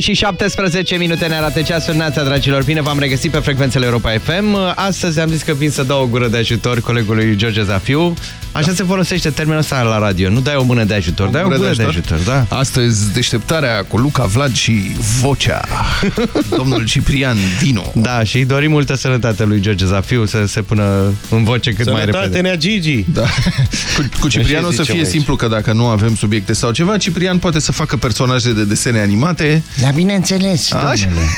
7 și 17 minute ne arată ceasul Neața, dragilor. Bine v-am regăsit pe frecvențele Europa FM. Astăzi am zis că vin să dau o gură de ajutor colegului George Zafiu. Așa se folosește termenul ăsta la radio. Nu dai o mână de ajutor, dai o gură de ajutor. Da. Astăzi deșteptarea cu Luca Vlad și vocea. Domnul Ciprian Dino. Da, și dorim multă sănătate lui George Zafiu să se pună în voce cât mai Sănătate, repede. nea Gigi. Da. Cu, cu Ciprian o să zicem fie aici. simplu că dacă nu avem subiecte sau ceva, Ciprian poate să facă personaje de desene animate. Da, bineînțeles, Așa. domnule.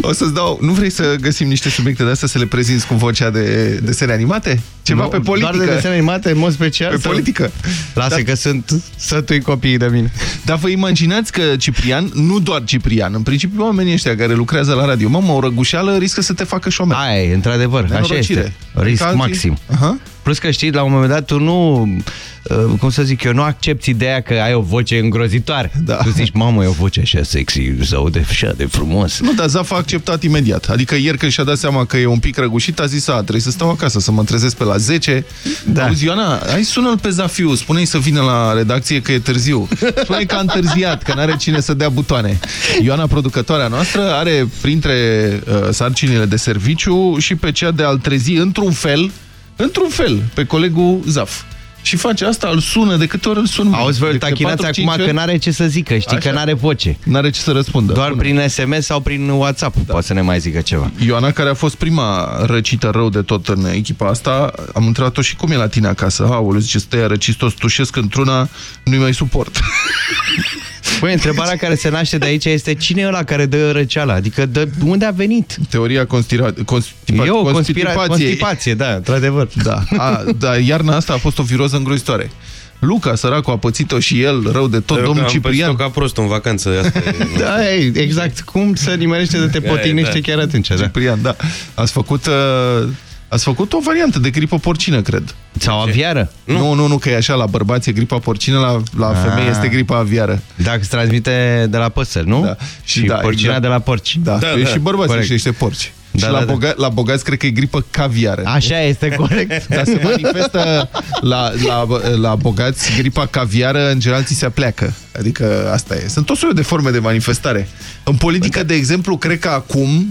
O să-ți dau... Nu vrei să găsim niște subiecte de astea să le prezinți cu vocea de desene animate? Ceva Nu, pe politică. Doar de desene animate, în mod special. Pe sau- politică. Lasă Da. că sunt sătui copiii de mine. Dar vă imaginați că Ciprian, nu doar Ciprian, în principiu oamenii ăștia care lucrează la radio, mamă, o răgușeală riscă să te facă șomer. Aia e, într-adevăr, așa Nenorocire. este. Risc Adică alții- maxim. Aha. Plus că știi, la un moment dat tu nu, uh, cum să zic eu, nu accepti ideea că ai o voce îngrozitoare. Da. Tu zici, mamă, e o voce așa sexy, se aude așa de frumos. Nu, dar Zaf a acceptat imediat. Adică ieri când și-a dat seama că e un pic răgușit, a zis, a, trebuie să stau acasă, să mă trezesc pe la 10. Da. Auzi, Ioana, hai sună-l pe Zafiu, spune-i să vină la redacție că e târziu. spune că a întârziat, că n-are cine să dea butoane. Ioana, producătoarea noastră, are printre uh, sarcinile de serviciu și pe cea de a-l trezi într-un fel, într-un fel, pe colegul Zaf. Și face asta, îl sună, de câte ori îl sună. Auzi, vă De tachinați 4-5 acum ori, că n-are ce să zică, știi Așa. că n-are voce. N-are ce să răspundă. Doar Bună. prin SMS sau prin WhatsApp da. poate să ne mai zică ceva. Ioana, care a fost prima răcită rău de tot în echipa asta, am întrebat-o și cum e la tine acasă. Aoleu, zice, stai răciți toți, tușesc într-una, nu-i mai suport. Păi, întrebarea care se naște de aici este cine e ăla care dă răceala? Adică de unde a venit? Teoria conspira... constipa... E o conspira... constipației. constipație, da, într-adevăr. Da, a, da, iarna asta a fost o viroză îngrozitoare. Luca, săracul, a pățit-o și el rău de tot, Eu domnul am Ciprian. pățit-o ca prost în vacanță. Asta e, Da, ei, exact. Cum să nimerește de te Da, potignește da. chiar atunci, da? Ciprian, da. Ați făcut, uh, ați făcut o variantă de gripă porcină, cred. Sau aviară. Nu, nu, nu, nu că e așa, la bărbați e gripa porcină, la, la Ah. femei este gripa aviară. Dacă se transmite de la păsări, nu? Da. Și, Și da, porcina exact. de la porci. Da, Da, da, da. și bărbații Corect. și niște porci. Da, și la, da, da. boga la bogați cred că e gripă caviară. Așa este, corect. Dar se manifestă la, la, la bogați gripa caviară, în general ți se pleacă. Adică asta e. Sunt tot soiul de forme de manifestare. În politică, de exemplu, cred că acum,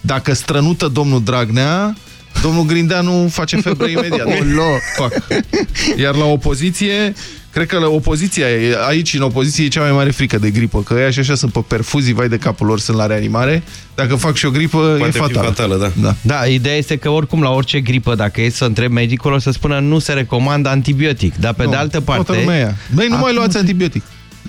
dacă strănută domnul Dragnea, domnul Grindeanu face febră imediat. Pac. Iar la opoziție, cred că la opoziția, e- aici în opoziție e cea mai mare frică de gripă, că ea și așa sunt pe perfuzii, vai de capul lor, sunt la reanimare. Dacă fac și o gripă, Poate e fi fatală. fatală, da. da. Da, ideea este că oricum la orice gripă, dacă e să întreb medicul, o să spună nu se recomandă antibiotic. Dar pe Nu, de altă Toată parte... lumea ia. Băi, nu mai Acum luați se- antibiotic.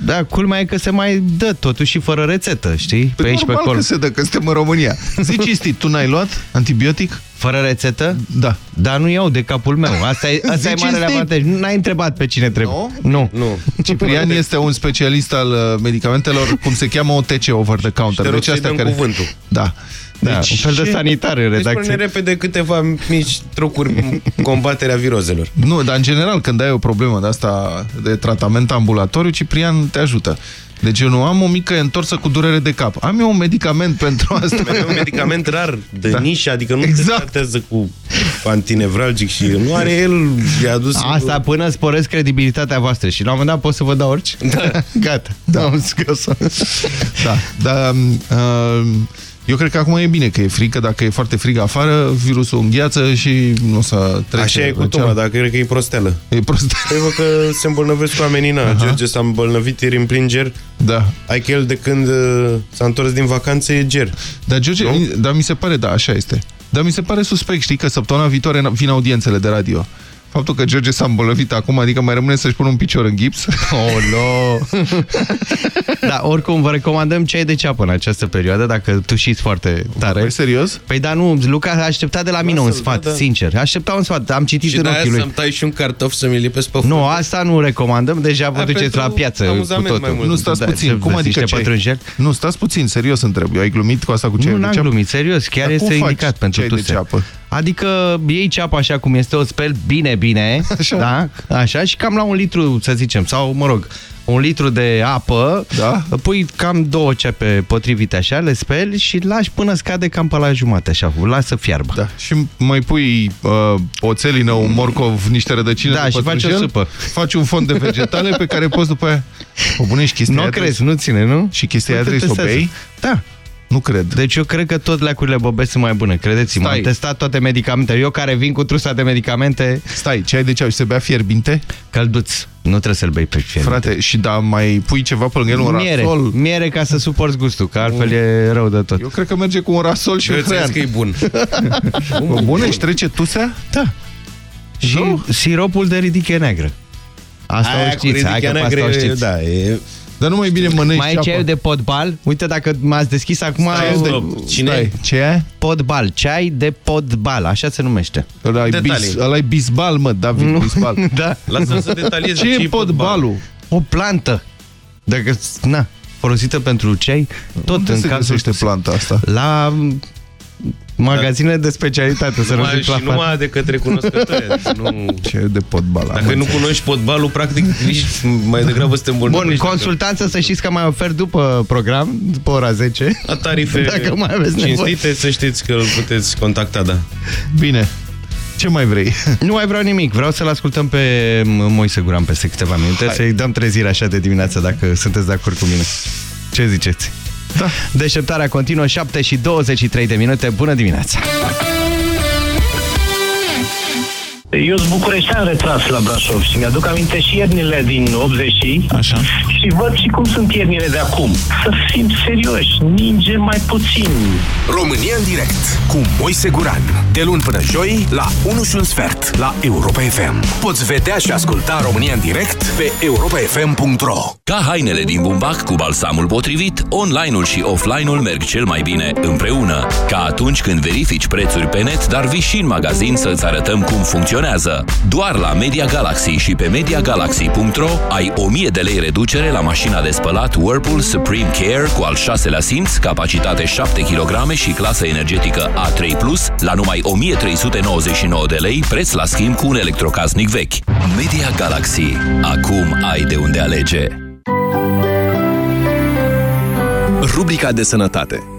Da, culmea e că se mai dă totuși și fără rețetă, știi? Pe Păi aici, pe normal acolo. că se dă, că suntem în România. Zici cinstit, tu n-ai luat antibiotic? Fără rețetă? Da. Dar nu iau de capul meu. Asta e, asta e Zici marele cinstit. avantaj. N-ai întrebat pe cine trebuie. Nu? Nu. Nu. Ciprian este un specialist al uh, medicamentelor, cum se cheamă OTC, over the counter. Te rog Deci să-i astea dăm care... cuvântul. Da. Da, un fel de ce- sanitar în Deci spune redacție. repede câteva mici trucuri în combaterea virozelor. Nu, dar în general când ai o problemă de asta de tratament ambulatoriu, Ciprian te ajută. Deci eu nu am o mică întorsă cu durere de cap. Am eu un medicament pentru asta. E un medicament rar, de Da. nișă, adică nu Exact. te tratează cu antinevralgic și nu are el, i-a adus... Asta până sporesc credibilitatea voastră și la un moment dat pot să vă dau orice. Da. Gata. Da. Am scos-o. Da, dar uh, eu cred că acum e bine că e frică. Dacă e foarte frig afară, virusul îngheață și nu o să trece. Așa e cu la Toma, cea- dar cred că e prostelă. E prost. Păi vă că se îmbolnăvesc oamenii, na. George s-a îmbolnăvit ieri în plin ger. Da. Ai că el de când uh, s-a întors din vacanță e ger. Dar, George, Nu? mi- dar mi se pare, da, așa este. Dar mi se pare suspect, știi, că săptămâna viitoare vin audiențele de radio. Faptul că George s-a îmbolnăvit acum, adică mai rămâne să-și pună un picior în gips. Oh, no. da, oricum vă recomandăm ceai de ceapă în această perioadă, dacă tușiți foarte tare. Păi, serios? Păi da, nu, Luca a așteptat de la mine un Lasă-l, sfat, da, da. sincer. Aștepta un sfat, am citit Și în de aia ochii lui. să-mi tai și un cartof să mi lipesc pe Nu, asta nu recomandăm, deja vă Da, duceți pentru la piață cu amuzament totul. mai mult. Nu stați Da, puțin. să Cum vezi adică niște ceai? pătrunjeli? Nu, stați puțin, serios întreb. Eu ai glumit cu asta cu ceaiul Nu, de n-am ceapă? glumit, serios, chiar Dar cum este faci indicat pentru ceai de tuse. Ceapă? Adică iei ceapa așa cum este, o speli bine, bine, Așa. da? Așa, și cam la un litru, să zicem, sau, mă rog, un litru de apă, Da. pui cam două ceape potrivite așa, le speli și lași până scade cam pe la jumate, așa, lasă să fiarbă. Da. Și mai pui uh, oțelină, un morcov, niște rădăcini Da, de și faci o pătrunjel, supă. Faci un fond de vegetale pe care poți după aia... O bunești chestia Nu aia, crezi, nu ține, nu? Și chestia aia Nu te trebuie să o testează. bei? Da. Nu cred. Deci eu cred că tot leacurile bobești sunt mai bune, credeți-mă. Stai. Am testat toate medicamentele. Eu care vin cu trusa de medicamente, Stai, ce ai de ceau și se bea fierbinte? călduț. Nu trebuie să-l bei pe fierbinte. Frate, și da, mai pui ceva pe lângă el, un miere, rasol? miere ca să suporți gustul, că altfel e rău de tot. Eu cred că merge cu un rasol și Eu un ți-am hrean. zis că e bun. Bă, Bune, și trece tusea? Da. Și Nu? siropul de ridiche neagră. Asta Aia o cu știți, hai că ridichea pe asta o neagră, știți. Da, e... Dar nu mai bine mănânci Mai e ceapă. ceaiul de potbal? Uite dacă m-ați deschis acum Stai, eu- stop. Cine Stai, e? ce e? potbal, ceai de potbal, așa se numește. Ăla e Detalii. bis, ăla e bisbal, mă, David, bisbal. Da. Lasă-mi să detaliez. Ce e potbalul? O plantă. Dacă, na, folosită pentru ceai, tot Unde în se cazul găsește planta asta? La magazine de specialitate, să nu Numai, zic și la fan. numai de către cunoscători. adică Nu... Ce e de potbal? Dacă nu cunoști potbalul, practic, nici mai degrabă să te Bun, îmbolnăvești. consultanță să știți că mai ofer după program, după ora 10. La tarife Dacă mai aveți nevoie. cinstite, să știți că îl puteți contacta, da. Bine. Ce mai vrei? Nu mai vreau nimic, vreau să-l ascultăm pe Moise Guran peste câteva minute, să-i dăm trezire așa de dimineață, dacă sunteți de acord cu mine. Ce ziceți? Da. Deșteptarea continuă 7 și 23 de minute. Bună dimineața! Eu sunt bucureștean retras la Brașov și mi-aduc aminte și iernile din 80 Așa. și văd și cum sunt iernile de acum. Să fim serioși, ninge mai puțin. România în direct cu Moise Guran. De luni până joi la 1 și un sfert la Europa FM. Poți vedea și asculta România în direct pe europafm.ro Ca hainele din bumbac cu balsamul potrivit, online-ul și offline-ul merg cel mai bine împreună. Ca atunci când verifici prețuri pe net, dar vii și în magazin să-ți arătăm cum funcționează. Doar la Media Galaxy și pe MediaGalaxy.ro ai 1000 de lei reducere la mașina de spălat Whirlpool Supreme Care cu al șaselea simț, capacitate 7 kg și clasă energetică A3+, la numai 1399 de lei, preț la schimb cu un electrocasnic vechi. Media Galaxy. Acum ai de unde alege. Rubrica de sănătate.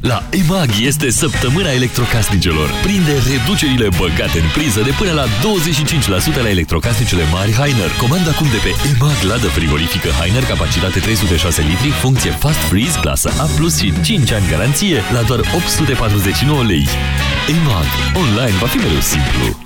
La EMAG este săptămâna electrocasnicelor. Prinde reducerile băgate în priză de până la 25% la electrocasnicele mari Heiner. Comanda acum de pe EMAG ladă frigorifică Heiner, capacitate 306 litri, funcție Fast Freeze, clasă A+, și 5 ani garanție la doar 849 lei. EMAG. Online va fi mereu simplu.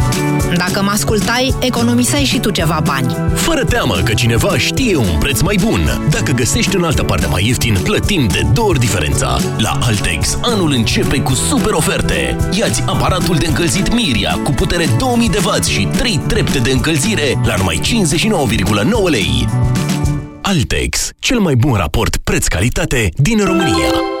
Dacă mă ascultai, economiseai și tu ceva bani. Fără teamă că cineva știe un preț mai bun. Dacă găsești în altă parte mai ieftin, plătim de două ori diferența. La Altex, anul începe cu super oferte. Iați aparatul de încălzit Miria cu putere 2000 de W și 3 trepte de încălzire la numai 59,9 lei. Altex, cel mai bun raport preț-calitate din România.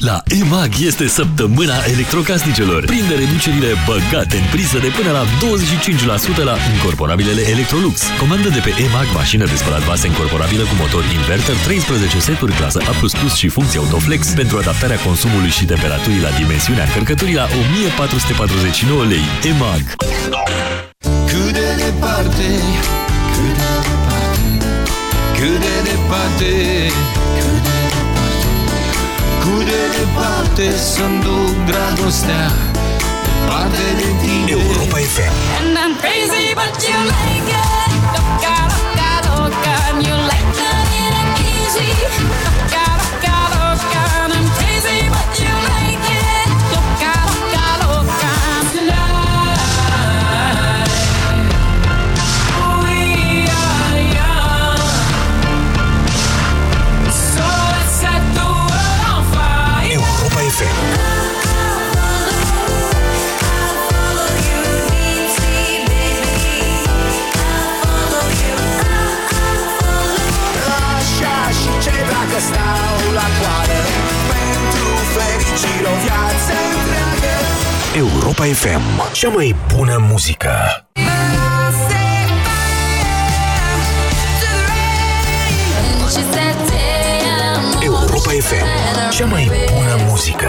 La EMAG este săptămâna electrocasnicelor. Prinde reducerile băgate în priză de până la 25% la incorporabilele Electrolux. Comandă de pe EMAG mașină de spălat vase incorporabilă cu motor inverter, 13 seturi clasă A++ și funcție Autoflex pentru adaptarea consumului și temperaturii la dimensiunea încărcăturii la 1449 lei. EMAG. Cât de departe, cât de departe, cât de departe, cât de departe, cât de departe să-mi duc dragostea, departe de tine. Europa FM. And I'm crazy, but you like it. Loca, loca, loca, and you like that it ain't easy. Europa FM. Cea mai bună muzică. Europa FM. Cea mai bună muzică.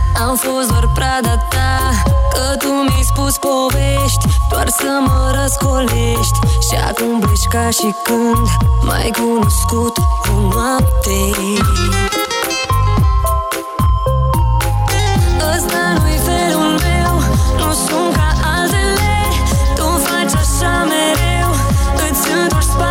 Am fost doar prada ta Că tu mi-ai spus povești. Doar să mă răscolești. Și acum pleci ca și când M-ai cunoscut o noapte. Ăsta nu-i felul meu Nu sunt ca altele. Tu faci așa mereu Îți întorci spatele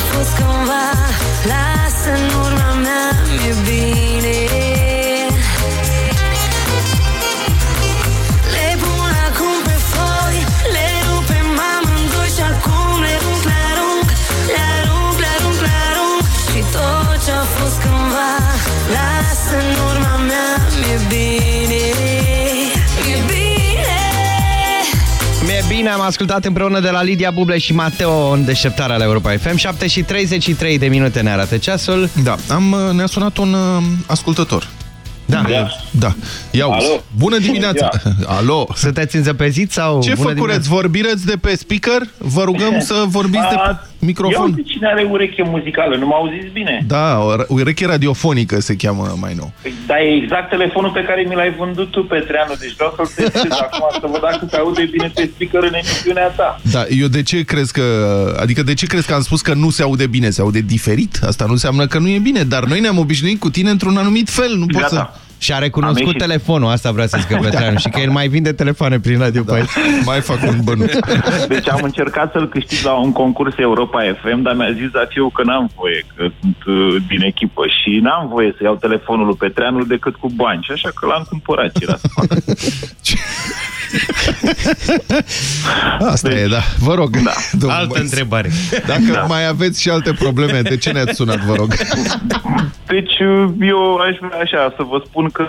fost cândva Lasă bine, am ascultat împreună de la Lidia Buble și Mateo în deșteptarea la Europa FM. 7 și 33 de minute ne arată ceasul. Da, am, ne-a sunat un uh, ascultător. Da. Da. Ia uzi. Alo? Bună dimineața. Alo. Sunteți înzăpeziți sau... Ce bună făcureți? dimineața? Vorbireți de pe speaker? Vă rugăm să vorbiți de pe Ia microfon. uite cine are ureche muzicală, nu mă auziți bine? Da, o ureche radiofonică se cheamă mai nou. Păi, da, e exact telefonul pe care mi l-ai vândut tu, Petreanu, deci vreau să-l testez acum să văd dacă se aude bine pe speaker în emisiunea ta. Da, eu de ce crezi că... Adică de ce crezi că am spus că nu se aude bine? Se aude diferit? Asta nu înseamnă că nu e bine, dar noi ne-am obișnuit cu tine într-un anumit fel. Nu poți să... Și a Am recunoscut ieșit. telefonul, asta vrea să zică Petreanu, și că el mai vinde telefoane prin radio da. pe aici. Mai fac un bănuț. Deci am încercat să-l câștig la un concurs Europa FM, dar mi-a zis Zafiu că n-am voie, că sunt uh, din echipă și n-am voie să iau telefonul lui Petreanu decât cu bani. Și așa că l-am cumpărat. ce Era să fac. Asta e, da. Vă rog. Da. Domnul Altă Moise. întrebare. Dacă Da. mai aveți și alte probleme, de ce ne-ați sunat, vă rog? Deci uh, eu aș vrea așa să vă spun că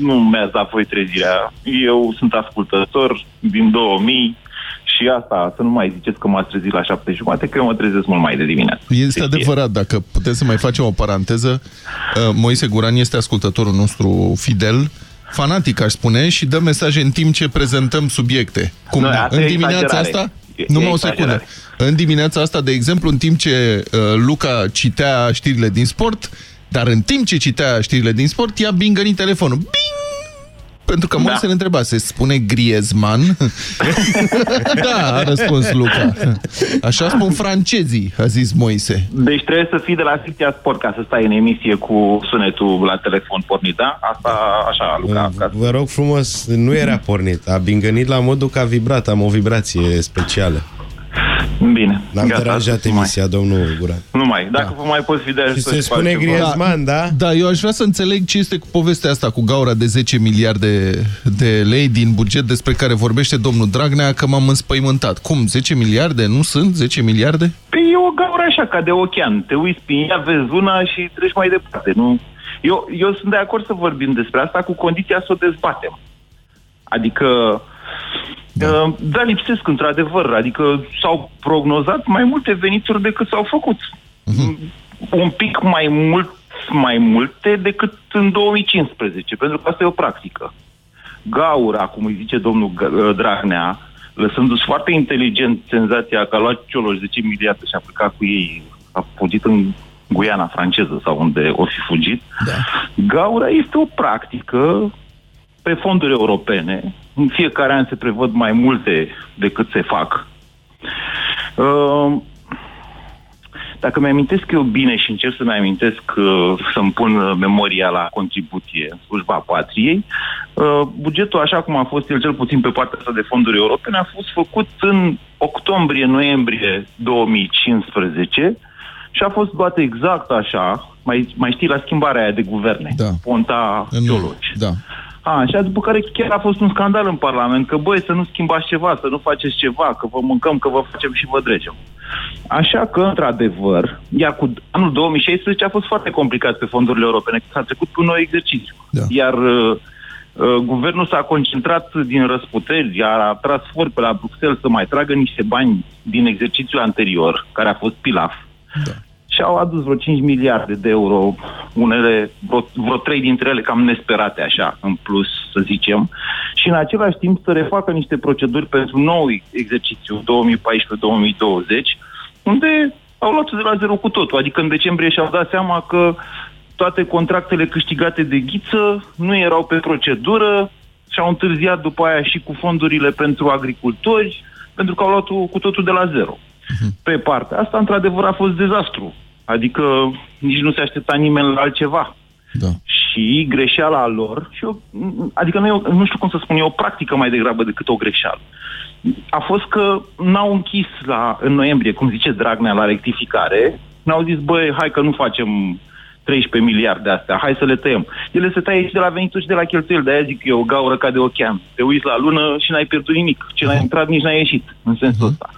nu mi-ați dat voi trezirea. Eu sunt ascultător din 2000 și asta, să nu mai ziceți că m-ați trezit la șapte jumate, că eu mă trezesc mult mai de dimineață. Este adevărat, dacă puteți să mai facem o paranteză, uh, Moise Guran este ascultătorul nostru fidel, fanatic, aș spune, și dă mesaje în timp ce prezentăm subiecte. Cum Nu, asta în e dimineața exagerare. asta? E- Numai e o secundă. exagerare. În dimineața asta, de exemplu, în timp ce uh, Luca citea știrile din sport, dar în timp ce citea știrile din sport, i-a bingănit telefonul. Bing! Pentru că Moise Da. ne întreba, se spune Griezmann? da, a răspuns Luca. Așa spun francezii, a zis Moise. Deci trebuie să fii de la secția sport ca să stai în emisie cu sunetul la telefon pornit, da? Asta așa, Luca. Ca... Vă rog frumos, nu era pornit. A bingănit la modul că a vibrat. Am o vibrație specială. Bine. N-am gata, deranjat nu mai. emisia, domnul Guran. Nu mai. Dacă vă mai poți fi de ajutor se cu spune altceva. Griezmann, da? Da, eu aș vrea să înțeleg ce este cu povestea asta cu gaura de 10 miliarde de lei din buget despre care vorbește domnul Dragnea, că m-am înspăimântat. Cum, 10 miliarde? Nu sunt 10 miliarde? Păi e o gaură așa, ca de ochean. Te uiți prin ea, vezi una și treci mai departe. Nu? Eu, eu sunt de acord să vorbim despre asta cu condiția să o dezbatem. Adică, da, da lipsesc într-adevăr. Adică s-au prognozat mai multe venituri decât s-au făcut. Un pic mai mult mai multe decât în 2015, pentru că asta e o practică. gaura, cum îi zice domnul G- Dragnea, lăsându-și foarte inteligent senzația că a luat Cioloș 10 miliarde și a plecat cu ei, a fugit în Guiana franceză sau unde o fi fugit. Da. Gaura este o practică pe fonduri europene. În fiecare an se prevăd mai multe decât se fac. Uh, dacă mi-amintesc eu bine și încerc să-mi amintesc uh, să-mi pun uh, memoria la contribuție în slujba patriei, uh, bugetul așa cum a fost el cel puțin pe partea asta de fonduri europene a fost făcut în octombrie-noiembrie 2015 și a fost luat exact așa, mai, mai știi, la schimbarea aia de guverne, da. Ponta Cioloș. Da. A, așa, după care chiar a fost un scandal în Parlament, că băi, să nu schimbați ceva, să nu faceți ceva, că vă mâncăm, că vă facem și vă dregem. Așa că, într-adevăr, iar cu anul 2016 a fost foarte complicat pe fondurile europene, că s-a trecut cu un nou exercițiu. Da. Iar uh, uh, guvernul s-a concentrat din răsputeri, iar a tras for pe la Bruxelles să mai tragă niște bani din exercițiul anterior, care a fost pilaf. Da. Și au adus vreo 5 miliarde de euro, unele, vreo, vreo 3 dintre ele cam nesperate așa, în plus, să zicem, și în același timp să refacă niște proceduri pentru nou exercițiu 2014-2020, unde au luat de la zero cu totul. Adică în decembrie și-au dat seama că toate contractele câștigate de ghiță nu erau pe procedură și au întârziat după aia și cu fondurile pentru agricultori, pentru că au luat cu totul de la zero. Pe partea asta, într-adevăr, a fost dezastru. Adică nici nu se aștepta nimeni la altceva. Da. Și greșeala lor, și eu, adică nu, e o- nu știu cum să spun, e o practică mai degrabă decât o greșeală. A fost că n-au închis la, în noiembrie, cum zice Dragnea, la rectificare, n-au zis, băi, hai că nu facem 13 miliarde astea, hai să le tăiem. Ele se taie și de la venituri și de la cheltuieli, de-aia zic eu, gaură ca de ochean. Te uiți la lună și n-ai pierdut nimic. Ce n-ai intrat, nici n-ai ieșit, în sensul ăsta.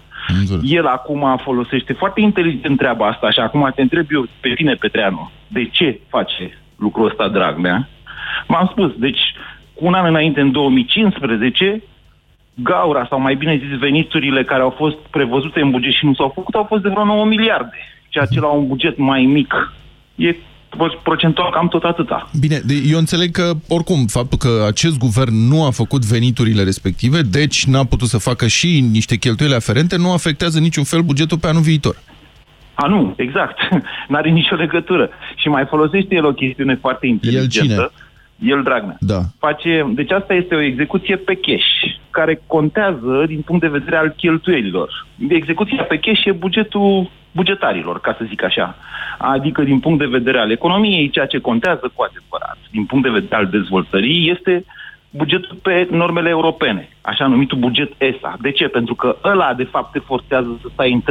El acum folosește foarte inteligent treaba asta și acum te întreb eu pe tine, Petreanu, de ce face lucrul ăsta Dragnea? V-am spus, deci cu un an înainte, în 2015, gaura, sau mai bine zis veniturile care au fost prevăzute în buget și nu s-au făcut, au fost de vreo 9 miliarde, ceea ce la un buget mai mic e procentual cam tot atâta. Bine, de- eu înțeleg că, oricum, faptul că acest guvern nu a făcut veniturile respective, deci n-a putut să facă și niște cheltuieli aferente, nu afectează niciun fel bugetul pe anul viitor. A, nu, exact. N-are nicio legătură. Și mai folosește el o chestiune foarte inteligentă. cine? El, Dragnea. Da. Face, deci asta este o execuție pe cash, care contează din punct de vedere al cheltuielilor. Execuția pe cash e bugetul bugetarilor, ca să zic așa. Adică din punct de vedere al economiei, ceea ce contează cu adevărat, din punct de vedere al dezvoltării, este bugetul pe normele europene, așa numitul buget ESA. De ce? Pentru că ăla, de fapt, te forțează să stai în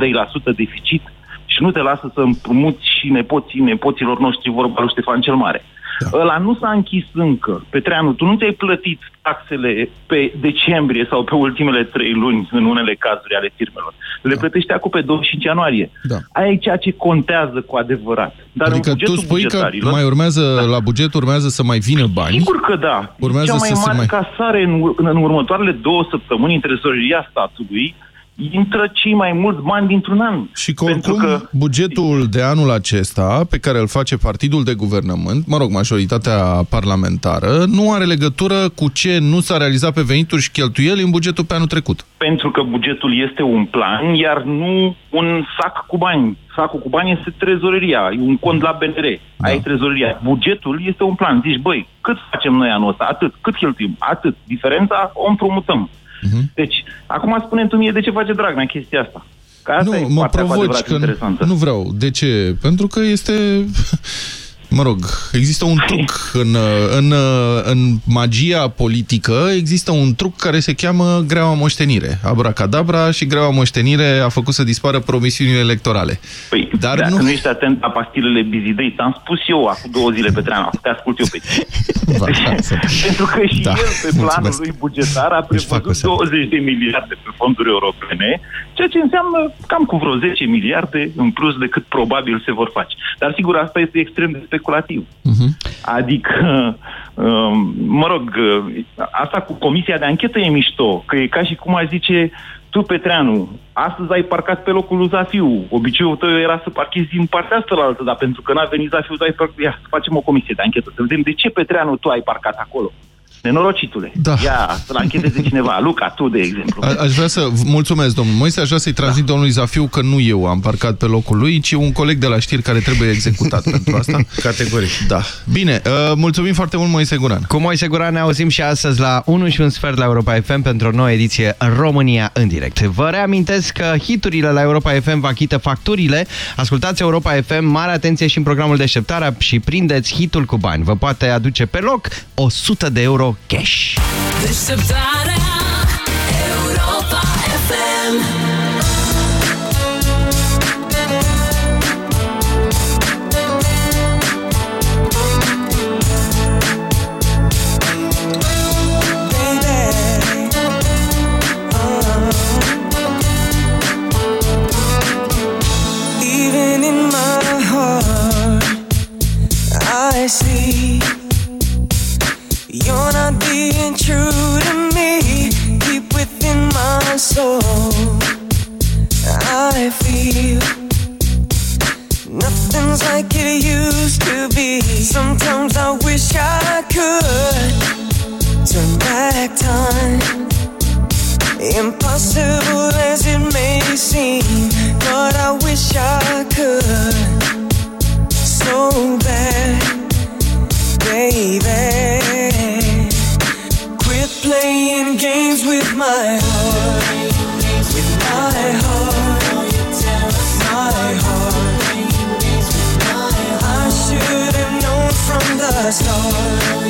3% deficit și nu te lasă să împrumuți și nepoții nepoților noștri, vorba lui Ștefan cel Mare. Da. Ăla nu s-a închis încă. Petreanu, tu nu ți-ai plătit taxele pe decembrie sau pe ultimele trei luni în unele cazuri ale firmelor. Le da. plătești acum pe 25 ianuarie. Da. Aia e ceea ce contează cu adevărat. Dar adică în tu bugetul spui că bugetarilor- mai urmează, la buget urmează să mai vină bani. Sigur că da. Urmează Cea mai să se mare mai- casare în, ur- în, în următoarele două săptămâni în trezoreria statului intră cei mai mulți bani dintr-un an. Și că oricum că... bugetul de anul acesta, pe care îl face partidul de guvernământ, mă rog, majoritatea parlamentară, nu are legătură cu ce nu s-a realizat pe venituri și cheltuieli în bugetul pe anul trecut. Pentru că bugetul este un plan, iar nu un sac cu bani. Sacul cu bani este trezoreria, e un cont la BNR. Da. Ai trezoreria. Bugetul este un plan. Zici, băi, cât facem noi anul ăsta? Atât. Cât cheltuim? Atât. Diferența o împrumutăm. Mhm. Deci, acum spune tu mie de ce face Dragnea chestia asta. Că asta e nu, mă partea cu provoci adevărat că interesantă. nu vreau. De ce? Pentru că este... Mă rog, există un truc în, în, în magia politică, există un truc care se cheamă greaua moștenire. Abracadabra și greaua moștenire a făcut să dispară promisiunile electorale. Păi, Dar dacă nu- nu... nu ești atent la pastilele bizidei, ți-am spus eu acum două zile pe treană, te ascult eu pe tine. Pentru că și Da, el, pe planul mulțumesc. lui bugetar, a Își fac o prevăzut 20 de miliarde pe fonduri europene, ceea ce înseamnă cam cu vreo 10 miliarde în plus decât probabil se vor face. Dar sigur, asta este extrem de speculativ. Adică, um, mă rog, uh, asta cu comisia de anchetă e mișto, că e ca și cum ai zice, tu, Petreanu, astăzi ai parcat pe locul lui Zafiu. Obiceiul tău era să parchezi din partea asta la altă, dar pentru că n-a venit Zafiu, tu ai parcat... Ia, să facem o comisie de anchetă, să vedem de ce, Petreanu, tu ai parcat acolo. Nenorocitule. Da. Ia, să-l ancheteze cineva. Luca, tu, de exemplu. A, aș vrea să... Mulțumesc, domnul Moise. Aș vrea să-i transmit da. domnului Zafiu că nu eu am parcat pe locul lui, ci un coleg de la știri care trebuie executat pentru asta. Categoric. Da. Bine, uh, mulțumim foarte mult, Moise Guran. Cu Moise Guran ne auzim și astăzi la 1 și un sfert la Europa FM pentru o nouă ediție România în direct. Vă reamintesc că hiturile la Europa FM vă achită facturile. Ascultați Europa FM, mare atenție și în programul deșteptarea și prindeți hitul cu bani. Vă poate aduce pe loc 100 de euro cash. Deșteptarea Europa FM nothing's like it used to be. Sometimes I wish I could turn back time. Impossible as it may seem, but I wish I could so bad, baby. Quit playing games with my heart, with my heart, from the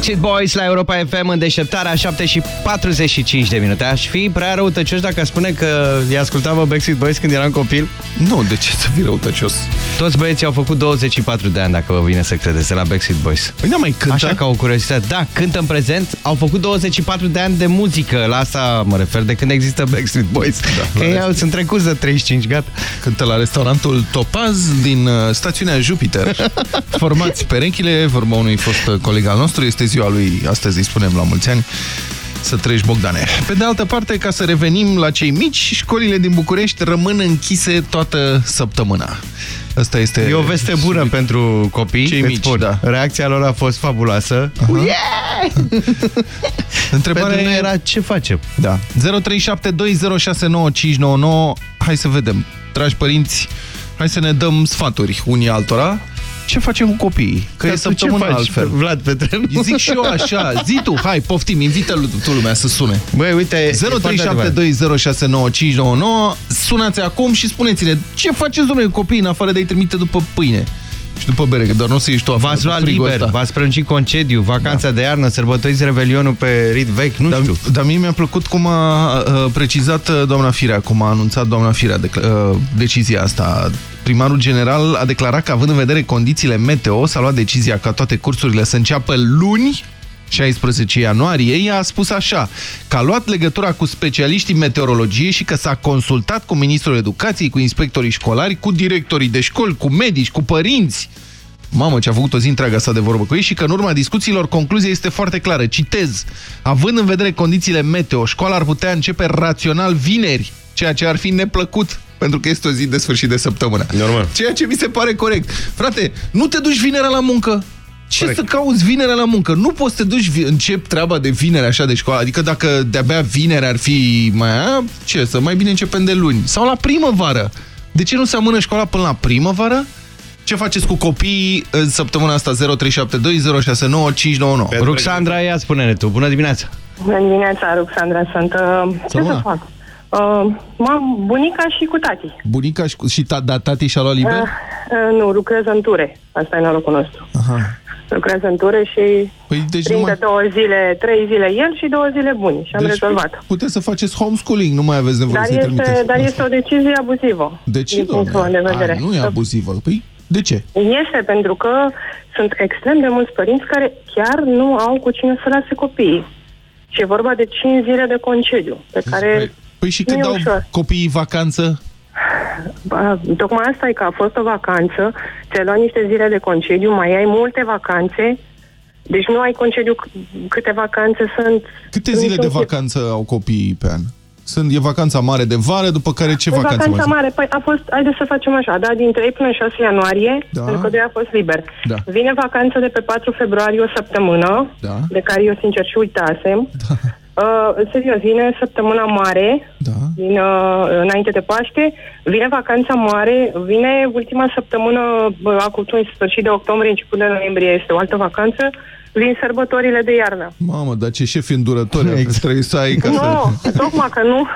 Backstreet Boys la Europa FM în deșteptarea 7 și 45 de minute. Aș fi prea răutăcios dacă spune că îi ascultam pe Backstreet Boys când eram copil. Nu, de ce să fii răutăcios? Toți băieții au făcut 24 de ani, dacă vă vine să credeți, de la Backstreet Boys. Păi nu mai cântă? Așa ca o curiozitate. Da, cântă în prezent. Au făcut 24 de ani de muzică. La asta mă refer, de când există Backstreet Boys. Da, că ei au, sunt trecuți de 35, gata. Cântă la restaurantul Topaz din uh, stațiunea Jupiter. Formați perechile, vorba unui fost uh, coleg al nostru, este ziua lui, astăzi îi spunem la mulți ani. să trăiești, Bogdane. Pe de altă parte, ca să revenim la cei mici, școlile din București rămân închise toată săptămâna. Asta este... E o veste bună pentru copii. Cei îți mici, spun. da. Reacția lor a fost fabuloasă. Yeah! Întrebarea Pentru noi e- era ce facem? Da. 0372069599. Hai să vedem. Dragi părinți, hai să ne dăm sfaturi unii altora. Ce facem cu copiii? Că Dar e tu ce săptămâna faci, altfel. Vlad Petreanu? Zic și eu așa. Zi tu, hai, poftim, invită tu lumea să sune. Băi, uite, 0372069599. Sunați acum și spuneți-ne ce faceți, domnule, cu copiii în afară de a-i trimite după pâine și după bere, că doar nu o să ieși tu afară V-ați cu luat frigul liber, ăsta. v-ați prelungit concediu, vacanța de iarnă, sărbătoriți Revelionul pe rit vechi, nu Dar, știu. dar mie mi-a plăcut cum a uh, precizat uh, doamna Firea, cum a anunțat doamna Firea de, uh, decizia asta. Primarul general a declarat că, având în vedere condițiile meteo, s-a luat decizia ca toate cursurile să înceapă luni, 16 ianuarie, ea a spus așa, că a luat legătura cu specialiștii meteorologie și că s-a consultat cu ministrul educației, cu inspectorii școlari, cu directorii de școli, cu medici, cu părinți. Mamă, ce a făcut o zi întreagă asta de vorbă cu ei și că în urma discuțiilor concluzia este foarte clară. Citez. Având în vedere condițiile meteo, școala ar putea începe rațional vineri, ceea ce ar fi neplăcut pentru că este o zi de sfârșit de săptămână. Normal. Ceea ce mi se pare corect. Frate, nu te duci vinerea la muncă. Ce Corect. să cauți vinerea la muncă? Nu poți să te duci, vi- încep treaba de vinere așa de școală. Adică dacă de-abia vinere ar fi mai... A, ce, să mai bine începem de luni. Sau la primăvară. De ce nu se amână școala până la primăvară? Ce faceți cu copiii în săptămâna asta 0372069599? Ruxandra, ia spune-ne tu, bună dimineața! Bună dimineața, Ruxandra, sunt... Uh, ce Salut. să fac? Uh, mam, bunica și cu tati. Bunica și, cu- și ta, da, tati și-a luat liber? Uh, uh, nu, lucrez în ture. Asta e norocul nostru. Aha. Lucrez în ture și Păi, deci prinde numai- două zile, trei zile el și două zile buni. Și am Deci rezolvat. Puteți să faceți homeschooling, nu mai aveți nevoie Dar să-i este, trimiteți. dar este o decizie abuzivă. De ce, din punctul meu de doamne? vedere. A, nu e abuzivă. Păi, de ce? Este pentru că sunt extrem de mulți părinți care chiar nu au cu cine să lase copiii. Și e vorba de 5 zile de concediu, pe care Păi și nu când e dau ușor. copiii vacanță? Ba, Tocmai asta e că a fost o vacanță, ți-ai luat niște zile de concediu, mai ai multe vacanțe, deci nu ai concediu c- câte vacanțe sunt. Câte în zile de niciun chip. vacanță au copiii pe an? Sunt, e vacanța mare de vară, după care ce Păi vacanță mai vacanța sunt? mare, păi a fost, haideți să facem așa, da, din 3 până 6 ianuarie, Da. pentru că de a fost liber. Da. Vine vacanța de pe 4 februarie o săptămână, Da. de care eu sincer și uitasem. Uh, serios, vine săptămâna mare, da. din, uh, înainte de Paște, vine vacanța mare, vine ultima săptămână, bă, acum în sfârșit de octombrie, început de noiembrie, este o altă vacanță, vin sărbătorile de iarnă. Mamă, dar ce șefi îndurători exact. trebuie să ai ca Nu, să... tocmai că nu.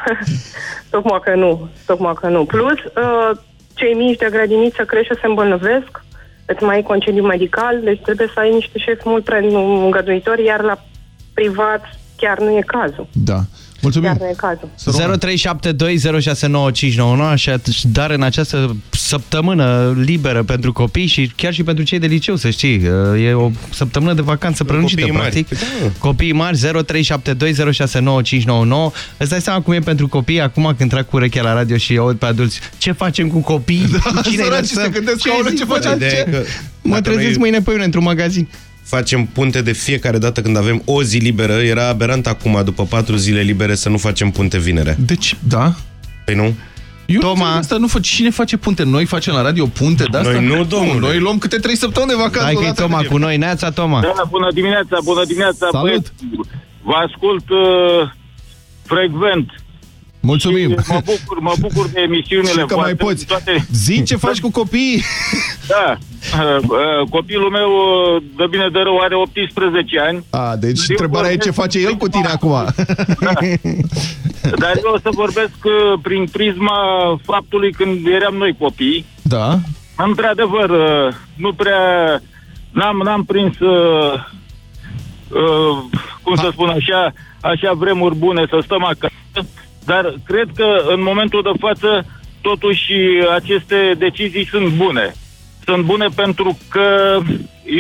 tocmai că nu. Tocmai că nu. Plus, uh, cei mici de grădiniță crește se îmbolnăvesc, îți mai ai concediu medical, deci trebuie să ai niște șefi mult prea îngăduitori, iar la privat chiar nu e cazul. Da. Mulțumim. Chiar nu e cazul. 0372069599 așa, dar în această săptămână liberă pentru copii și chiar și pentru cei de liceu, să știi, e o săptămână de vacanță prelungită, Copiii mari. practic. Da. Copiii mari, 0372069599 Îți dai seama cum e pentru copii acum când trag cu urechea la radio și aud pe adulți ce facem cu copii? Da, Cine îi săraci lăsăm? se gândesc Ce că aoleu, zic, ce bă, facem? dar Ideea e ce? că Mă dacă trezesc noi mâine pe mine într-un magazin. Facem punte de fiecare dată când avem o zi liberă. Era aberant acum, după patru zile libere, să nu facem punte vinere. Deci, da? Păi nu? Eu Toma... asta nu fac, cine face punte? Noi facem la radio punte de asta? Noi nu, domnule. Noi luăm câte trei săptămâni de vacanță. Hai că e odată. Toma cu noi, Neața Toma. Da, bună dimineața, bună dimineața. Salut. Băieți. Vă ascult uh, frecvent. Mulțumim. Și Mă bucur, mă bucur de emisiunile Și că mai voastre, poți. Toate... Zi ce faci cu copiii? Da. Uh, uh, copilul meu, uh, de bine de rău, are 18 ani. A, deci Eu întrebarea e ce vorbesc face el cu tine acum. Dar eu o să vorbesc uh, prin prisma faptului când eram noi copii. Da. Într-adevăr, uh, nu prea... N-am, n-am prins... Uh, uh, cum să spun așa, așa vremuri bune să stăm acasă, dar cred că în momentul de față totuși aceste decizii sunt bune. Sunt bune pentru că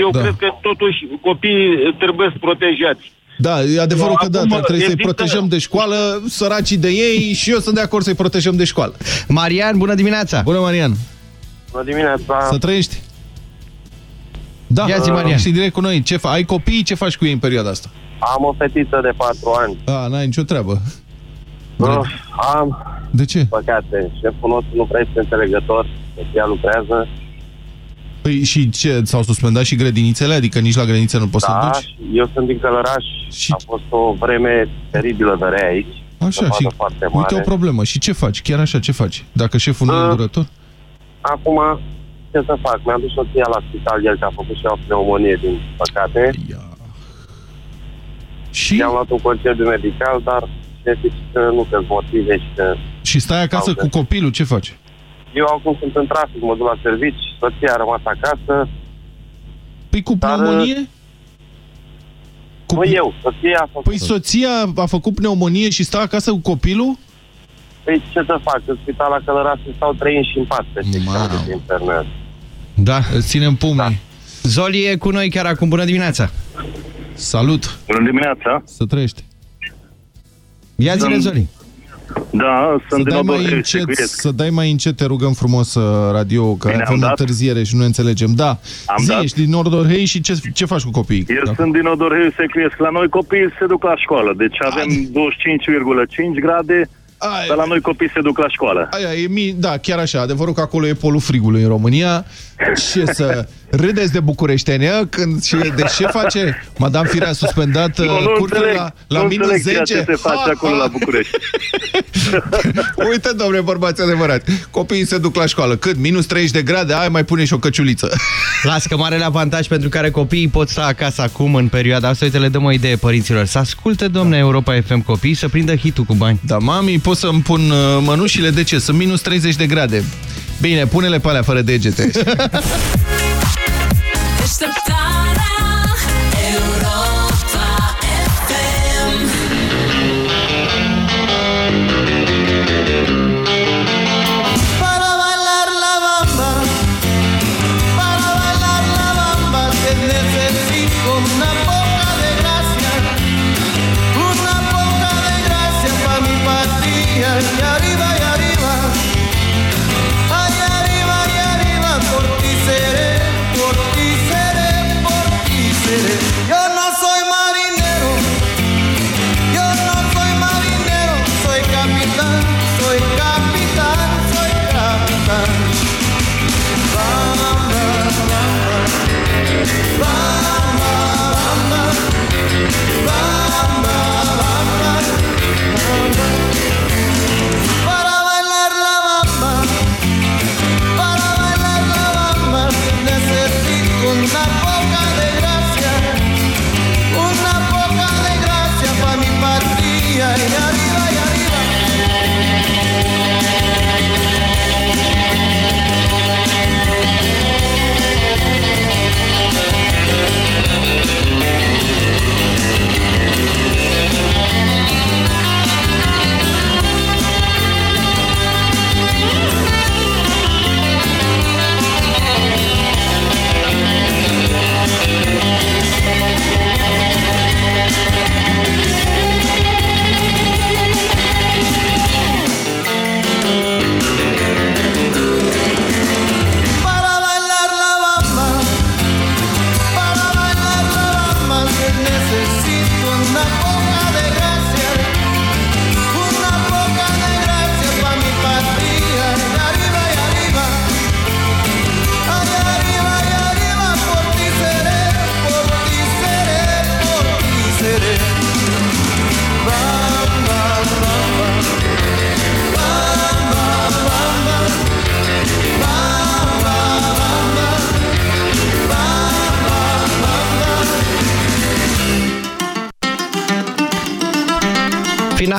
eu da. cred că totuși copiii trebuie protejați. Da, e adevărul că da, Acum, trebuie să-i există- protejăm de școală, săracii de ei și eu sunt de acord să-i protejăm de școală. Marian, bună dimineața! Bună, Marian! Bună dimineața! Să trăiești! Da, Ia zi, Marian. și direct cu noi. Ce fa ai copii, ce faci cu ei în perioada asta? Am o fetiță de 4 ani. A, n-ai nicio treabă. Uh, am De ce? păcate. Șeful nostru nu prea este înțelegător. Soția lucrează. Păi și ce, s-au suspendat și grădinițele? Adică nici la grădinițe nu poți să Da, duci? și eu sunt din Călăraș. Și... A fost o vreme teribilă de rea aici. Așa, Zăpadă și foarte mare. uite o problemă. Și ce faci? Chiar așa, ce faci? Dacă șeful nu e Uh, îndurător? Acum, ce să fac? Mi-am dus soția la spital el, că a făcut și o pneumonie, din păcate. Și? I-am luat un concediu medical, dar șefii zic că nu că motive și că... Și stai acasă Aude. cu copilul, ce faci? Eu acum sunt în trafic, mă duc la servici, soția a rămas acasă. Păi cu pneumonie? Cu... Nu eu, soția a făcut. Păi soția a făcut pneumonie și stă acasă cu copilul? Păi ce să fac? În spital la Călăraș stau trei și în pat peste de internet. Da, îți ținem pumnii. Da. Zoli e cu noi chiar acum. Bună dimineața! Salut! Bună dimineața! Să trăiești! Ia zile, Sunt- Zoli! Da, Să sunt din dai, mai Odorheiu, încet, Secuiesc. să dai mai încet, te rugăm frumos, uh, radio, că Bine, am avem dat. întârziere și nu ne înțelegem. Da, Am zi, dat. ești din Nordorhei și ce, ce faci cu copiii? Eu Da. sunt din Odorheiu, Secuiesc. La noi copiii se duc la școală, deci avem 25,5 grade, dar la noi copiii se duc la școală. Aia e mi... Da, chiar așa. Adevărul că acolo e polul frigului în România. Ce să râdeți de bucureștenea când și de ce face? Madame Firea a suspendat Nu, nu curtea înțeleg, la, la nu minus înțeleg 10. ceea ce se face acolo la București. Uite, domnule, bărbați adevărat. Copiii se duc la școală. Cât? Minus 30 de grade? Ai mai pune și o căciuliță. Las că marele avantaj pentru care copiii pot sta acasă acum în perioada asta. Uite, le dăm o idee părinților. Să asculte, domne, Europa FM copii, să prindă hitul cu bani. Da, mami, pot să-mi pun uh, mănușile? De ce? Sunt minus 30 de grade. Bine, pune-le pe alea fără degete.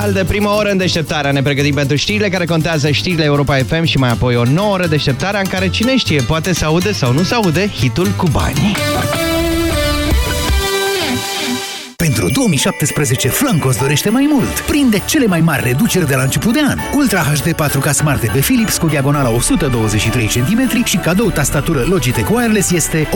Final de primă oră în deșteptarea. Ne pregătim pentru știrile care contează știrile Europa FM și mai apoi o nouă oră deșteptarea în care cine știe, poate să aude sau nu se aude hitul cu bani. Pentru 2017, Flanco îți dorește mai mult. Prinde cele mai mari reduceri de la început de an. Ultra HD 4K Smart TV Philips cu diagonala 123 cm și cadou tastatură Logitech Wireless este 1999,99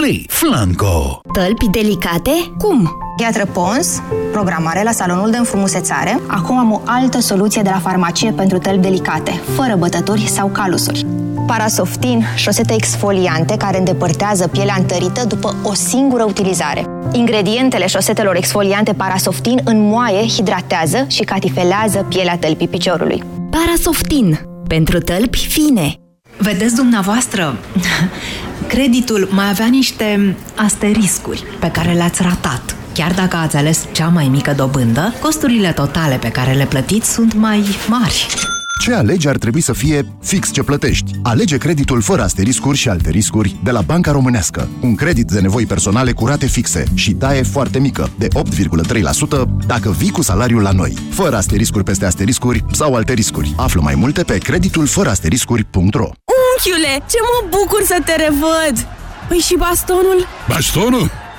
lei. Flanco! Tălpi delicate? Cum? Piatră Pons, programare la salonul de înfrumusețare. Acum am o altă soluție de la farmacie pentru tălpi delicate, fără bătături sau calusuri. Parasoftin, șosete exfoliante care îndepărtează pielea întărită după o singură utilizare. Ingredientele șosetelor exfoliante Parasoftin înmoaie, hidratează și catifelează pielea tălpii piciorului. Parasoftin. Pentru tălpi fine. Vedeți dumneavoastră, creditul mai avea niște asteriscuri pe care le-ați ratat. Chiar dacă ați ales cea mai mică dobândă, costurile totale pe care le plătiți sunt mai mari. Ce alegi ar trebui să fie fix ce plătești. Alege creditul fără asteriscuri și alte riscuri de la Banca Românească. Un credit de nevoi personale cu rate fixe și taie foarte mică, de 8,3% dacă vii cu salariul la noi. Fără asteriscuri peste asteriscuri sau alte riscuri. Află mai multe pe creditul fără asteriscuri.ro Unchiule, ce mă bucur să te revăd! Păi și bastonul? Bastonul?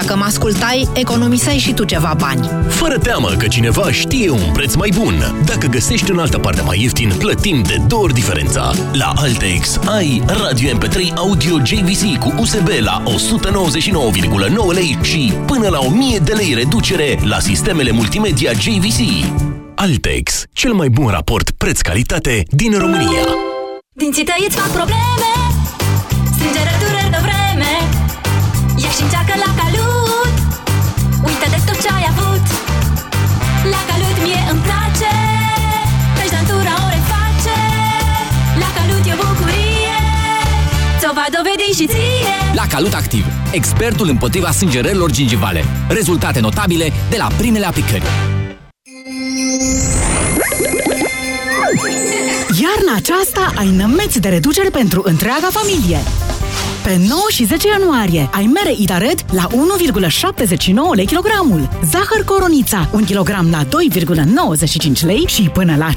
Dacă mă ascultai, economiseai și tu ceva bani. Fără teamă că cineva știe un preț mai bun. Dacă găsești în altă parte mai ieftin, plătim de două ori diferența. La Altex ai radio MP3 audio JVC cu USB la 199,9 lei și până la 1000 de lei reducere la sistemele multimedia JVC. Altex, cel mai bun raport preț-calitate din România. Dinții tăi îți fac probleme Strângere, dureri de vreme Ia și încearcă la calut Ți-o va dovedi și ție La Calut Activ, expertul împotriva sângerărilor gingivale. Rezultate notabile de la primele aplicări. Iarna aceasta ai nămeți de reducere pentru întreaga familie. Pe 9 și 10 ianuarie ai mere Idared la 1,79 lei kilogramul, zahăr coronița 1 kg la 2,95 lei și până la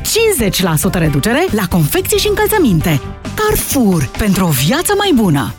50% reducere la confecții și încălțăminte. Carrefour, pentru o viață mai bună!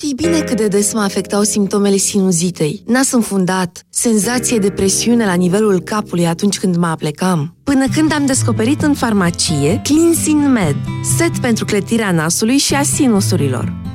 Știi bine cât de des mă afectau simptomele sinuzitei. Nas înfundat, senzație de presiune la nivelul capului atunci când mă aplecam. Până când am descoperit în farmacie Cleansing Med, set pentru clătirea nasului și a sinusurilor.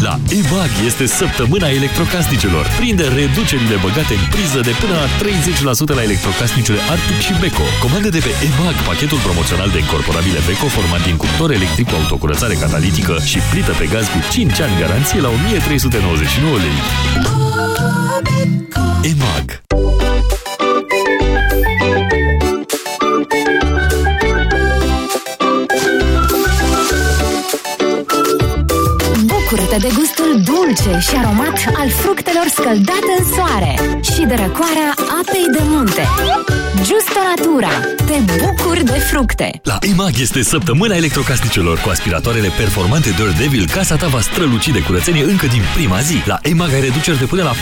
La EMAG este săptămâna electrocasnicelor. Prinde reducerile băgate în priză de până la 30% la electrocasnicele Arctic și Beko. Comandă de pe EMAG pachetul promoțional de incorporabile Beko format din cuptor electric cu autocurățare catalitică și plită pe gaz cu 5 ani garanție la 1399 lei. EMAG Bucură-te de gustul dulce și aromat al fructelor scăldate în soare și de răcoarea apei de munte. Justo Natura. Te bucuri de fructe. La EMAG este săptămâna electrocasnicelor cu aspiratoarele performante Dirt Devil. Casa ta va străluci de curățenie încă din prima zi. La EMAG ai reduceri de până la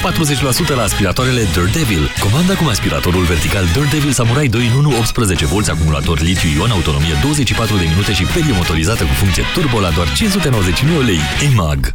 40% la aspiratoarele Dirt Devil. Comanda cu aspiratorul vertical Dirt Devil Samurai 2 în 1 18 V acumulator litiu-ion, autonomie 24 de minute și perie motorizată cu funcție turbo la doar 599 lei. EMAG.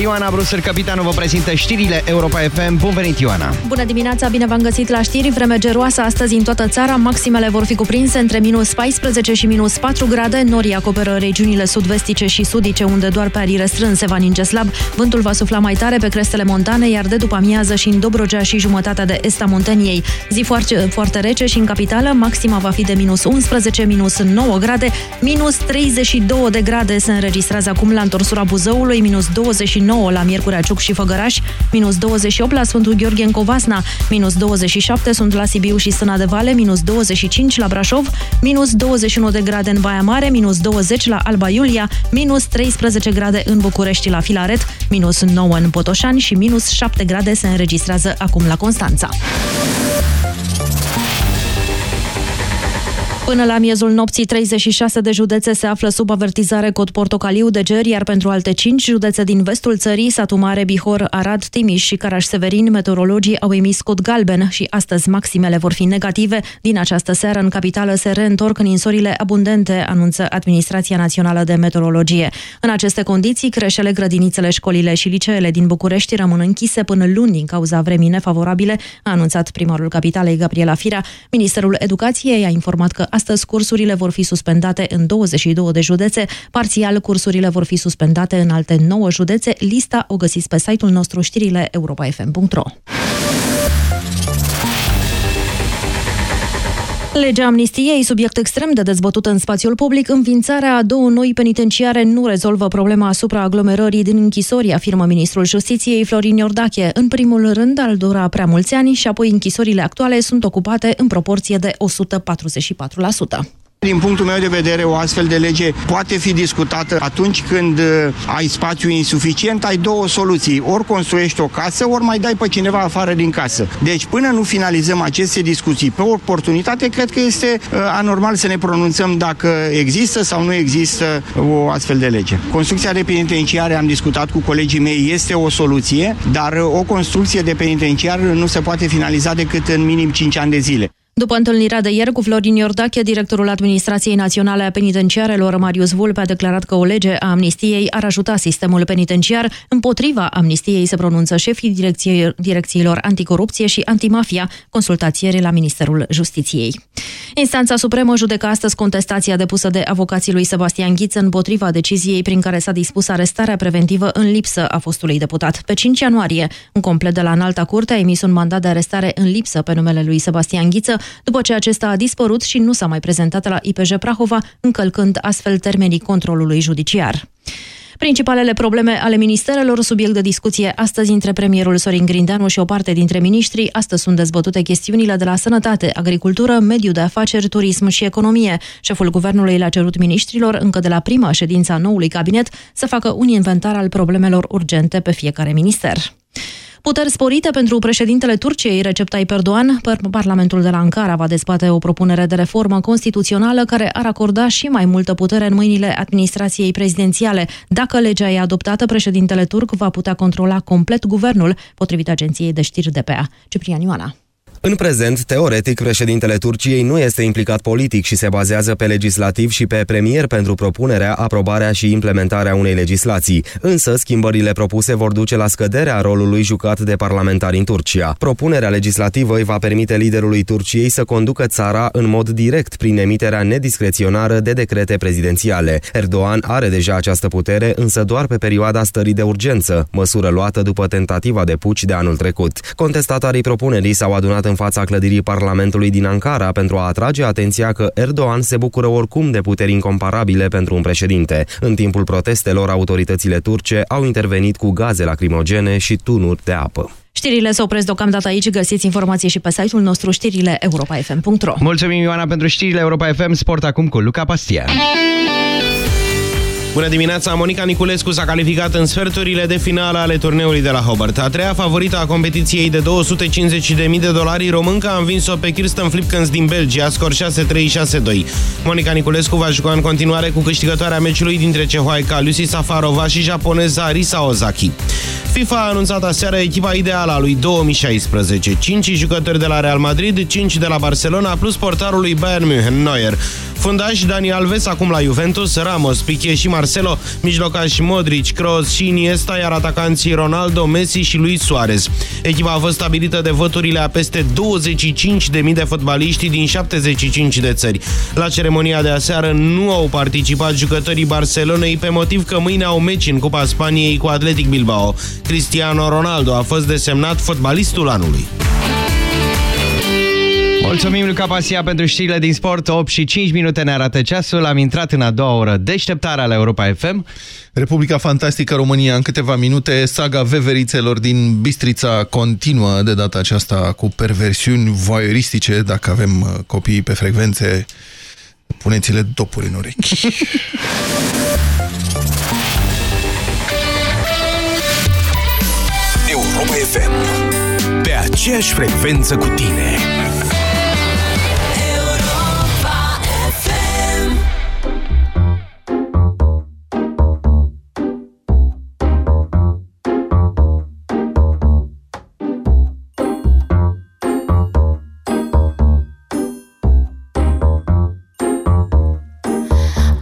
Ioana Brusăr, capitanul, vă prezintă știrile Europa FM. Bun venit, Ioana! Bună dimineața, bine v-am găsit la știri. Vreme geroasă astăzi în toată țara. Maximele vor fi cuprinse între minus 14 și minus 4 grade. Norii acoperă regiunile sud-vestice și sudice, unde doar pe arii restrâns se va ninge slab. Vântul va sufla mai tare pe crestele montane, iar de după amiază și în Dobrogea și jumătatea de est a Munteniei. Zi foarte, foarte rece și în capitală, maxima va fi de minus 11, minus 9 grade, minus 32 de grade se înregistrează acum la întorsura Buzăului, minus 29 la Miercurea Ciuc și Făgăraș, minus 28 la Sfântul Gheorghe în Covasna, minus 27 sunt la Sibiu și Sâna de Vale, minus 25 la Brașov, minus 21 de grade în Baia Mare, minus 20 la Alba Iulia, minus 13 grade în București la Filaret, minus 9 în Botoșani și minus 7 grade se înregistrează acum la Constanța. Până la miezul nopții, 36 de județe se află sub avertizare cod portocaliu de ger, iar pentru alte 5 județe din vestul țării, Satu Mare, Bihor, Arad, Timiș și Caraș-Severin, meteorologii au emis cod galben și astăzi maximele vor fi negative. Din această seară, în capitală se reîntorc în insorile abundente, anunță Administrația Națională de Meteorologie. În aceste condiții, creșele, grădinițele, școlile și liceele din București rămân închise până luni din cauza vremii nefavorabile, a anunțat primarul capitalei Gabriela Firea. Ministerul Educației a informat că Astăzi cursurile vor fi suspendate în 22 de județe, parțial cursurile vor fi suspendate în alte 9 județe. Lista o găsiți pe site-ul nostru știrile europa.fm.ro. Legea amnistiei, subiect extrem de dezbătut în spațiul public, înființarea a două noi penitenciare nu rezolvă problema asupra aglomerării din închisori, afirmă ministrul Justiției Florin Iordache. În primul rând, al dura prea mulți ani și apoi închisorile actuale sunt ocupate în proporție de 144%. Din punctul meu de vedere, o astfel de lege poate fi discutată atunci când uh, ai spațiu insuficient, ai două soluții. Ori construiești o casă, ori mai dai pe cineva afară din casă. Deci, până nu finalizăm aceste discuții pe oportunitate, cred că este uh, anormal să ne pronunțăm dacă există sau nu există o astfel de lege. Construcția de penitenciare, am discutat cu colegii mei, este o soluție, dar uh, o construcție de penitenciar nu se poate finaliza decât în minim 5 ani de zile. După întâlnirea de ieri cu Florin Iordache, directorul Administrației Naționale a Penitenciarelor, Marius Vulpe, a declarat că o lege a amnistiei ar ajuta sistemul penitenciar. Împotriva amnistiei se pronunță șefii direcției, direcțiilor anticorupție și antimafia, consultați ieri la Ministerul Justiției. Instanța Supremă judecă astăzi contestația depusă de avocații lui Sebastian Ghiță împotriva deciziei prin care s-a dispus arestarea preventivă în lipsă a fostului deputat. Pe 5 ianuarie, un complet de la Înalta Curte a emis un mandat de arestare în lipsă pe numele lui Sebastian Ghiță, după ce acesta a dispărut și nu s-a mai prezentat la IPJ Prahova, încălcând astfel termenii controlului judiciar. Principalele probleme ale ministerelor, subiect de discuție astăzi între premierul Sorin Grindeanu și o parte dintre miniștri, astăzi sunt dezbătute chestiunile de la sănătate, agricultură, mediu de afaceri, turism și economie. Șeful guvernului le-a cerut miniștrilor, încă de la prima ședință a noului cabinet, să facă un inventar al problemelor urgente pe fiecare minister. Puteri sporite pentru președintele Turciei, Recep Tayyip Erdogan, Parlamentul de la Ankara va dezbate o propunere de reformă constituțională care ar acorda și mai multă putere în mâinile administrației prezidențiale. Dacă legea e adoptată, președintele turc va putea controla complet guvernul, potrivit agenției de știri DPA. Ciprian Ioana. În prezent, teoretic, președintele Turciei nu este implicat politic și se bazează pe legislativ și pe premier pentru propunerea, aprobarea și implementarea unei legislații. Însă, schimbările propuse vor duce la scăderea rolului jucat de parlamentari în Turcia. Propunerea legislativă îi va permite liderului Turciei să conducă țara în mod direct prin emiterea nediscreționară de decrete prezidențiale. Erdogan are deja această putere, însă doar pe perioada stării de urgență, măsură luată după tentativa de puci de anul trecut. Contestatarii propunerii s-au adunat în fața clădirii Parlamentului din Ankara pentru a atrage atenția că Erdogan se bucură oricum de puteri incomparabile pentru un președinte. În timpul protestelor, autoritățile turce au intervenit cu gaze lacrimogene și tunuri de apă. Știrile se opresc deocamdată aici, găsiți informații și pe site-ul nostru știrile europa.fm.ro Mulțumim, Ioana, pentru știrile Europa FM. Sport acum cu Luca Pastia. Bună dimineața! Monica Niculescu s-a calificat în sferturile de finală ale turneului de la Hobart. A treia favorită a competiției de 250.000 de dolari, românca a învins-o pe Kirsten Flipkens din Belgia, scor 6-3-6-2. Monica Niculescu va juca în continuare cu câștigătoarea meciului dintre cehoaica Lucy Safarova și japoneza Risa Ozaki. FIFA a anunțat aseară echipa ideală a lui 2016. 5 jucători de la Real Madrid, 5 de la Barcelona, plus portarul lui Bayern München, Neuer. Fundaș Dani Alves acum la Juventus, Ramos, Piqué și Marcelo, mijlocași Modric, Kroos și Iniesta, iar atacanții Ronaldo, Messi și Luis Suarez. Echipa a fost stabilită de voturile a peste 25.000 de fotbaliști din 75 de țări. La ceremonia de aseară nu au participat jucătorii Barcelonei pe motiv că mâine au meci în Cupa Spaniei cu Atletic Bilbao. Cristiano Ronaldo a fost desemnat fotbalistul anului. Mulțumim, Luca Pasia, pentru știrile din sport. 8 și 5 minute ne arată ceasul. Am intrat în a doua oră deșteptarea la Europa FM. Republica Fantastică România în câteva minute. Saga veverițelor din Bistrița continuă de data aceasta cu perversiuni voyeuristice. Dacă avem uh, copiii pe frecvențe, puneți-le dopuri în urechi. Europa FM. Pe aceeași frecvență cu tine.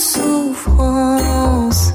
souffrance.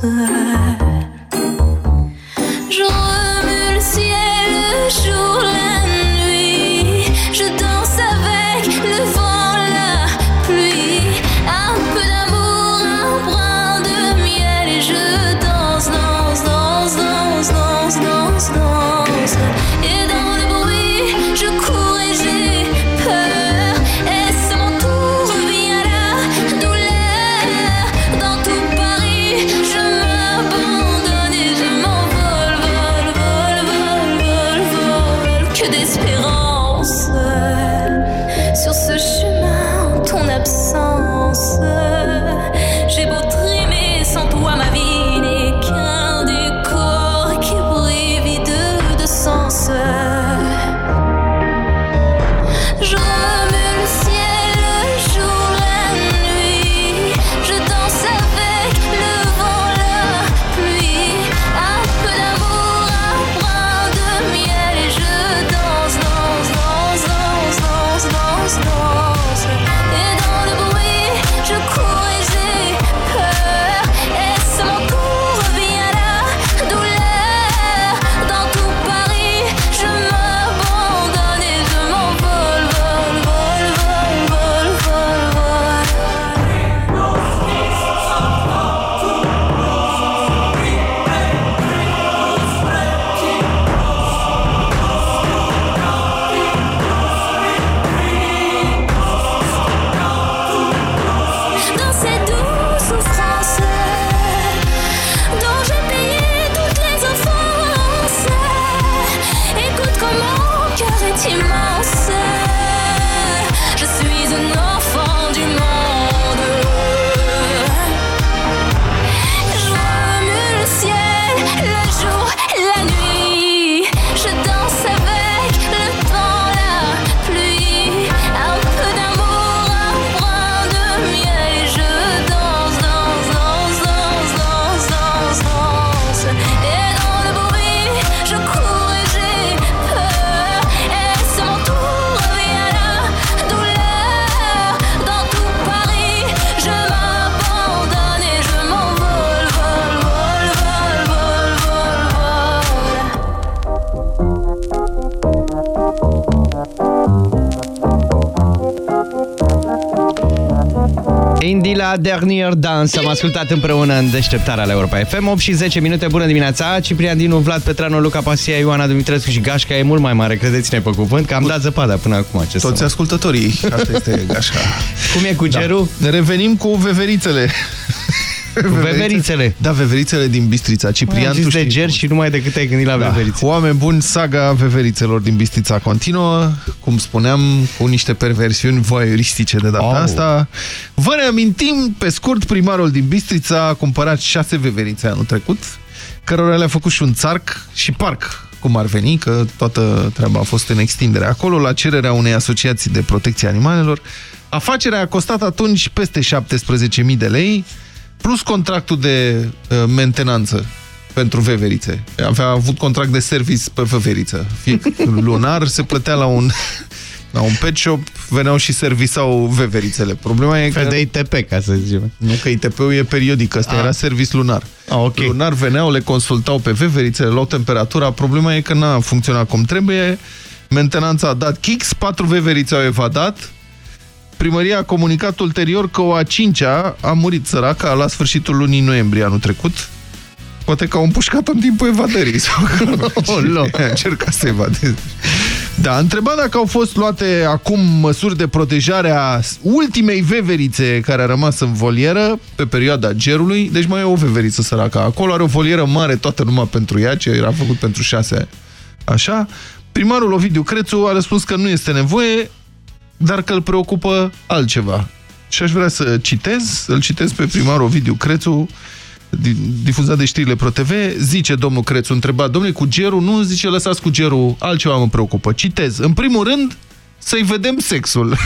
Indy la Dernier Dance am ascultat împreună în deșteptarea la Europa FM 8 și 10 minute, bună dimineața Ciprian Dinu, Vlad Petranu, Luca Pasia, Ioana Dumitrescu și Gașca e mult mai mare, credeți-ne pe cuvânt că am dat zăpada până acum ce să Toți mă- ascultătorii, asta este gașca. Cum e cu cerul? Da. Revenim cu veverițele. Veverițele. Da, veverițele din Bistrița. Ciprian, Am zis tu de știi ger și numai decât te-ai gândit la Da. veverițe. Oameni buni, saga veverițelor din Bistrița continuă, cum spuneam, cu niște perversiuni voyeuristice de data Au. asta. Vă reamintim, pe scurt, primarul din Bistrița a cumpărat șase veverițe anul trecut, cărora le-a făcut și un țarc și parc, cum ar veni, că toată treaba a fost în extindere acolo, la cererea unei asociații de protecție a animalelor. Afacerea a costat atunci peste 17.000 de lei, plus contractul de uh, mentenanță pentru veverițe. Avea avut contract de service pe veveriță. Fie lunar se plătea la un, la un pet shop, veneau și servisau veverițele. Problema e că... Fel de ITP, ca să zicem. Nu, că ITP-ul e periodic, ăsta Ah. era service lunar. Ah, ok. Lunar veneau, le consultau pe veverițele, luau temperatura. Problema e că n-a funcționat cum trebuie. Mentenanța a dat kicks, patru veverițe au evadat. Primăria a comunicat ulterior că o a cincea a murit săraca la sfârșitul lunii noiembrie anul trecut. Poate că au împușcat-o în timpul evadării. Sau că a încercat să evadeze. Da, a întrebat dacă au fost luate acum măsuri de protejare a ultimei veverițe care a rămas în volieră pe perioada gerului. Deci mai e o veveriță săracă acolo. Are o volieră mare toată numai pentru ea, ce era făcut pentru șase. Așa. Primarul Ovidiu Crețu a răspuns că nu este nevoie, dar că îl preocupă altceva. Și aș vrea să citez, îl citez pe primarul Ovidiu Crețu, di- difuzat de știrile ProTV, zice domnul Crețu, întrebat, domnule, cu gerul, nu zice, lăsați cu gerul, altceva mă preocupă. Citez, în primul rând, să-i vedem sexul.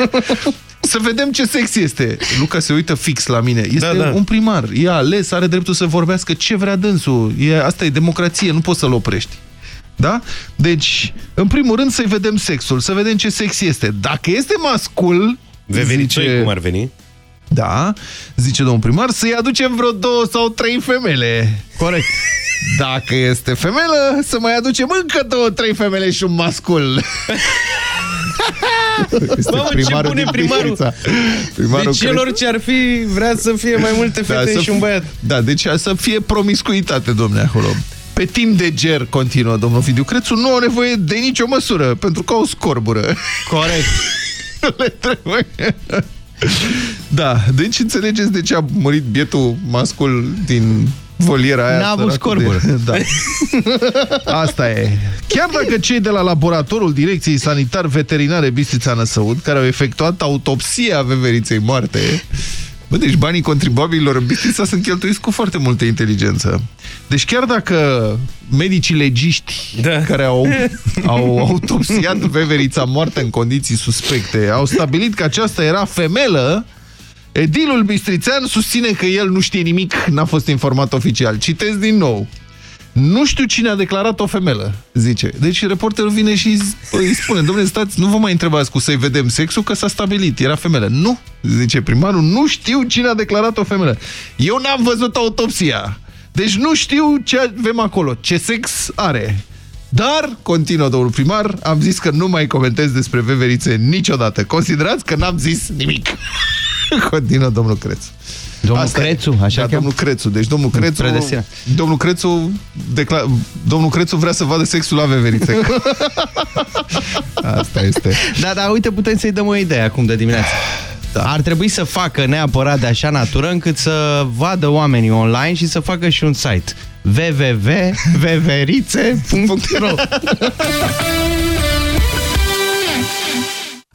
să vedem ce sex este. Luca se uită fix la mine. Este Da, da. un primar, e ales, are dreptul să vorbească ce vrea dânsul. E, asta e democrație, nu poți să-l oprești. Da? Deci, în primul rând să-i vedem sexul, să vedem ce sex este. Dacă este mascul, Vevericoi, cum ar veni? Da, zice domnul primar, să-i aducem vreo două sau trei femele. Corect. Dacă este femelă, să mai aducem încă două, trei femele și un mascul. Este Mamă, ce primarul bune din primarul! Bistrița. Primarul Deci el Crețu. orice ar fi, vrea să fie mai multe fete să și un fi- băiat. Da, deci să fie promiscuitate, domne, acolo. Pe timp de ger, continuă domnul Fidiu Crețu, nu au nevoie de nicio măsură, pentru că au scorbură. Corect. Nu le trebuie. Da, deci înțelegeți de ce a murit bietul mascul din voliera aia. N-a avut săracul scorburi. De... Da. Asta e. Chiar dacă cei de la laboratorul Direcției Sanitar Veterinare Bistrița Năsăud, care au efectuat autopsia veveriței moarte, Bă, deci banii contribuabililor în Bistrița sunt cheltuiți cu foarte multă inteligență. Deci chiar dacă medicii legiști da. care au, au autopsiat veverița moartă în condiții suspecte au stabilit că aceasta era femelă, edilul bistrițean susține că el nu știe nimic, n-a fost informat oficial. Citez din nou. Nu știu cine a declarat o femelă, zice. Deci reporterul vine și z- îi spune, domnule, stați, nu vă mai întrebați cu să-i vedem sexul, că s-a stabilit, era femelă. Nu, zice primarul, nu știu cine a declarat o femelă. Eu n-am văzut autopsia. Deci nu știu ce avem acolo, ce sex are. Dar, continuă domnul primar, am zis că nu mai comentez despre veverițe niciodată. Considerați că n-am zis nimic. continuă domnul Crețu. Domnul Asta e. Crețu, așa da, cheamă? domnul Crețu. Deci domnul Crețu, Predestinat. domnul Crețu, decla... domnul Crețu vrea să vadă sexul la veverițe. Asta este. Da, da, uite, putem să-i dăm o idee acum de dimineață. Da. Ar trebui să facă neapărat de așa natură încât să vadă oamenii online și să facă și un site www.veverițe.ro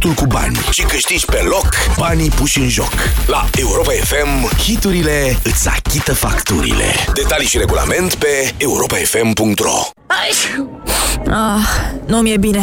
hitul cu bani și câștigi pe loc banii puși în joc. La Europa FM, hiturile îți achită facturile. Detalii și regulament pe europafm.ro Ah, nu mi-e bine.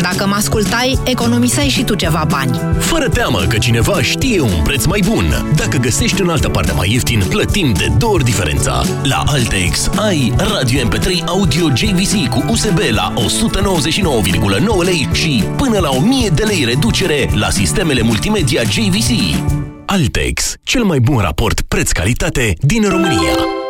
Dacă mă ascultai, economiseai și tu ceva bani. Fără teamă că cineva știe un preț mai bun. Dacă găsești în altă parte mai ieftin, plătim de două ori diferența. La Altex ai radio MP3 audio JVC cu USB la 199,9 lei și până la 1000 de lei reducere la sistemele multimedia JVC. Altex, cel mai bun raport preț-calitate din România.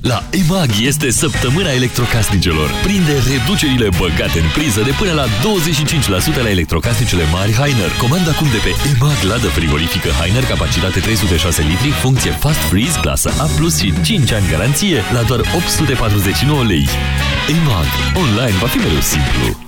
La EMAG este săptămâna electrocasnicelor. Prinde reducerile băgate în priză de până la 25% la electrocasnicele mari Heiner. Comanda acum de pe EMAG ladă frigorifică Heiner, capacitate 306 litri, funcție Fast Freeze, clasă A+, și 5 ani garanție la doar 849 lei. EMAG. Online va fi mereu simplu.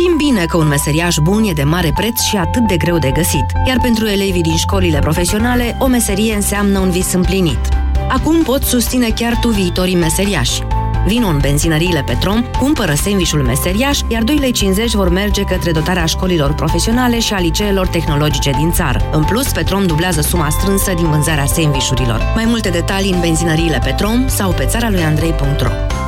Știm bine că un meseriaș bun e de mare preț și atât de greu de găsit, iar pentru elevii din școlile profesionale, o meserie înseamnă un vis împlinit. Acum poți susține chiar tu viitorii meseriași. Vino în benzinăriile Petrom, cumpără sandvișul meseriaș, iar 2,50 lei vor merge către dotarea școlilor profesionale și a liceelor tehnologice din țară. În plus, Petrom dublează suma strânsă din vânzarea sandvișurilor. Mai multe detalii în benzinăriile Petrom sau pe țara lui Andrei.ro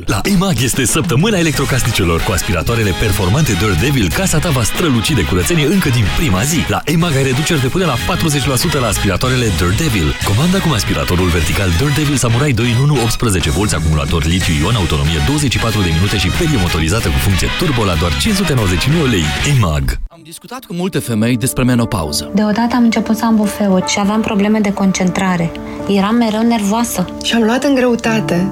La EMAG este săptămâna electrocasnicelor. Cu aspiratoarele performante Dirt Devil, casa ta va străluci de curățenie încă din prima zi. La EMAG ai reduceri de până la 40% la aspiratoarele Dirt Devil. Comanda cu aspiratorul vertical Dirt Devil Samurai 2 în 1 18 V acumulator litiu-ion, autonomie 24 de minute și perie motorizată cu funcție turbo la doar 599 lei. EMAG. Am discutat cu multe femei despre menopauză. Deodată am început să am bufeuri și aveam probleme de concentrare. Eram mereu nervoasă. Și am luat în greutate.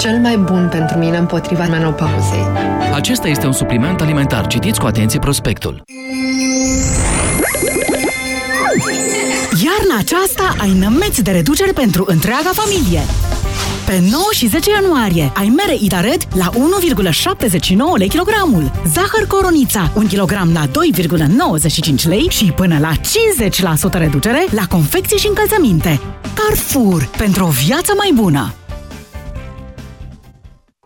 Cel mai bun pentru mine împotriva menopauzei. Acesta este un supliment alimentar. Citiți cu atenție prospectul. Iarna aceasta ai nămeți de reducere pentru întreaga familie. Pe 9 și 10 ianuarie ai mere Itared la 1,79 lei kilogramul, zahăr coronița 1 kg la 2,95 lei și până la 50% reducere la confecții și încălțăminte. Carrefour, pentru o viață mai bună!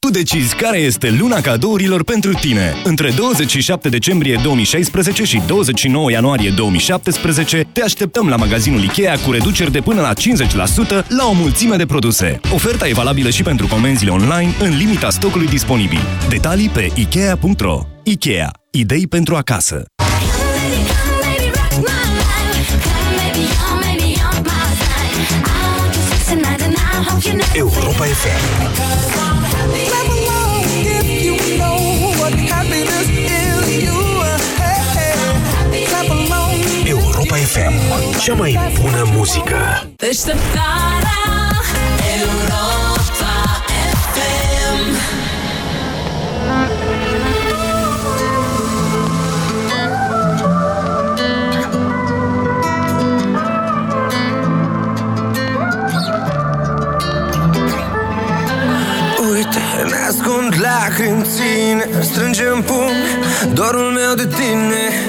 Tu decizi care este luna cadourilor pentru tine. Între 27 decembrie 2016 și 29 ianuarie 2017 te așteptăm la magazinul Ikea cu reduceri de până la 50% la o mulțime de produse. Oferta e valabilă și pentru comenzile online în limita stocului disponibil. Detalii pe Ikea.ro Ikea. Idei pentru acasă. Europa FM. Cea mai bună muzică. Deșteptarea Europa FM Uite, ne ascund lacrimi ține Strângem pumn dorul meu de tine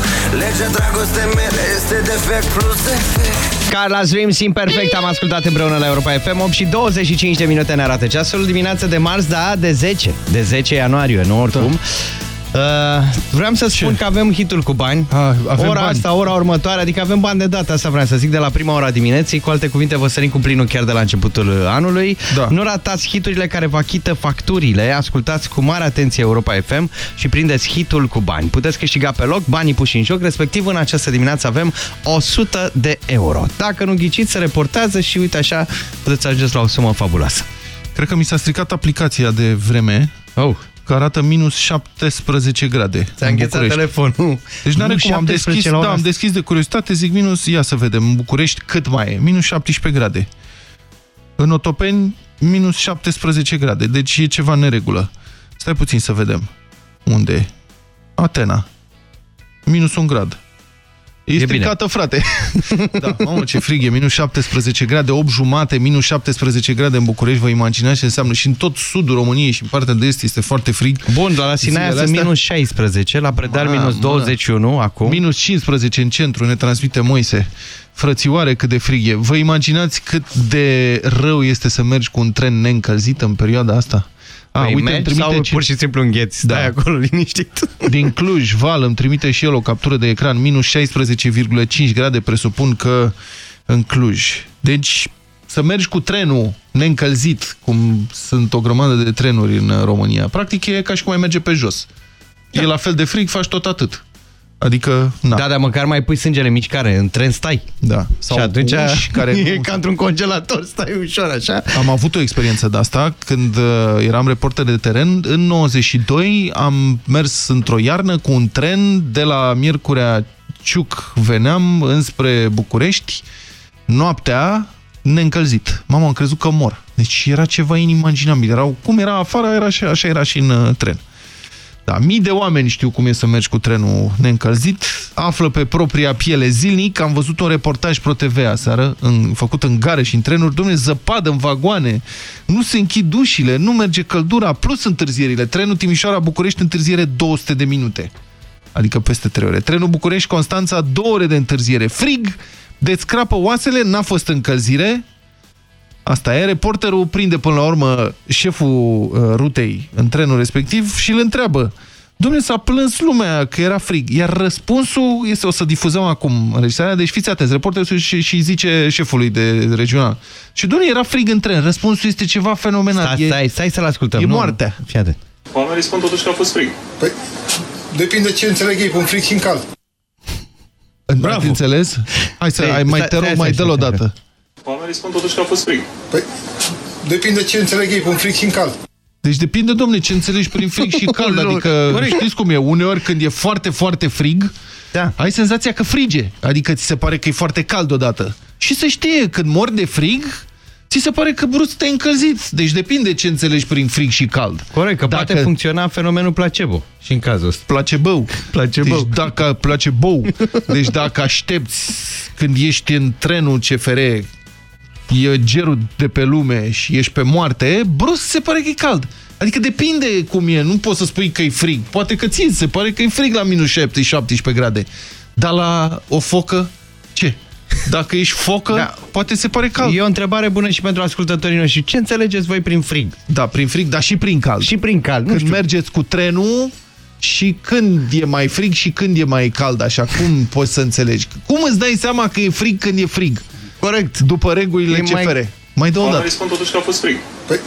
Legea dragostei mele este defect plus defect Carla Dreams Imperfect am ascultat împreună la Europa FM 8 și 25 de minute ne arată ceasul dimineața de marți, da, de 10 de 10 ianuarie, nu oricum Uh, vreau să spun Ce? că avem hitul cu bani. A, avem ora bani. asta, ora următoare, adică avem bani de dată, asta vreau să zic, de la prima ora dimineții. Cu alte cuvinte, vă sărim cu plinul chiar de la începutul anului. Da. Nu ratați hiturile care vă achită facturile. Ascultați cu mare atenție Europa FM și prindeți hitul cu bani. Puteți câștiga pe loc banii puși în joc, respectiv în această dimineață avem 100 de euro. Dacă nu ghiciți, se reportează și uite așa puteți ajungeți la o sumă fabuloasă. Cred că mi s-a stricat aplicația de vreme. Oh că arată minus 17 grade. Ți-a înghețat telefonul. Deci n-are cum, am deschis, da, am deschis de curiozitate, zic minus, ia să vedem, în București cât mai e? Minus 17 grade. În Otopeni, minus 17 grade, deci e ceva neregulă. Stai puțin să vedem. Unde e? Atena. Minus un grad. E, e stricată, frate. da, mamă, ce frig e, minus 17 grade, 8 jumate, minus 17 grade în București, vă imaginați ce înseamnă. Și în tot sudul României și în partea de est este foarte frig. Bun, la Sinaia sunt minus 16, la Predar Ma, minus 21 ma. acum. Minus 15 în centru, ne transmite Moise. Frățioare, cât de frig e. Vă imaginați cât de rău este să mergi cu un tren neîncălzit în perioada asta? A, păi uite, îmi trimite sau pur și simplu îngheți, da. stai acolo liniștit. Din Cluj, Val îmi trimite și el o captură de ecran, minus 16,5 grade, presupun că în Cluj. Deci, să mergi cu trenul neîncălzit, cum sunt o grămadă de trenuri în România, practic e ca și cum ai merge pe jos. Da. E la fel de frig, faci tot atât. Adică, na. Da, dar măcar mai pui sângele mici care în tren stai. Da. Sau și atunci care e ca într-un congelator, stai ușor așa. Am avut o experiență de asta când uh, eram reporter de teren. În 92 am mers într-o iarnă cu un tren de la Miercurea Ciuc veneam înspre București. Noaptea neîncălzit. Mama, am crezut că mor. Deci era ceva inimaginabil. Erau, cum era afară, era așa, așa era și în uh, tren. Da, mii de oameni știu cum e să mergi cu trenul neîncălzit, află pe propria piele zilnic. Am văzut un reportaj Pro TV aseară, în, făcut în gare și în trenuri, domnule, zăpadă în vagoane, nu se închid ușile, nu merge căldura, plus întârzierile. Trenul Timișoara-București întârziere 200 de minute, adică peste 3 ore. Trenul București-Constanța 2 ore de întârziere. Frig, descrapă oasele, n-a fost încălzire, Asta e, reporterul prinde până la urmă șeful uh, rutei în trenul respectiv și îl întreabă Domnule, s-a plâns lumea că era frig. Iar răspunsul este, o să difuzăm acum înregistrarea, deci fiți atenți, reporterul și, și zice șefului de regional. Și domnule, era frig în tren. Răspunsul este ceva fenomenal. Stai, stai, stai să-l ascultăm. E nu, moartea. Fii atent. Oamenii spun totuși că a fost frig. Păi, depinde ce înțeleg ei cu frig și în cald. Bravo. înțeles? Hai să, hai, mai te rog, mai dă-l o dată. Oamenii spun totuși că a fost frig. Păi, depinde ce înțeleg ei prin frig și în cald. Deci depinde, domne, ce înțelegi prin frig și cald. Adică, Corect. știți cum e, uneori când e foarte, foarte frig, da. ai senzația că frige. Adică ți se pare că e foarte cald odată. Și să știe, când mor de frig, ți se pare că brusc te-ai încălzit. Deci depinde ce înțelegi prin frig și cald. Corect, că dacă... poate funcționa fenomenul placebo. Și în cazul ăsta. Placebo. Placebo. Deci dacă, placebo. Deci dacă aștepți când ești în trenul CFR e gerul de pe lume și ești pe moarte, brusc se pare că e cald. Adică depinde cum e, nu poți să spui că e frig. Poate că ți se pare că e frig la minus 17 grade. Dar la o focă, ce? Dacă ești focă, da. poate se pare cald. E o întrebare bună și pentru ascultătorii noștri. Ce înțelegeți voi prin frig? Da, prin frig, dar și prin cald. Și prin cald. Când mergeți cu trenul și când e mai frig și când e mai cald, așa, cum poți să înțelegi? Cum îți dai seama că e frig când e frig? Corect. După regulile e CFR. Mai, mai dă o dată. spun totuși că a fost frig. Păi,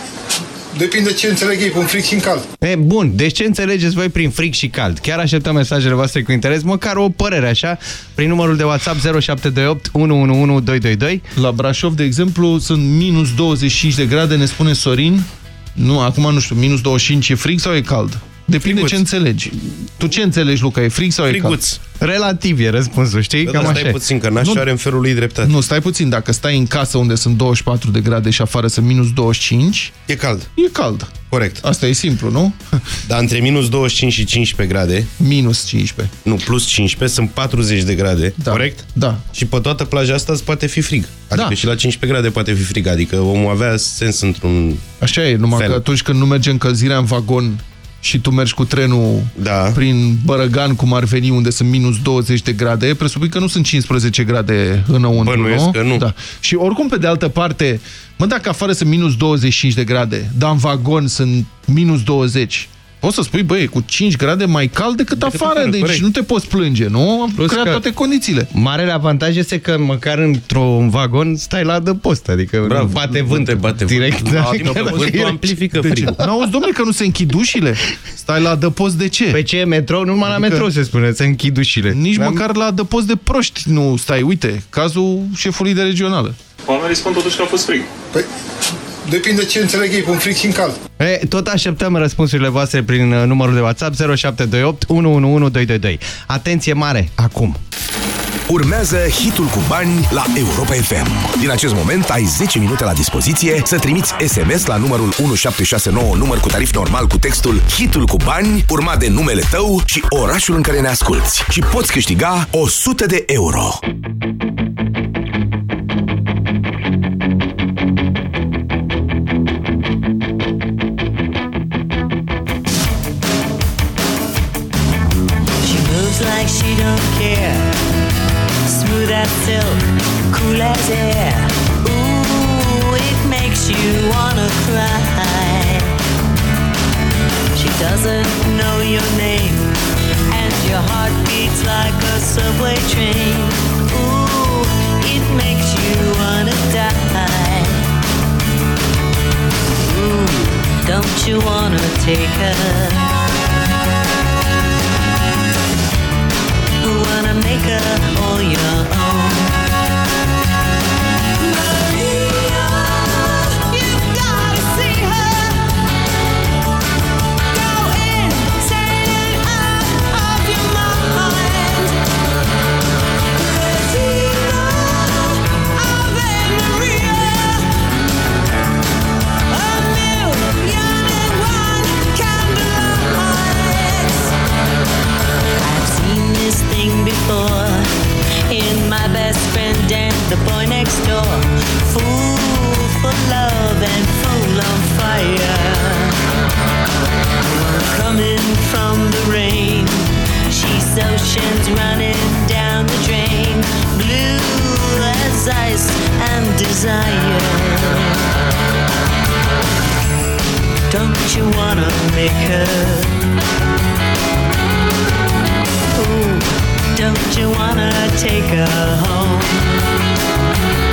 depinde ce înțeleg ei prin frig și în cald. E, bun, deci ce înțelegeți voi prin frig și cald? Chiar așteptăm mesajele voastre cu interes, măcar o părere așa, prin numărul de WhatsApp 0728 111222. La Brașov, de exemplu, sunt minus 25 de grade, ne spune Sorin. Nu, acum nu știu, minus 25 e frig sau e cald? Depinde ce înțelegi. Tu ce înțelegi, Luca? E frig sau Friguț. e cald? Relativ e răspunsul, știi? Da, Cam dar așa stai e. puțin, că nașul Nu. are în felul lui dreptate. Nu, stai puțin. Dacă stai în casă unde sunt 24 de grade și afară sunt minus 25, E cald. e cald. Corect. Asta e simplu, nu? Dar între minus 25 și 15 grade, Minus 15. nu, plus 15, sunt 40 de grade, Da. corect? Da. Și pe toată plaja asta îți poate fi frig. Adică Da. și la 15 grade poate fi frig. Adică omul avea sens într-un... Așa e, numai Fel. că atunci când nu merge încălzirea în vagon și tu mergi cu trenul Da. prin Bărăgan, cum ar veni, unde sunt minus 20 de grade, presupui că nu sunt 15 grade înăuntru, Bănuiesc nu? că nu. Da. Și oricum, pe de altă parte, mă, dacă afară sunt minus 25 de grade, dar în vagon sunt minus 20, poți să spui, băi, e cu 5 grade mai cald decât, afară, afară, deci corect. nu te poți plânge, nu? Am Plus creat că- toate condițiile. Marele avantaj este că măcar într-un vagon stai la adăpost, adică Bravo, bate nu vânt te bate direct. vântul. da, Adică direct. vântul amplifică De ce? frigul. N-auzi, domnule, că nu se închid ușile? Stai la adăpost de ce? Pe ce e metrou? Numai la Adică- metrou se spune, se închid ușile. Nici Mi-am- măcar la adăpost de proști nu stai. Uite, cazul șefului de regională. Oamenii spun totuși că a fost frig. Păi, depinde ce înțeleg ei, în frig și în cald. E, tot așteptăm răspunsurile voastre prin uh, numărul de WhatsApp 0728 111222. Atenție mare, acum! Urmează hitul cu bani la Europa FM. Din acest moment ai 10 minute la dispoziție să trimiți SMS la numărul 1769, număr cu tarif normal cu textul hitul cu bani, urmat de numele tău și orașul în care ne asculti. Și poți câștiga 100 de euro. As silk, cool as air. Ooh, it makes you wanna cry. She doesn't know your name, and your heart beats like a subway train. Ooh, it makes you wanna die. Ooh, don't you wanna take her? Wanna make her all your own. The boy next door. Fool for love and fool on fire. Coming from the rain, she's oceans running down the drain. Blue as ice and desire. Don't you wanna make her? Ooh, don't you wanna take her home? Maria,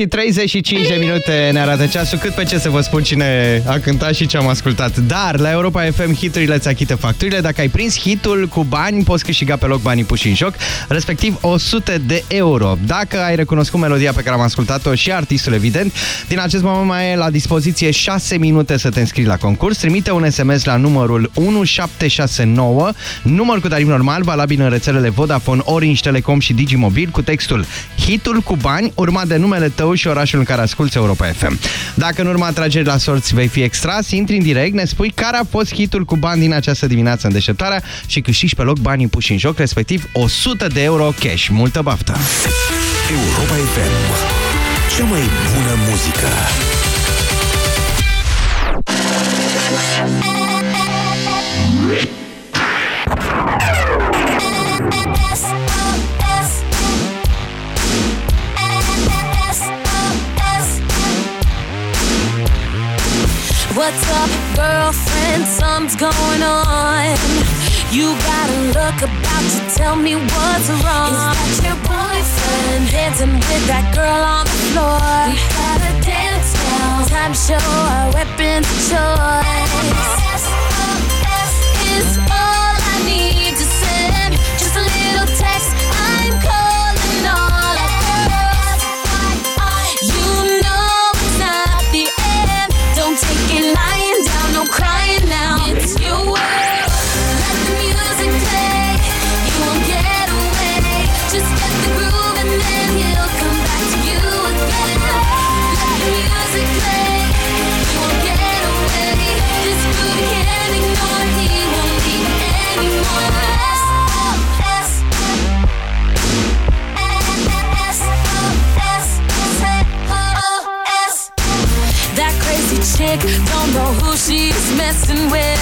și 35 de minute ne arată ceasul, cât pe ce să vă spun cine a cântat și ce am ascultat. Dar la Europa FM hiturile îți achită facturile. Dacă ai prins hitul cu bani, poți câștiga pe loc banii puși în joc, respectiv 100 de euro. Dacă ai recunoscut melodia pe care am ascultat-o și artistul, evident, din acest moment mai e la dispoziție 6 minute să te înscrii la concurs. Trimite un SMS la numărul 1769, număr cu tarif normal, valabil în rețelele Vodafone, Orange, Telecom și Digimobil, cu textul Hitul cu bani, urmat de numele tău și orașul în care asculti Europa FM. Dacă în urma atragerii la sorți vei fi extras, intri în direct, ne spui care a fost hitul cu bani din această dimineață în deșteptarea și câștigi pe loc banii puși în joc, respectiv 100 de euro cash. Multă baftă! Europa FM. Cea mai bună muzică. What's up, girlfriend? Something's going on. You got a look about to tell me what's wrong. Is that your boyfriend dancing with that girl on the floor? We gotta dance now. Time show our weapons of choice. Chick don't know who she's messing with.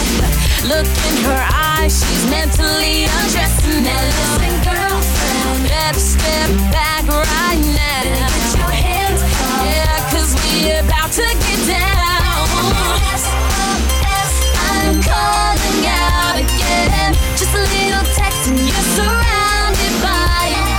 Look in her eyes, she's mentally undressing. Now listen, girlfriend, better step back right now. Get your hands up. Yeah, cause we about to get down. I'm calling out again. Just a little text and you're surrounded by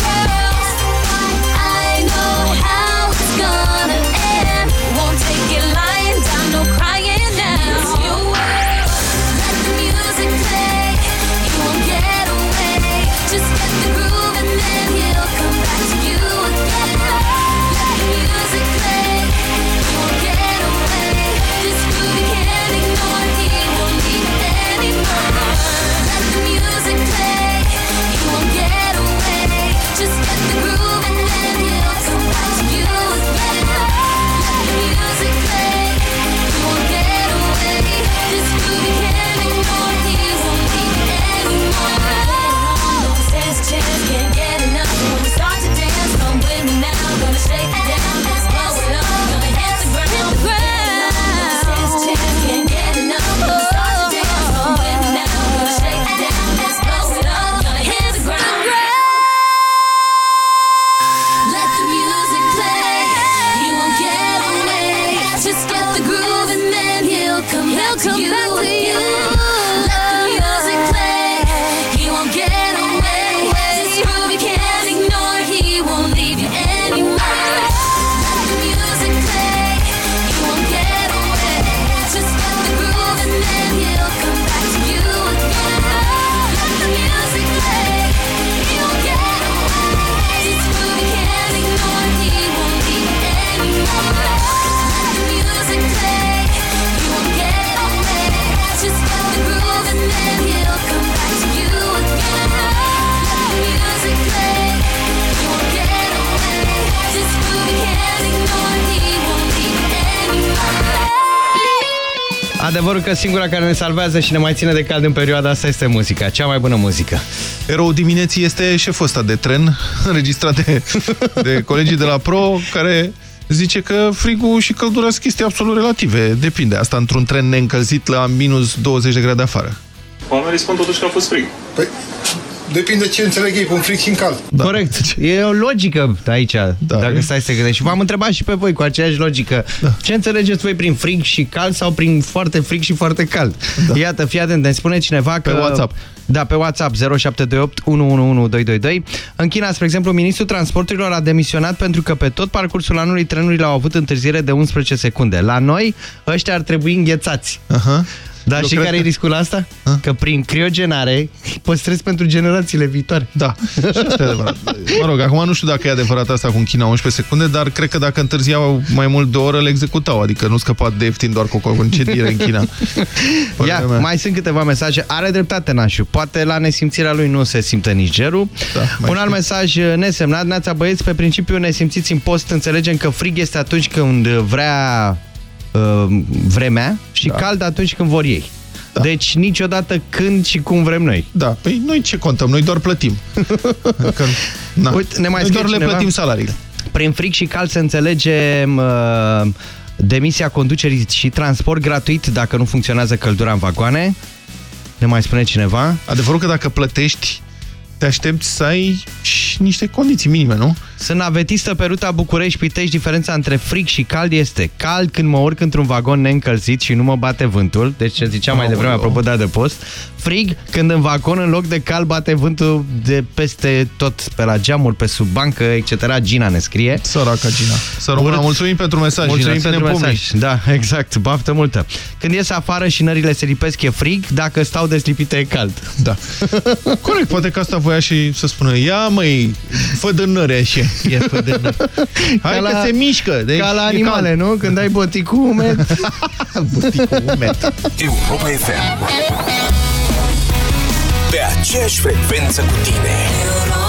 Adevărul că singura care ne salvează și ne mai ține de cald în perioada asta este muzica, cea mai bună muzică. Erou dimineții este șeful ăsta de tren, înregistrat de, de colegii de la Pro, care zice că frigul și căldura sunt chestii absolut relative. Depinde. Asta într-un tren neîncălzit la minus 20 de grade afară. Oamenii spun totuși că a fost frig. Păi, Depinde ce înțeleg ei, pun fric și în cald. Da. Corect. E o logică aici, da, dacă stai să gândești. Și v-am întrebat și pe voi cu aceeași logică. Da. Ce înțelegeți voi prin frig și cald sau prin foarte frig și foarte cald? Da. Iată, fii atent, ne spune cineva că... Pe WhatsApp. Da, pe WhatsApp 0728 111222. În China, spre exemplu, ministrul transporturilor a demisionat pentru că pe tot parcursul anului trenurile au avut întârziere de 11 secunde. La noi, ăștia ar trebui înghețați. Aha. Dar Eu și cred care e că- riscul la asta? Că prin criogenare păstrezi pentru generațiile viitoare. Da, și asta e adevărat. Mă rog, acum nu știu dacă e adevărat asta cu în China 11 secunde, dar cred că dacă întârziau mai mult de o oră, le executau. Adică nu scăpa de ieftin doar cu concediere în China. Ia, mai sunt câteva mesaje. Are dreptate Nașu. Poate la nesimțirea lui nu se simte nici gerul. Da, Un alt mesaj nesemnat. Neața băieți, pe principiu ne simțiți în post. Înțelegem că frig este atunci când vrea uh, vremea și da. cald atunci când vor ei. Da. Deci niciodată când și cum vrem noi. Da, păi noi ce contăm? Noi doar plătim. Adică, na. Uite, ne mai noi scrie doar le cineva? plătim salariile. Prin frig și cald se înțelege uh, demisia conducerii și transport gratuit dacă nu funcționează căldura în vagoane. Ne mai spune cineva? Adevărul că dacă plătești, te aștepți să ai și niște condiții minime, nu? Sunt navetistă pe ruta București-Pitești. Diferența între frig și cald este cald când mă urc într-un vagon neîncălzit și nu mă bate vântul. Deci ce ziceam mai devreme, apropo de adăpost. Frig când în vagon în loc de cald bate vântul de peste tot, pe la geamuri, pe sub bancă, etc. Gina ne scrie. Săraca Gina. Să rămână. Urât. Mulțumim pentru mesaj, Mulțumim Gina. pentru Ținem mesaj. Da, exact. Baftă multă. Când ies afară și nările se lipesc, e frig. Dacă stau deslipite, e cald. Da. Corect, poate că asta voia și să spună Ia măi, fă de nări așa. E fă de nări. Hai Ca că la- se mișcă. Deci Ca la e animale, cald. nu? Când ai boticul umed. boticul umed. Europa FM. Pe aceeași frecvență cu tine. I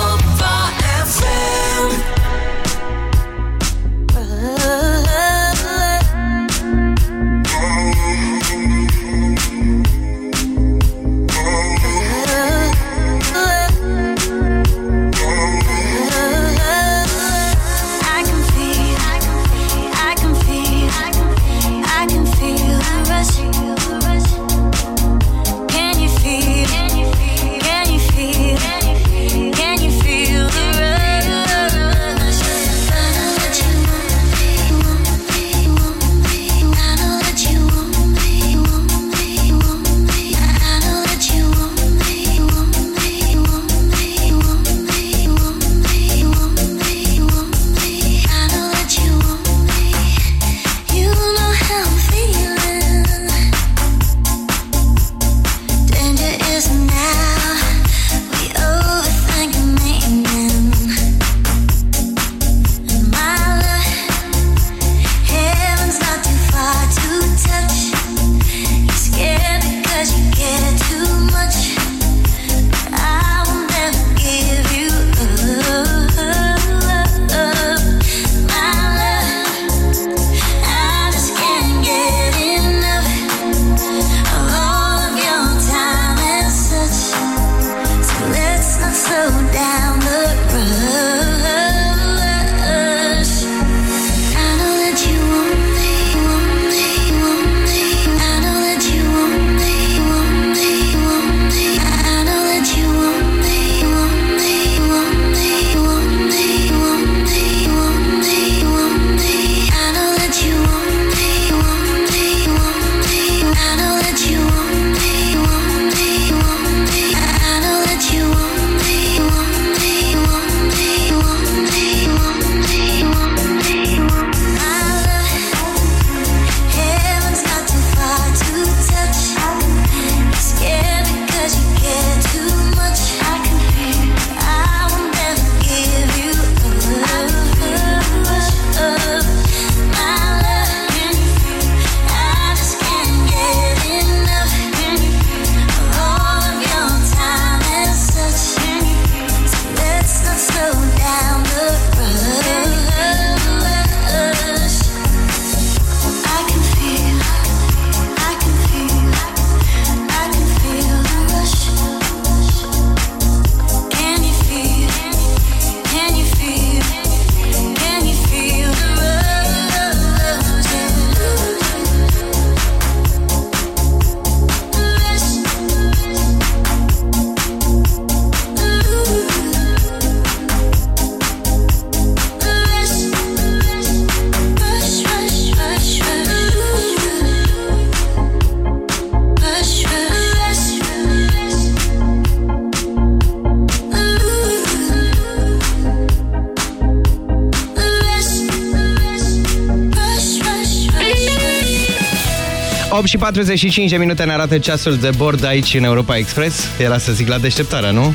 și 45 de minute ne arată ceasul de bord aici în Europa Express. Era să zic la deșteptarea, nu?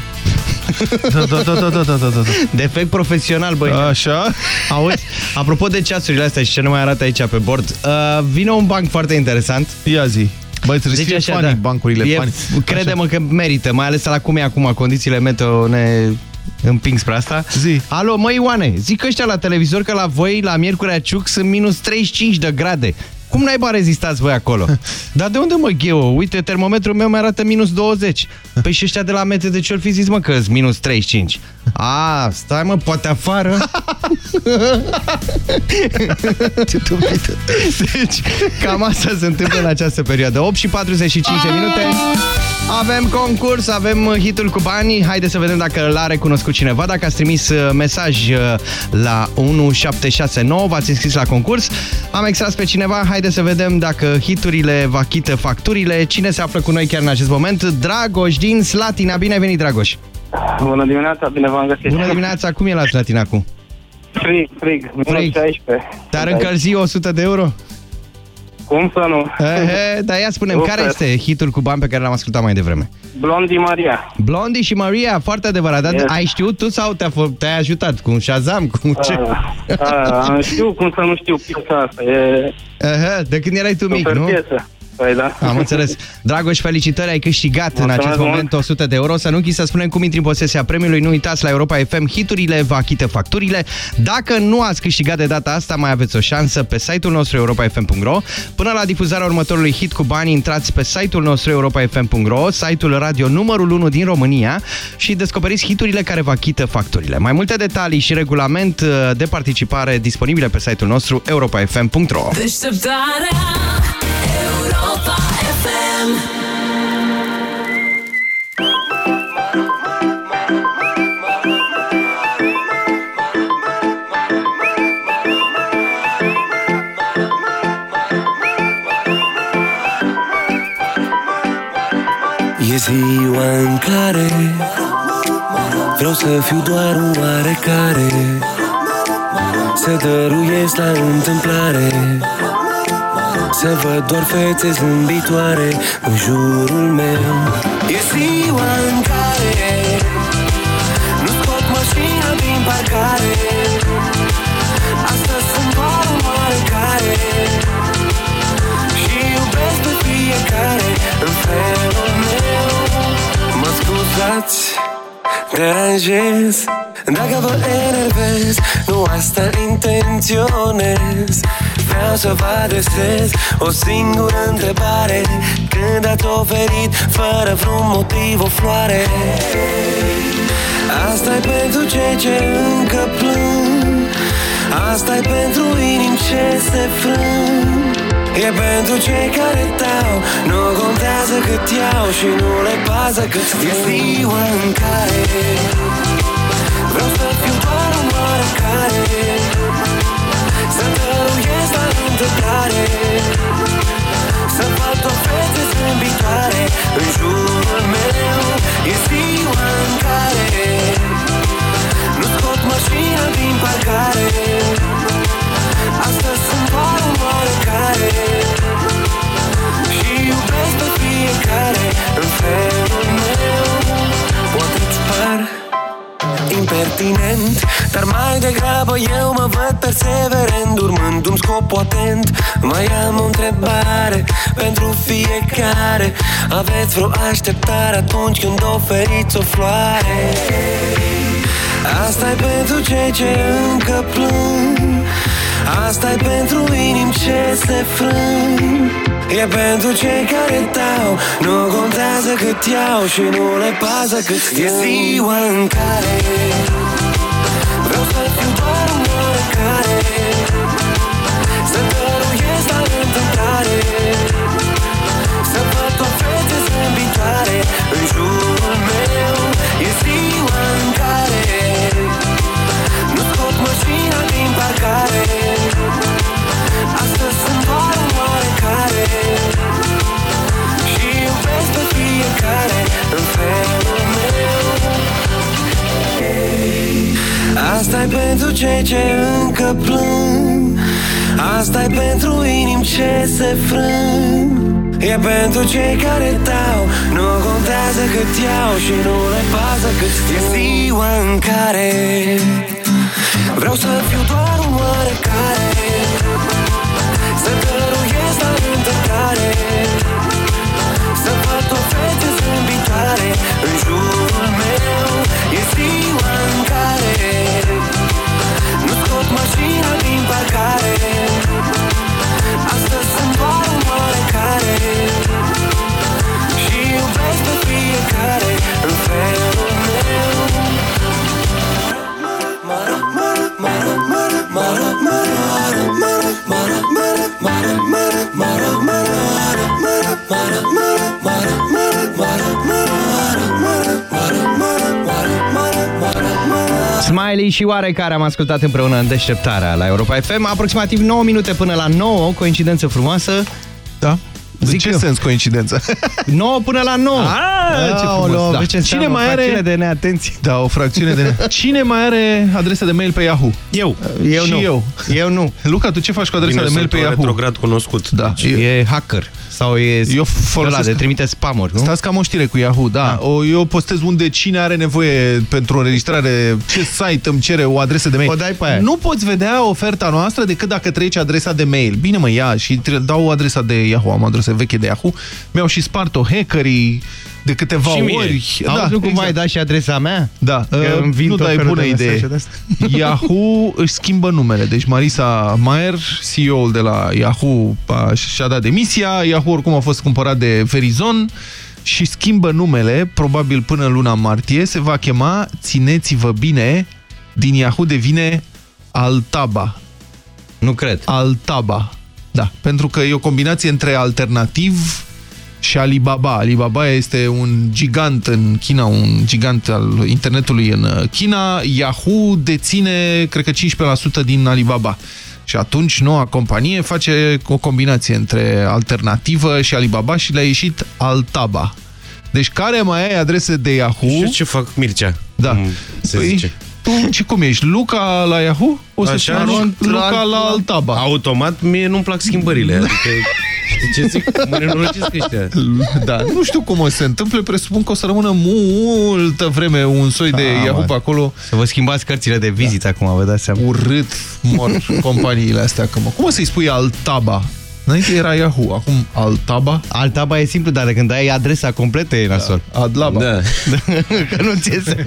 Da, da, da, da, da, da, da. Defect profesional, băi. Așa? Auzi, apropo de ceasurile astea și ce ne mai arată aici pe bord, uh, vine un banc foarte interesant. Ia zi. Băi, trebuie să fie funny, bancurile da. e, funny. Crede-mă că merită, mai ales la cum e acum, condițiile meteo ne împing spre asta. Zi. Alo, măi Ioane, zic ăștia la televizor că la voi, la Miercurea Ciuc, sunt minus 35 de grade. Cum naiba rezistați voi acolo? Dar de unde mă gheo? Uite, termometrul meu mi arată minus 20. Păi și ăștia de la mete de ce-or fi zis, mă, că minus 35? A, stai mă, poate afară. deci, cam asta se întâmplă în această perioadă. 8 și 45 de minute. Avem concurs, avem hitul cu banii. Haideți să vedem dacă l-a recunoscut cineva. Dacă ați trimis uh, mesaj uh, la 1769, v-ați înscris la concurs. Am extras pe cineva. Haideți să vedem dacă hiturile vă achită facturile. Cine se află cu noi chiar în acest moment? Dragoș din Slatina. Bine ai venit, Dragoș! Bună dimineața, bine v-am găsit. Bună dimineața, cum e la Slatina acum? Frig, frig, minus Frig. 16. Te-ar încălzi 100 de euro? Cum să nu? Ehe, dar ia spunem, Super. care este hitul cu bani pe care l-am ascultat mai devreme? Blondie Maria. Blondie și Maria, foarte adevărat. Dar Yes. ai știut tu sau te-a fă- te-ai ajutat cu un Shazam? Cu ce? A, a, știu cum să nu știu piesa asta. E Aha, de când erai tu mic, super nu? piesă. Păi da. Am înțeles. Dragoș, felicitări, ai câștigat în Mulțumesc acest mult. moment 100 de euro. Să nu închizi să spunem cum intri în posesia premiului. Nu uitați la Europa FM, hiturile vă achită facturile. Dacă nu ați câștigat de data asta, mai aveți o șansă pe site-ul nostru europafm.ro. Până la difuzarea următorului hit cu bani, intrați pe site-ul nostru europafm.ro, site-ul radio numărul 1 din România și descoperiți hiturile care vă achită facturile. Mai multe detalii și regulament uh, de participare disponibile pe site-ul nostru europafm.ro. Deșteptarea Europa FM E ziua în care Vreau să fiu doar un oarecare Să dăruiesc la întâmplare Să văd doar fețe zâmbitoare în jurul meu. E ziua în care Nu scot mașina din parcare. Astăzi sunt doar un oarecare. Și iubesc pe fiecare în felul meu. Mă scuzați, deranjez Dacă vă enervez, nu asta intenționez. Vreau să vă adresez o singură întrebare. Când ați oferit fără vreun motiv o floare. Asta e pentru cei ce încă plâng. Asta e pentru inimi ce se frâng E pentru cei care dau Nu contează cât iau Și nu le pasă cât E ziua în care Vreau să fiu doar un oarecare Să dăruiesc la întâmplare. Să fac o fete zâmbitoare. În jurul meu E ziua în care Nu scot mașina din parcare. Astăzi sunt doar un oarecare Și iubesc pe fiecare În felul meu. Poate-ți par impertinent Dar mai degrabă eu mă văd perseverent Urmându-mi scopul atent Mai am o întrebare pentru fiecare. Aveți vreo așteptare atunci când oferiți o floare? Asta e pentru cei ce încă plâng asta e pentru inimi ce se frâng. E pentru cei care dau. Nu contează cât iau Și nu le pasă cât E ziua în care Vreau să fiu doar un oarecare Să dăruiesc la întâmplare. Să văd o fete zâmbitoare În jurul asta e pentru cei ce încă plâng. Asta e pentru inim ce se frâng. E pentru cei care dau Nu contează cât iau și nu le pasă cât E ziua în care Vreau să fiu doar un oarecare. Să dăruiesc la întâmplare Să văd o fete zâmbitoare. În jurul mașina din parcare Astăzi sunt doar un oarecare. Și iubesc pe fiecare În felul meu Smiley și oarecare am ascultat împreună în deșteptarea la Europa FM. Aproximativ 9 minute până la 9, coincidență frumoasă. Da? În Zic ce eu. sens coincidență? 9 până la 9. Ah, ce frumos, da. Ce Cine mai are de neatenție? Da, o fracțiune de ne... Cine mai are adresa de mail pe Yahoo? Eu. Eu și nu. eu. Eu nu. Luca, tu ce faci cu adresa Bine, de mail sunt pe un Yahoo? retrograd cunoscut. Da. E hacker. Sau e Eu ăla folosesc... de trimite spamuri, nu? Stați că am o știre cu Yahoo, da. O, eu postez unde cine are nevoie pentru înregistrare, ce site îmi cere o adresă de mail. O dai pe aia. Nu poți vedea oferta noastră decât dacă treci adresa de mail. Bine mă, ia și tre- dau adresa de Yahoo, am adresa veche de Yahoo. Mi-au și spart-o hackerii de câteva Și mie. ori. Auzi, nu cumva ai dat și adresa mea? Da, Că uh, îmi vin nu, tot dar e felul bună de idee. mesaje de-astea. Yahoo își schimbă numele. Deci Marisa Mayer, CEO-ul de la Yahoo, a- și-a dat demisia. Yahoo oricum a fost cumpărat de Verizon și schimbă numele, probabil până în luna martie. Se va chema, țineți-vă bine, din Yahoo devine Altaba. Nu cred. Altaba. Da, pentru că e o combinație între alternativ și Alibaba. Alibaba este un gigant în China, un gigant al internetului în uh, China. Yahoo deține, cred că 15% din Alibaba. Și atunci noua companie face o combinație între alternativă și Alibaba și le-a ieșit Altaba. Deci care mai ai adrese de Yahoo? Și eu ce fac Mircea? Da. Cum se Păi, zice. Tu ce cum ești? Luca la Yahoo? O să Așa, fii nu? Luca la Altaba. Automat, mie nu-mi plac schimbările. Adică, știi ce zic? Mă nenorocesc ăștia. Da, nu știu cum o să se întâmple, presupun că o să rămână multă vreme un soi de Ah, Yahoo mă. pe acolo. Să vă schimbați cărțile de vizită acum, vă dați seama. Urât mor companiile astea. Că, mă. Cum o să-i spui Altaba? Înainte era Yahoo, acum Altaba? Altaba e simplu, dar când ai adresa completă e nasol. Adlaba. Da. că nu ți iese.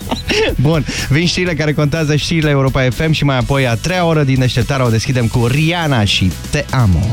Bun, vin știrile care contează știrile Europa FM și mai apoi a treia oră din deșteptare o deschidem cu Rihanna și Te Amo.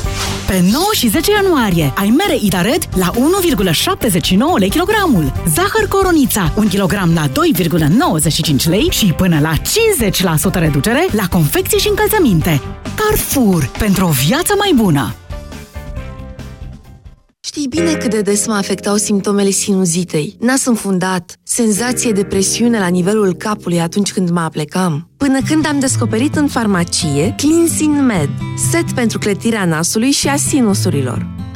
Pe 9 și 10 ianuarie ai mere Itared la 1,79 lei kilogramul, zahăr coronița 1 kg la 2,95 lei și până la 50% reducere la confecții și încălțăminte. Carrefour, pentru o viață mai bună! Știi bine cât de des mă afectau simptomele sinuzitei. Nas înfundat, senzație de presiune la nivelul capului atunci când mă aplecam. Până când am descoperit în farmacie Cleansing Med, set pentru clătirea nasului și a sinusurilor.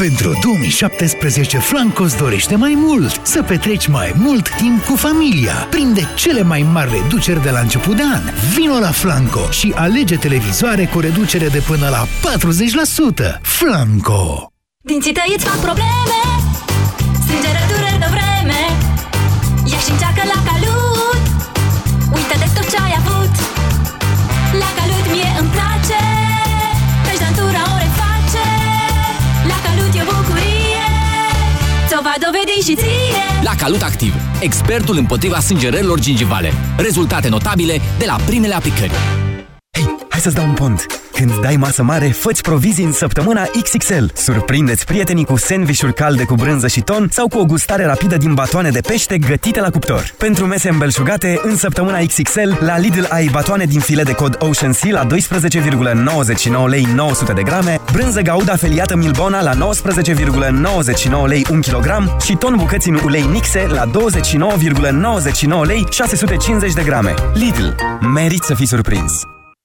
Pentru 2017, Flanco îți dorește mai mult, să petreci mai mult timp cu familia. Prinde cele mai mari reduceri de la început de an. Vino la Flanco și alege televizoare cu reducere de până la 40%. Flanco! Dinții tăi îți fac probleme Strângere dureri de vreme Ia și și încearcă la va dovedi și ție La Calut Activ, expertul împotriva sângerărilor gingivale. Rezultate notabile de la primele aplicări. Hai să-ți dau un pont. Când dai masă mare, fă provizii în săptămâna XXL. Surprindeți prietenii cu sandvișuri calde cu brânză și ton sau cu o gustare rapidă din batoane de pește gătite la cuptor. Pentru mese îmbelșugate, în săptămâna XXL, la Lidl ai batoane din file de cod Ocean Sea la 12,99 lei 900 de grame, brânză gauda feliată Milbona la 19,99 lei 1 kg și ton bucăți în ulei Nixe la 29,99 lei 650 de grame. Lidl. Merit să fii surprins!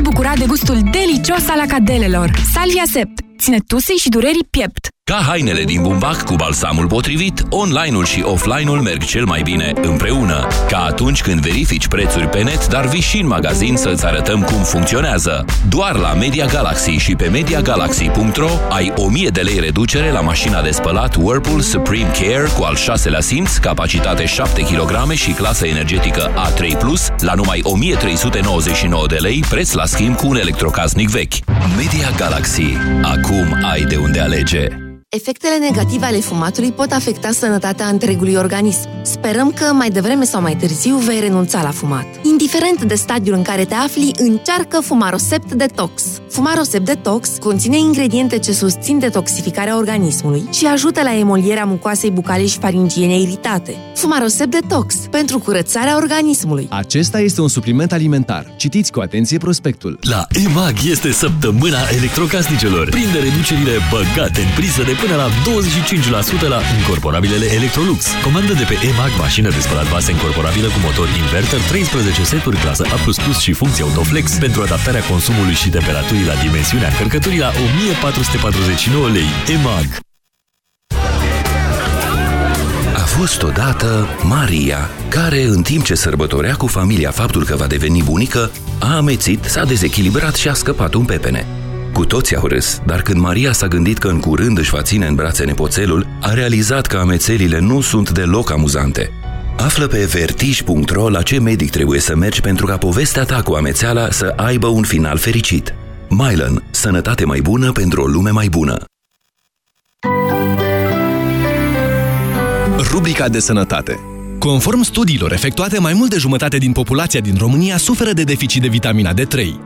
bucura de gustul delicios al acadelelor. Salvia Sept ține tusei și durerii piept. Ca hainele din bumbac cu balsamul potrivit, online-ul și offline-ul merg cel mai bine împreună. Ca atunci când verifici prețuri pe net, dar vii și în magazin să-ți arătăm cum funcționează. Doar la Media Galaxy și pe MediaGalaxy.ro ai 1000 de lei reducere la mașina de spălat Whirlpool Supreme Care cu al șaselea simț, capacitate 7 kg și clasă energetică A3+, la numai 1399 de lei, preț la schimb cu un electrocasnic vechi. Media Galaxy. Acum ai de unde alege. Efectele negative ale fumatului pot afecta sănătatea întregului organism. Sperăm că mai devreme sau mai târziu vei renunța la fumat. Indiferent de stadiul în care te afli, încearcă Fumarosept Detox. Fumarosept Detox conține ingrediente ce susțin detoxificarea organismului și ajută la emolierea mucoasei bucale și faringiene iritate. Fumarosept Detox pentru curățarea organismului. Acesta este un supliment alimentar. Citiți cu atenție prospectul. La EMAG este săptămâna electrocasnicelor. Prinde reducerile băgate în priză de până la 25% la incorporabilele Electrolux. Comandă de pe EMAG mașină de spălat vase incorporabilă cu motor inverter, 13 seturi clasă A++ și funcție autoflex pentru adaptarea consumului și temperaturii la dimensiunea încărcăturii la 1449 lei. EMAG. A fost odată Maria, care, în timp ce sărbătorea cu familia faptul că va deveni bunică, a amețit, s-a dezechilibrat și a scăpat un pepene. Cu toții au râs, dar când Maria s-a gândit că în curând își va ține în brațe nepoțelul, a realizat că amețelile nu sunt deloc amuzante. Află pe vertij.ro la ce medic trebuie să mergi pentru ca povestea ta cu amețeala să aibă un final fericit. Mylan. Sănătate mai bună pentru o lume mai bună. Rubrica de sănătate. Conform studiilor efectuate, mai mult de jumătate din populația din România suferă de deficit de vitamina D3.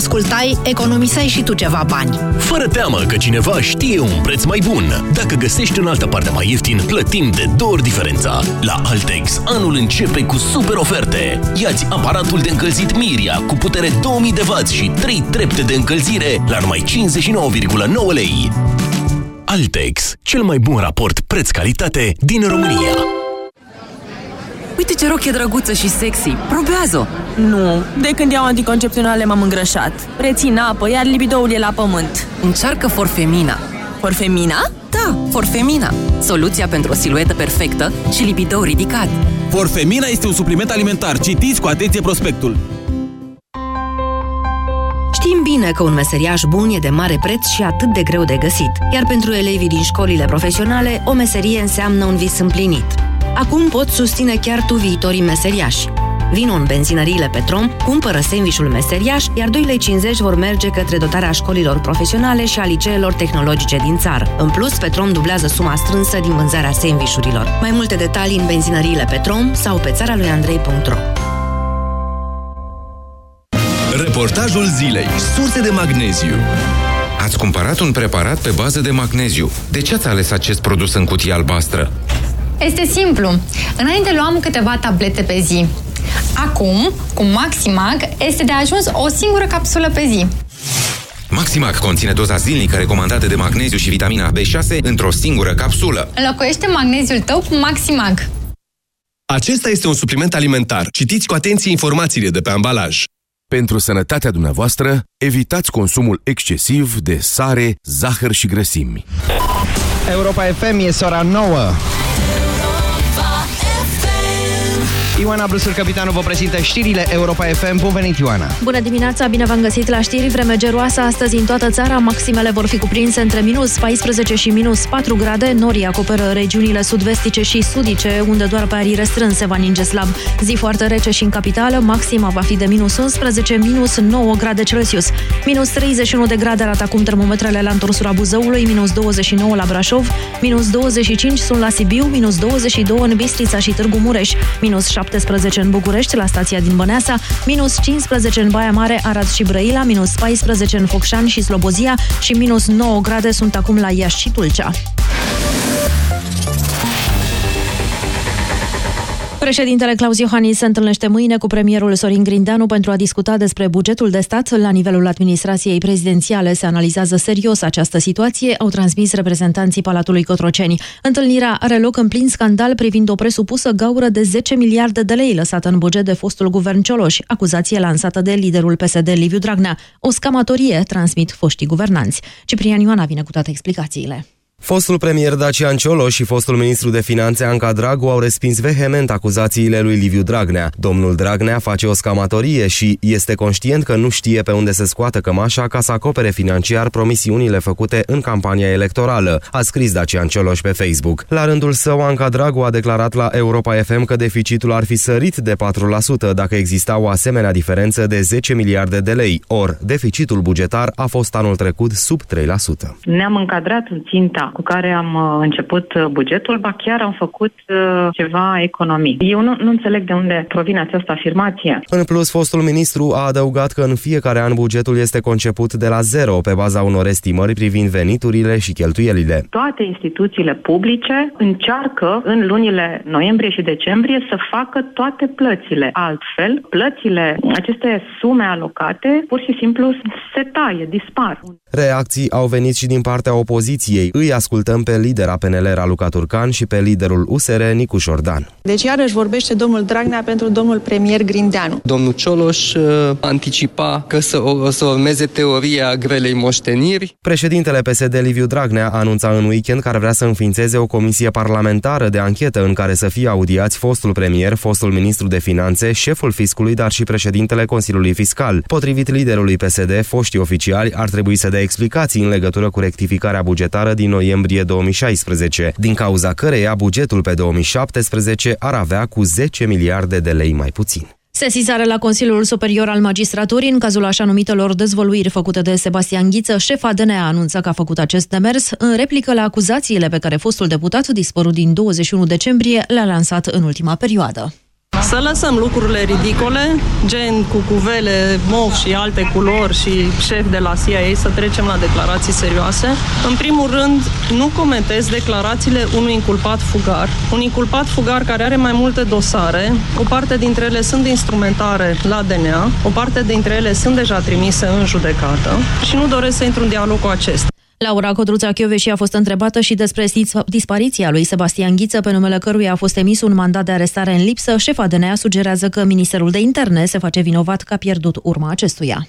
Ascultai, economiseai și tu ceva bani. Fără teamă că cineva știe un preț mai bun. Dacă găsești în altă parte mai ieftin, plătim de două ori diferența. La Altex, anul începe cu super oferte. Iați aparatul de încălzit Miria cu putere 2000 de W și 3 trepte de încălzire la numai 59,9 lei. Altex, cel mai bun raport preț-calitate din România. Uite ce rochie drăguță și sexy. Probează-o! Nu, de când iau anticoncepționale m-am îngrășat. Rețin apă, iar libidoul e la pământ. Încearcă Forfemina. Forfemina? Da, Forfemina. Soluția pentru o siluetă perfectă și libidou ridicat. Forfemina este un supliment alimentar. Citiți cu atenție prospectul. Știm bine că un meseriaș bun e de mare preț și atât de greu de găsit, iar pentru elevii din școlile profesionale, o meserie înseamnă un vis împlinit. Acum poți susține chiar tu viitorii meseriași. Vino în benzinăriile Petrom, cumpără sandvișul meseriaș, iar 2,50 lei vor merge către dotarea școlilor profesionale și a liceelor tehnologice din țară. În plus, Petrom dublează suma strânsă din vânzarea sandvișurilor. Mai multe detalii în benzinăriile Petrom sau pe țara lui Andrei.ro Reportajul zilei. Surse de magneziu. Ați cumpărat un preparat pe bază de magneziu. De ce ați ales acest produs în cutie albastră? Este simplu. Înainte luam câteva tablete pe zi. Acum, cu Maximag, este de ajuns o singură capsulă pe zi. Maximac conține doza zilnică recomandată de magneziu și vitamina B6 într-o singură capsulă. Înlocuiește magneziul tău cu Maximag. Acesta este un supliment alimentar. Citiți cu atenție informațiile de pe ambalaj. Pentru sănătatea dumneavoastră, evitați consumul excesiv de sare, zahăr și grăsimi. Europa FM e ora 9. Ioana Brusul, capitanul, vă prezintă știrile Europa FM. Bun venit, Ioana! Bună dimineața, bine v-am găsit la știri. Vreme geroasă astăzi în toată țara. Maximele vor fi cuprinse între minus 14 și minus 4 grade. Norii acoperă regiunile sud-vestice și sudice, unde doar pe arii restrânse va ninge slab. Zi foarte rece și în capitală. Maxima va fi de minus 11, minus 9 grade Celsius. Minus 31 de grade arată acum termometrele la întorsura Buzăului, minus 29 la Brașov, minus 25 sunt la Sibiu, minus 22 în Bistrița și Târgu Mureș, minus 17 în București, la stația din Băneasa, minus 15 în Baia Mare, Arad și Brăila, minus 14 în Focșani și Slobozia și minus 9 grade sunt acum la Iași și Tulcea. Președintele Claus Iohannis se întâlnește mâine cu premierul Sorin Grindeanu pentru a discuta despre bugetul de stat. La nivelul administrației prezidențiale se analizează serios această situație, au transmis reprezentanții Palatului Cotroceni. Întâlnirea are loc în plin scandal privind o presupusă gaură de 10 miliarde de lei lăsată în buget de fostul guvern Cioloș, acuzație lansată de liderul PSD Liviu Dragnea. O scamatorie, transmit foștii guvernanți. Ciprian Ioana vine cu toate explicațiile. Fostul premier Dacian Ciolo și fostul ministru de finanțe Anca Dragu au respins vehement acuzațiile lui Liviu Dragnea. Domnul Dragnea face o scamatorie și este conștient că nu știe pe unde să scoată cămașa ca să acopere financiar promisiunile făcute în campania electorală, a scris Dacian Cioloș pe Facebook. La rândul său, Anca Dragu a declarat la Europa FM că deficitul ar fi sărit de 4% dacă exista o asemenea diferență de 10 miliarde de lei, or deficitul bugetar a fost anul trecut sub 3%. Ne-am încadrat în ținta cu care am uh, început uh, bugetul, ba chiar am făcut uh, ceva economii. Eu nu, nu înțeleg de unde provine această afirmație. În plus, fostul ministru a adăugat că în fiecare an bugetul este conceput de la zero pe baza unor estimări privind veniturile și cheltuielile. Toate instituțiile publice încearcă în lunile noiembrie și decembrie să facă toate plățile. Altfel, plățile, aceste sume alocate, pur și simplu se taie, dispar. Reacții au venit și din partea opoziției. Îi ascultăm pe lidera PNL Raluca Turcan și pe liderul USR Nicu Șordan. Deci iarăși vorbește domnul Dragnea pentru domnul premier Grindeanu. Domnul Cioloș uh, anticipa că să, o să urmeze teoria grelei moșteniri. Președintele PSD Liviu Dragnea anunța în weekend că ar vrea să înființeze o comisie parlamentară de anchetă în care să fie audiați fostul premier, fostul ministru de finanțe, șeful fiscului, dar și președintele Consiliului Fiscal. Potrivit liderului PSD, foștii oficiali ar trebui să dea explicații în legătură cu rectificarea bugetară din noiembrie 2016, din cauza căreia bugetul pe 2017 ar avea cu 10 miliarde de lei mai puțin. Sesizare la Consiliul Superior al Magistraturii în cazul așa numitelor dezvăluiri făcute de Sebastian Ghiță, șefa DNA anunță că a făcut acest demers în replică la acuzațiile pe care fostul deputat dispărut din 21 decembrie le-a lansat în ultima perioadă. Să lăsăm lucrurile ridicole, gen cu cuvele, mov și alte culori și șef de la CIA, să trecem la declarații serioase. În primul rând, nu comentez declarațiile unui inculpat fugar. Un inculpat fugar care are mai multe dosare, o parte dintre ele sunt instrumentare la DNA, o parte dintre ele sunt deja trimise în judecată și nu doresc să intru în dialog cu acestea. Laura Codruța Chioveși a fost întrebată și despre dispariția lui Sebastian Ghiță, pe numele căruia a fost emis un mandat de arestare în lipsă. Șefa DNA sugerează că Ministerul de Interne se face vinovat că a pierdut urma acestuia.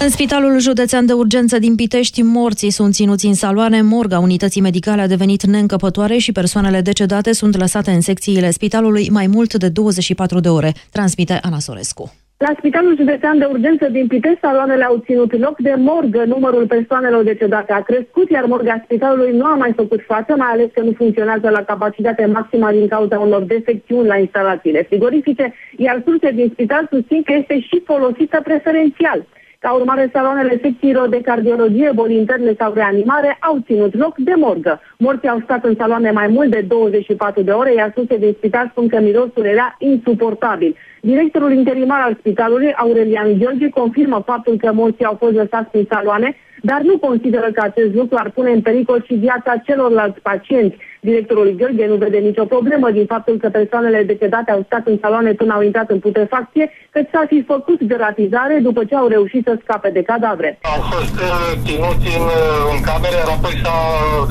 În Spitalul Județean de Urgență din Pitești, morții sunt ținuți în saloane. Morga unității medicale a devenit neîncăpătoare și persoanele decedate sunt lăsate în secțiile spitalului mai mult de 24 de ore, transmite Ana Sorescu. La Spitalul Județean de Urgență din Pitești, saloanele au ținut loc de morgă. Numărul persoanelor decedate a crescut, iar morga spitalului nu a mai făcut față, mai ales că nu funcționează la capacitate maximă din cauza unor defecțiuni la instalațiile frigorifice, iar surse din spital susțin că este și folosită preferențial. Ca urmare, saloanele secțiilor de cardiologie, boli interne sau reanimare au ținut loc de morgă. Morții au stat în saloane mai mult de 24 de ore, iar surse din spital spun că mirosul era insuportabil. Directorul interimar al spitalului, Aurelian Gheorghe, confirmă faptul că morții au fost lăsați în saloane, dar nu consideră că acest lucru ar pune în pericol și viața celorlalți pacienți. Directorul Gheorghe nu vede nicio problemă din faptul că persoanele decedate au stat în saloane până au intrat în putrefacție, că s-a fi făcut deratizare după ce au reușit să scape de cadavre. Au fost uh, ținuți în, uh, în camere, iar apoi s-a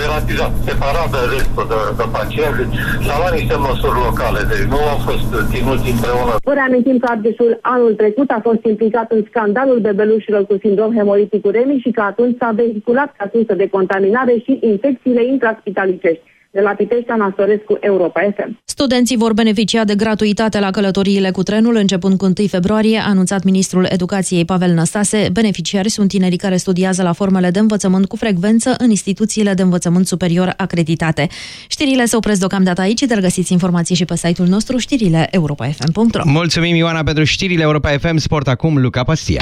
deratizat, separat de restul de, de pacienți. S-au luat niște măsuri locale, deci nu au fost uh, ținuți împreună. Vă reamintim că Argeșul anul trecut a fost implicat în scandalul bebelușilor cu sindrom hemolitic uremic și că atunci s-a vehiculat ca sursă de contaminare și infecțiile intraspitalicești. De la Pitești, Ana Sorescu, Europa FM. Studenții vor beneficia de gratuitate la călătoriile cu trenul începând cu 1 februarie, a anunțat ministrul Educației Pavel Năstase. Beneficiari sunt tinerii care studiază la formele de învățământ cu frecvență în instituțiile de învățământ superior acreditate. Știrile se opresc deocamdată aici, dar găsiți informații și pe site-ul nostru știrile europa.fm.ro Mulțumim, Ioana, pentru știrile Europa FM Sport acum, Luca Pastia.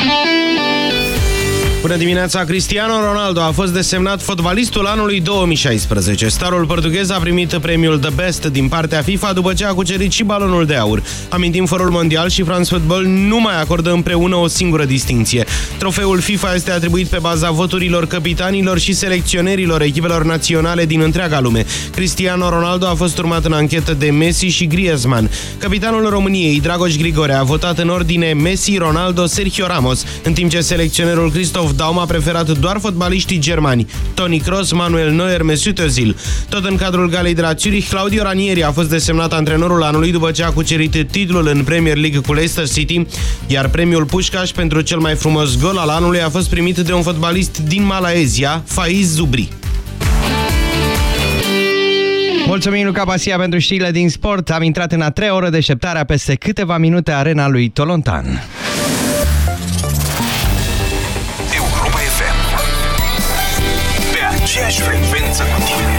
Bună dimineața! Cristiano Ronaldo a fost desemnat fotbalistul anului 2016. Starul portughez a primit premiul The Best din partea FIFA după ce a cucerit și balonul de aur. Amintim, Forul Mondial și France Football nu mai acordă împreună o singură distinție. Trofeul FIFA este atribuit pe baza voturilor capitanilor și selecționerilor echipelor naționale din întreaga lume. Cristiano Ronaldo a fost urmat în anchetă de Messi și Griezmann. Capitanul României, Dragoș Grigore, a votat în ordine Messi, Ronaldo, Sergio Ramos, în timp ce selecționerul Christoph Daum a preferat doar fotbaliștii germani, Toni Kroos, Manuel Neuer, Mesut Özil. Tot în cadrul galei de la Zurich, Claudio Ranieri a fost desemnat antrenorul anului după ce a cucerit titlul în Premier League cu Leicester City, iar premiul Pușcaș pentru cel mai frumos gol al anului a fost primit de un fotbalist din Malaezia, Faiz Zubri. Mulțumim, Luca Pasia, pentru știrile din sport. Am intrat în a treia oră deșteptarea peste câteva minute arena lui Tolontan. Pe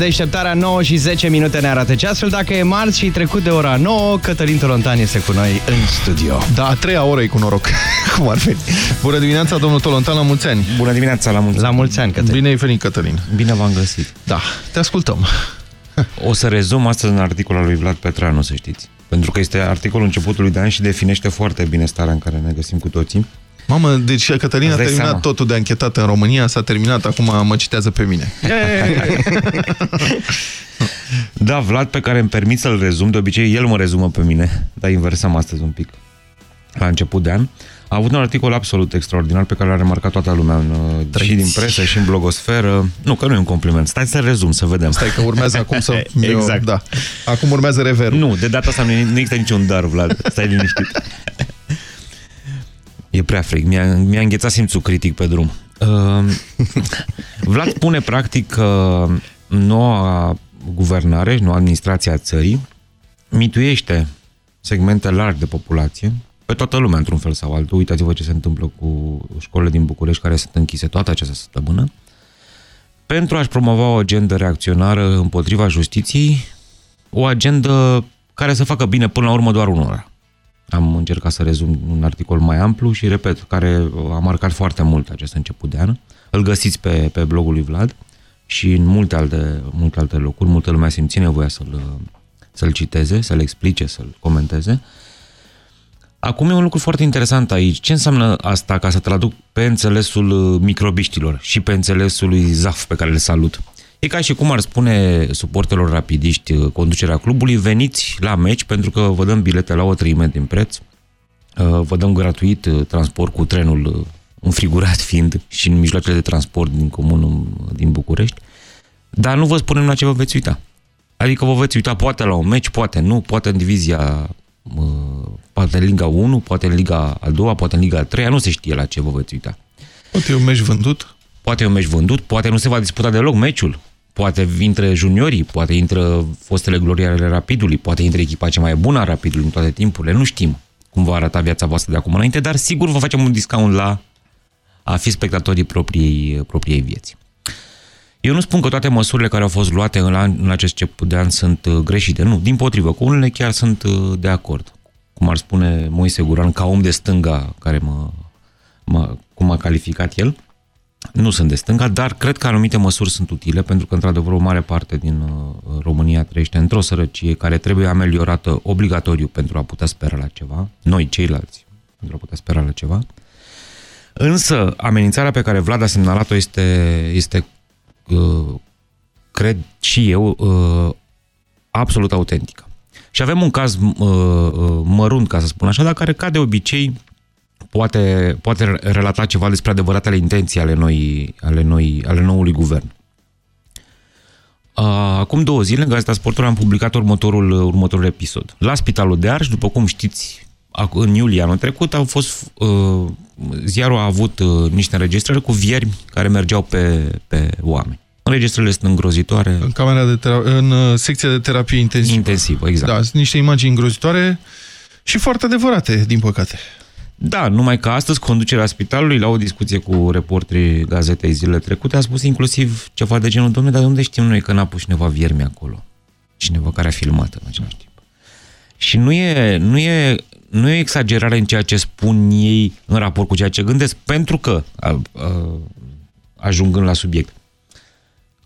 deșteptarea 9 și 10 minute ne arată ceasul. Dacă e marți și trecut de ora 9, Cătălin Tolontan este cu noi în studio. Da, a treia oră e cu noroc. Cum ar fi? Bună dimineața, domnul Tolontan, la mulți ani. Bună dimineața, la mulți ani. La mulți ani, Cătălin. Bine ai venit, Cătălin. Bine v-am găsit. Da, te ascultăm. O să rezum astăzi în articolul lui Vlad Petreanu, să știți. Pentru că este articolul începutului de an și definește foarte bine starea în care ne găsim cu toții. Mamă, deci Cătălin a Îți dai terminat seama. totul de anchetat în România, s-a terminat, acum mă citează pe mine. Da, Vlad, pe care îmi permit să-l rezum, de obicei el mă rezumă pe mine, dar inversăm astăzi un pic. La început de an, a avut un articol absolut extraordinar pe care l-a remarcat toată lumea în, uh, și din presă și în blogosferă. Nu, că nu e un compliment. Stai să rezum, să vedem. Stai că urmează acum să... exact. Da. Acum urmează reverul. Nu, de data asta nu, nu există niciun dar, Vlad. Stai liniștit. E prea frig. Mi-a, mi-a înghețat simțul critic pe drum. Uh, Vlad spune practic că noua guvernare, noua administrație a țării mituiește segmente largi de populație, pe toată lumea într-un fel sau altul. Uitați-vă ce se întâmplă cu școlile din București care sunt închise toată această săptămână, pentru a-și promova o agendă reacționară împotriva justiției, o agendă care să facă bine până la urmă doar unora. Am încercat să rezum un articol mai amplu și, repet, care a marcat foarte mult acest început de an. Îl găsiți pe, pe blogul lui Vlad și în multe alte, multe alte locuri. Multă lume a simțit nevoia să-l, să-l citeze, să-l explice, să-l comenteze. Acum e un lucru foarte interesant aici. Ce înseamnă asta ca să traduc pe înțelesul uh, microbiștilor și pe înțelesul lui Zaf pe care le salut? E ca și cum ar spune suportelor rapidiști uh, conducerea clubului, veniți la meci pentru că vă dăm bilete la o treime din preț, uh, vă dăm gratuit uh, transport cu trenul uh, înfrigurat fiind și în mijloacele de transport din comun uh, din București, dar nu vă spunem la ce vă veți uita. Adică vă veți uita poate la un meci, poate nu, poate în divizia uh, poate în Liga 1, poate în Liga a doua, poate în Liga a treia, nu se știe la ce vă veți uita. Poate e un meci vândut? Poate e un meci vândut, poate nu se va disputa deloc meciul. Poate intră juniorii, poate intră fostele glorii ale Rapidului, poate intră echipa cea mai bună a Rapidului în toate timpurile. Nu știm cum va arăta viața voastră de acum înainte, dar sigur vă facem un discount la a fi spectatorii propriei, propriei vieți. Eu nu spun că toate măsurile care au fost luate în, an, în acest început de an sunt uh, greșite. Nu, din potrivă, cu unele chiar sunt uh, de acord. Cum ar spune Moise Guran, ca om de stânga, care mă, mă, cum m-a calificat el, nu sunt de stânga, dar cred că anumite măsuri sunt utile, pentru că, într-adevăr, o mare parte din uh, România trăiește într-o sărăcie care trebuie ameliorată obligatoriu pentru a putea spera la ceva, noi ceilalți, pentru a putea spera la ceva. Însă, amenințarea pe care Vlad a semnalat-o este, este uh, cred și eu, uh, absolut autentică. Și avem un caz uh, uh, mărunt, ca să spun așa, dar care, ca de obicei, poate, poate relata ceva despre adevăratele intenții ale, noi, ale, noi, ale noului guvern. Uh, Acum două zile, în Gazeta Sportului am publicat următorul, următorul episod. La Spitalul de Arș, după cum știți, ac- în iulie anul trecut, au fost, uh, ziarul a avut uh, niște înregistrări cu viermi care mergeau pe, pe oameni. Înregistrările sunt îngrozitoare. În, camera de tera- în uh, secția de terapie intensivă. Intensivă, exact. Da, sunt niște imagini îngrozitoare și foarte adevărate, din păcate. Da, numai că astăzi conducerea spitalului, la o discuție cu reporterii gazetei zilele trecute, a spus inclusiv ceva de genul, domnule, dar de unde știm noi că n-a pus cineva viermi acolo? Cineva care a filmat în același timp. Și nu e, nu e, nu e exagerare în ceea ce spun ei în raport cu ceea ce gândesc, pentru că, a, a, ajungând la subiect,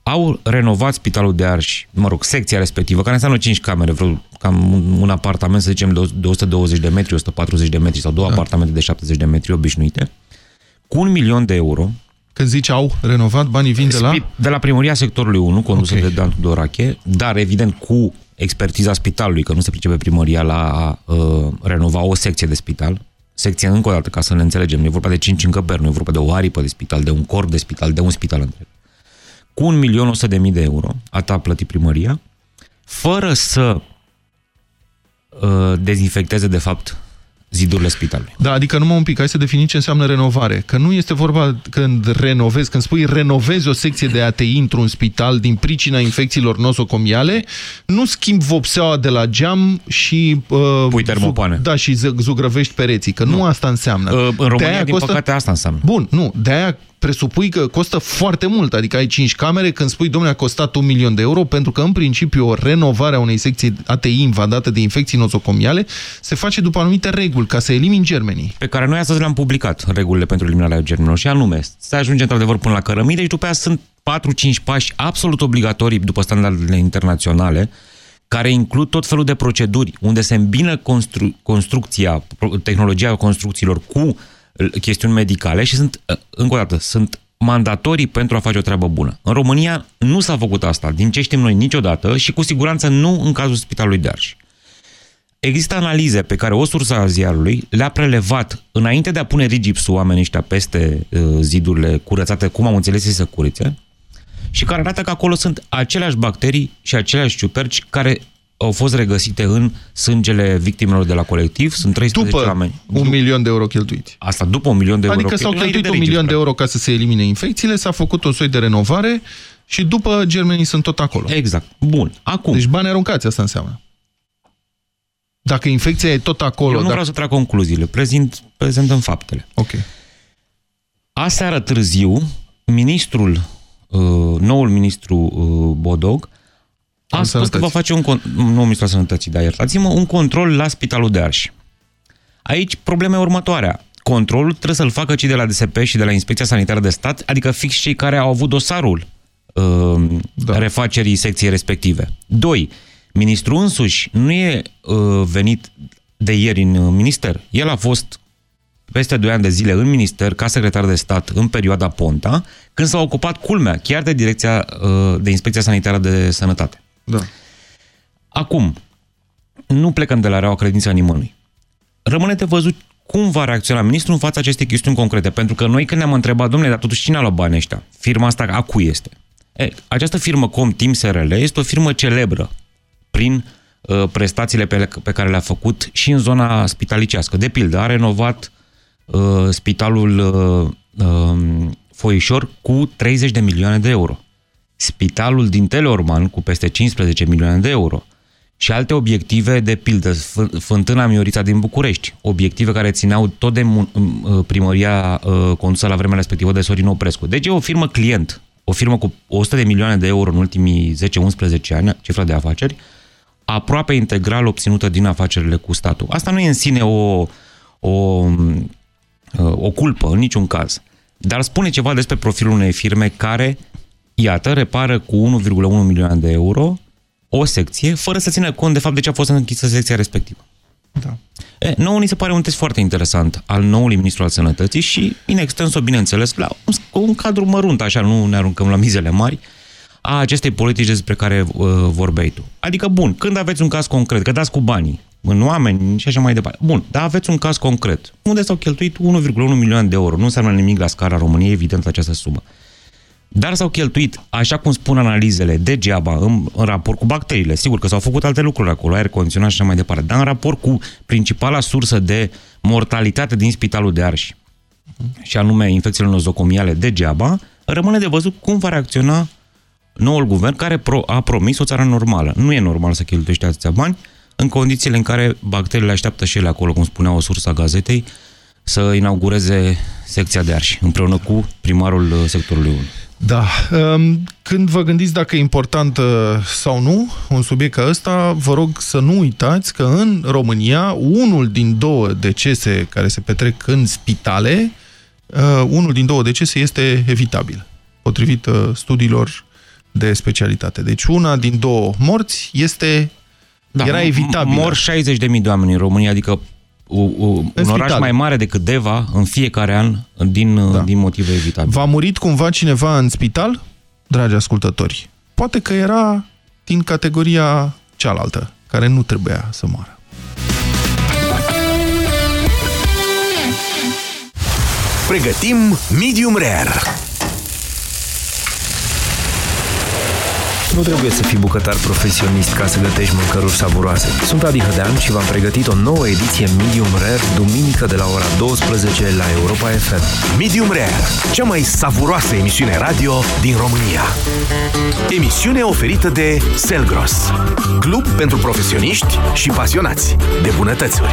au renovat spitalul de Arș, mă rog, secția respectivă, care înseamnă 5 camere, vreo, cam un, un apartament, să zicem, de, de 120 de metri, 140 de metri sau două da. apartamente de 70 de metri obișnuite, cu un milion de euro. Când zici au renovat, banii vin de la... De la primăria sectorului 1, condusă okay. de Dan Tudorache, dar evident cu expertiza spitalului, că nu se pricepe primăria la a uh, renova o secție de spital, secție încă o dată, ca să ne înțelegem, nu e vorba de 5 încăperi, nu e vorba de o aripă de spital, de un corp de spital, de un spital întreg cu 1.100.000 de euro, a a plătit primăria, fără să uh, dezinfecteze, de fapt, zidurile spitalului. Da, adică numai un pic, hai să definim ce înseamnă renovare. Că nu este vorba când renovezi, când spui renovezi o secție de ATI într-un spital din pricina infecțiilor nosocomiale, nu schimbi vopseaua de la geam și... Uh, Pui termopoane. Da, și zugrăvești pereții, că nu, nu asta înseamnă. Uh, în România, De-aia din păcate, asta înseamnă. Bun, nu, de-aia presupui că costă foarte mult, adică ai 5 camere, când spui, domnule, a costat un milion de euro, pentru că, în principiu, o renovare a unei secții ATI invadate de infecții nosocomiale se face după anumite reguli, ca să elimini germenii. Pe care noi astăzi le-am publicat, regulile pentru eliminarea germenilor, și anume, se ajunge într-adevăr până la cărămidă și după aia sunt 4-5 pași absolut obligatorii după standardele internaționale, care includ tot felul de proceduri, unde se îmbină constru- construcția, pro- tehnologia construcțiilor cu uh, chestiuni medicale și sunt, uh, încă o dată, sunt mandatorii pentru a face o treabă bună. În România nu s-a făcut asta, din ce știm noi niciodată și cu siguranță nu în cazul Spitalului de Arș. Există analize pe care o sursă a ziarului le-a prelevat înainte de a pune rigipsul oamenii ăștia peste uh, zidurile curățate, cum am înțeles ei să curețe, și care arată că acolo sunt aceleași bacterii și aceleași ciuperci care au fost regăsite în sângele victimelor de la colectiv. Sunt 13 După oameni. un milion de euro cheltuit. Asta după un milion de euro. Adică s-au cheltuit, cheltuit un înainte de milion de rigip, euro ca să se elimine infecțiile, s-a făcut un soi de renovare și după germenii sunt tot acolo. Exact. Bun. Acum. Deci bani aruncați, asta înseamnă. Dacă infecția e tot acolo... Eu nu dacă... vreau să trag concluziile, prezint, prezent în faptele. Ok. Aseară târziu, ministrul, uh, noul ministru uh, Bodog, a Al spus că va face un, con- nu ministrul sănătății, dar iertați-mă, un control la Spitalul de Arș. Aici problema e următoarea. Controlul trebuie să-l facă cei de la DSP și de la Inspecția Sanitară de Stat, adică fix cei care au avut dosarul uh, da. refacerii secției respective. Doi, ministrul însuși nu e uh, venit de ieri în uh, minister. El a fost peste 2 ani de zile în minister ca secretar de stat în perioada Ponta, când s-a ocupat culmea chiar de direcția uh, de inspecția sanitară de sănătate. Da. Acum, nu plecăm de la reaua credința nimănui. Rămâne de văzut cum va reacționa ministrul în fața acestei chestiuni concrete. Pentru că noi când ne-am întrebat, domnule, dar totuși cine a luat banii ăștia? Firma asta a cui este? E, această firmă Comtim SRL este o firmă celebră prin uh, prestațiile pe, pe care le-a făcut și în zona spitalicească. De pildă, a renovat uh, spitalul uh, uh, Foișor cu 30 de milioane de euro. Spitalul din Teleorman cu peste 15 milioane de euro și alte obiective, de pildă F- Fântâna Miorița din București, obiective care țineau tot de mu- uh, primăria uh, condusă la vremea respectivă de Sorin Oprescu. Deci e o firmă client, o firmă cu 100 de milioane de euro în ultimii 10-11 ani, cifra de afaceri, aproape integral obținută din afacerile cu statul. Asta nu e în sine o, o, uh, o culpă, în niciun caz. Dar spune ceva despre profilul unei firme care, iată, repară cu 1,1 milioane de euro o secție, fără să țină cont de fapt de ce a fost închisă secția respectivă. Da. E, nouă ni se pare un test foarte interesant al noului ministru al sănătății și, in extenso, bineînțeles, la un, un cadru mărunt, așa, nu ne aruncăm la mizele mari, a acestei politici despre care uh, vorbeai tu. Adică, bun, când aveți un caz concret, că dați cu banii în oameni și așa mai departe. Bun, dar aveți un caz concret. Unde s-au cheltuit 1,1 milioane de euro? Nu înseamnă nimic la scara României, evident, această sumă. Dar s-au cheltuit, așa cum spun analizele, degeaba în, în raport cu bacteriile. Sigur că s-au făcut alte lucruri acolo, aer condiționat și așa mai departe, dar în raport cu principala sursă de mortalitate din Spitalul de Arș, și anume infecțiile nozocomiale degeaba, rămâne de văzut cum va reacționa noul guvern care pro, a promis o țară normală. Nu e normal să cheltuiești atâția bani în condițiile în care bacteriile așteaptă și ele acolo, cum spunea o sursă a gazetei, să inaugureze secția de arși, împreună cu primarul uh, sectorului 1. Da. Um, Când vă gândiți dacă e important uh, sau nu un subiect ca ăsta, vă rog să nu uitați că în România unul din două decese care se petrec în spitale, uh, unul din două decese este evitabil, potrivit uh, studiilor de specialitate. Deci una din două morți este Da, era m- evitabilă. Mor 60.000 de oameni în România, adică u, u, un spital. oraș mai mare decât Deva în fiecare an din, da. din motive evitabile. V-a murit cumva cineva în spital, dragi ascultători? Poate că era din categoria cealaltă, care nu trebuia să moară. Pregătim medium rare. Nu trebuie să fii bucătar profesionist ca să gătești mâncăruri savuroase. Sunt Adi Hădean și v-am pregătit o nouă ediție Medium Rare, duminică de la ora 12 la Europa FM. Medium Rare, cea mai savuroasă emisiune radio din România. Emisiune oferită de Selgros, club pentru profesioniști și pasionați de bunătățuri.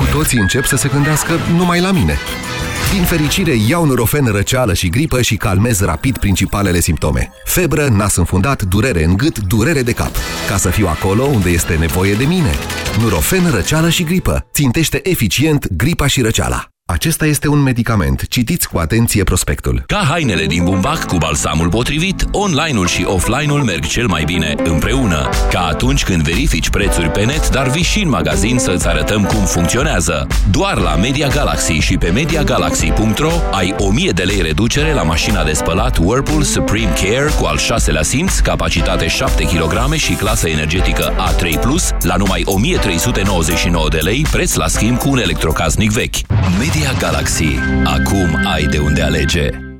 cu toții încep să se gândească numai la mine. Din fericire, iau Nurofen răceală și gripă și calmez rapid principalele simptome. Febră, nas înfundat, durere în gât, durere de cap. Ca să fiu acolo unde este nevoie de mine. Nurofen răceală și gripă. Țintește eficient gripa și răceala. Acesta este un medicament. Citiți cu atenție prospectul. Ca hainele din bumbac cu balsamul potrivit, online-ul și offline-ul merg cel mai bine împreună. Ca atunci când verifici prețuri pe net, dar vii și în magazin să-ți arătăm cum funcționează. Doar la Media Galaxy și pe MediaGalaxy.ro ai 1000 de lei reducere la mașina de spălat Whirlpool Supreme Care cu al șaselea simț, capacitate 7 kg și clasă energetică A3+, la numai 1399 de lei, preț la schimb cu un electrocasnic vechi. Media Galaxy. Acum ai de unde alege.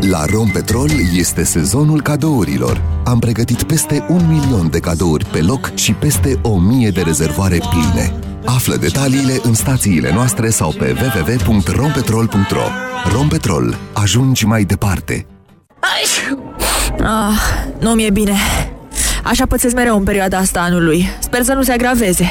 La Rompetrol este sezonul cadourilor. Am pregătit peste un milion de cadouri pe loc și peste o mie de rezervoare pline. Află detaliile în stațiile noastre sau pe www.rompetrol.ro Rompetrol. Ajungi mai departe. Ah, nu mi-e bine. Așa pățesc mereu în perioada asta anului. Sper să nu se agraveze.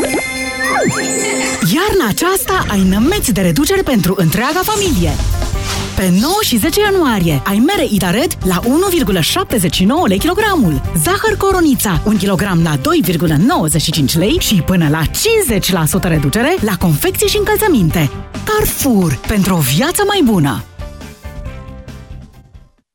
Iarna aceasta ai nămeți de reducere pentru întreaga familie. Pe 9 și 10 ianuarie ai mere Itared la 1,79 lei kilogramul, zahăr coronița 1 kg la 2,95 lei și până la 50% reducere la confecții și încălțăminte. Carrefour, pentru o viață mai bună!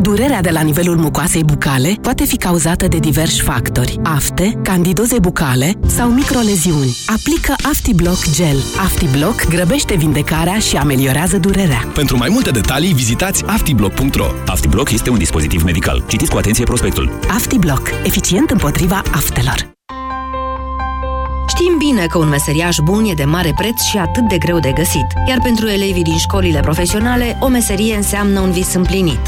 Durerea de la nivelul mucoasei bucale poate fi cauzată de diversi factori. Afte, candidoze bucale sau microleziuni. Aplică AftiBlock Gel. AftiBlock grăbește vindecarea și ameliorează durerea. Pentru mai multe detalii, vizitați aftiblock.ro. AftiBlock este un dispozitiv medical. Citiți cu atenție prospectul. AftiBlock. Eficient împotriva aftelor. Știm bine că un meseriaș bun e de mare preț și atât de greu de găsit, iar pentru elevii din școlile profesionale, o meserie înseamnă un vis împlinit.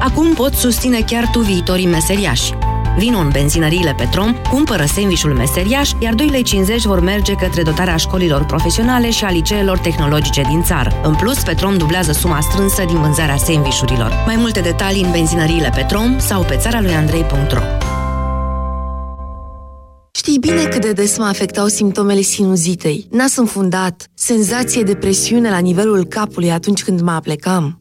Acum poți susține chiar tu viitorii meseriași. Vino în benzinăriile Petrom, cumpără sandvișul meseriaș, iar 2,50 lei vor merge către dotarea școlilor profesionale și a liceelor tehnologice din țară. În plus, Petrom dublează suma strânsă din vânzarea sandvișurilor. Mai multe detalii în benzinăriile Petrom sau pe țara lui Andrei.ro Știi bine cât de des mă afectau simptomele sinuzitei. Nas înfundat, senzație de presiune la nivelul capului atunci când mă aplecam.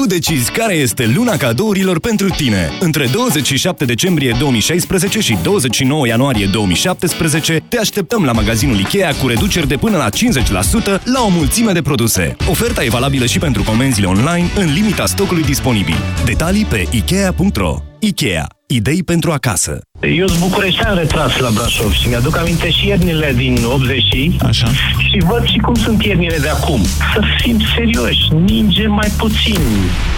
Tu decizi care este luna cadourilor pentru tine. Între 27 decembrie 2016 și 29 ianuarie 2017 te așteptăm la magazinul Ikea cu reduceri de până la 50% la o mulțime de produse. Oferta e valabilă și pentru comenzile online în limita stocului disponibil. Detalii pe ikea.ro Ikea. Idei pentru acasă. Eu sunt bucureștean retras la Brașov și mi-aduc aminte și iernile din 80 Așa. și văd și cum sunt iernile de acum. Să fim serioși, ninge mai puțin.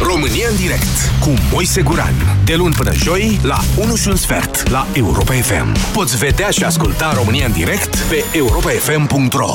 România în direct cu Moise Guran. De luni până joi la 1 și un sfert la Europa FM. Poți vedea și asculta România în direct pe europafm.ro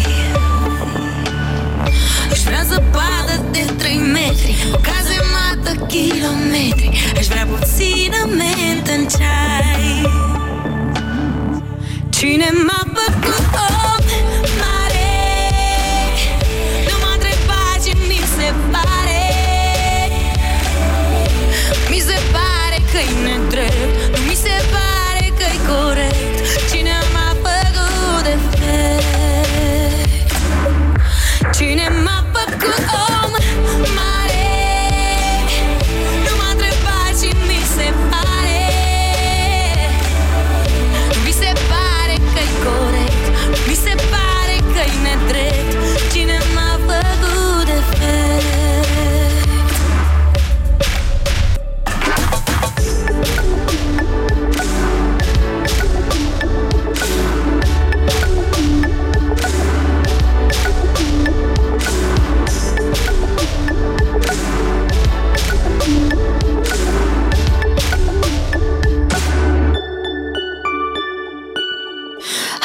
metri O cazemată kilometri. Aș vrea puțină mentă în ceai. Cine m-a făcut om mare? Nu m-a întrebat ce mi se pare. Mi se pare că-i nedrept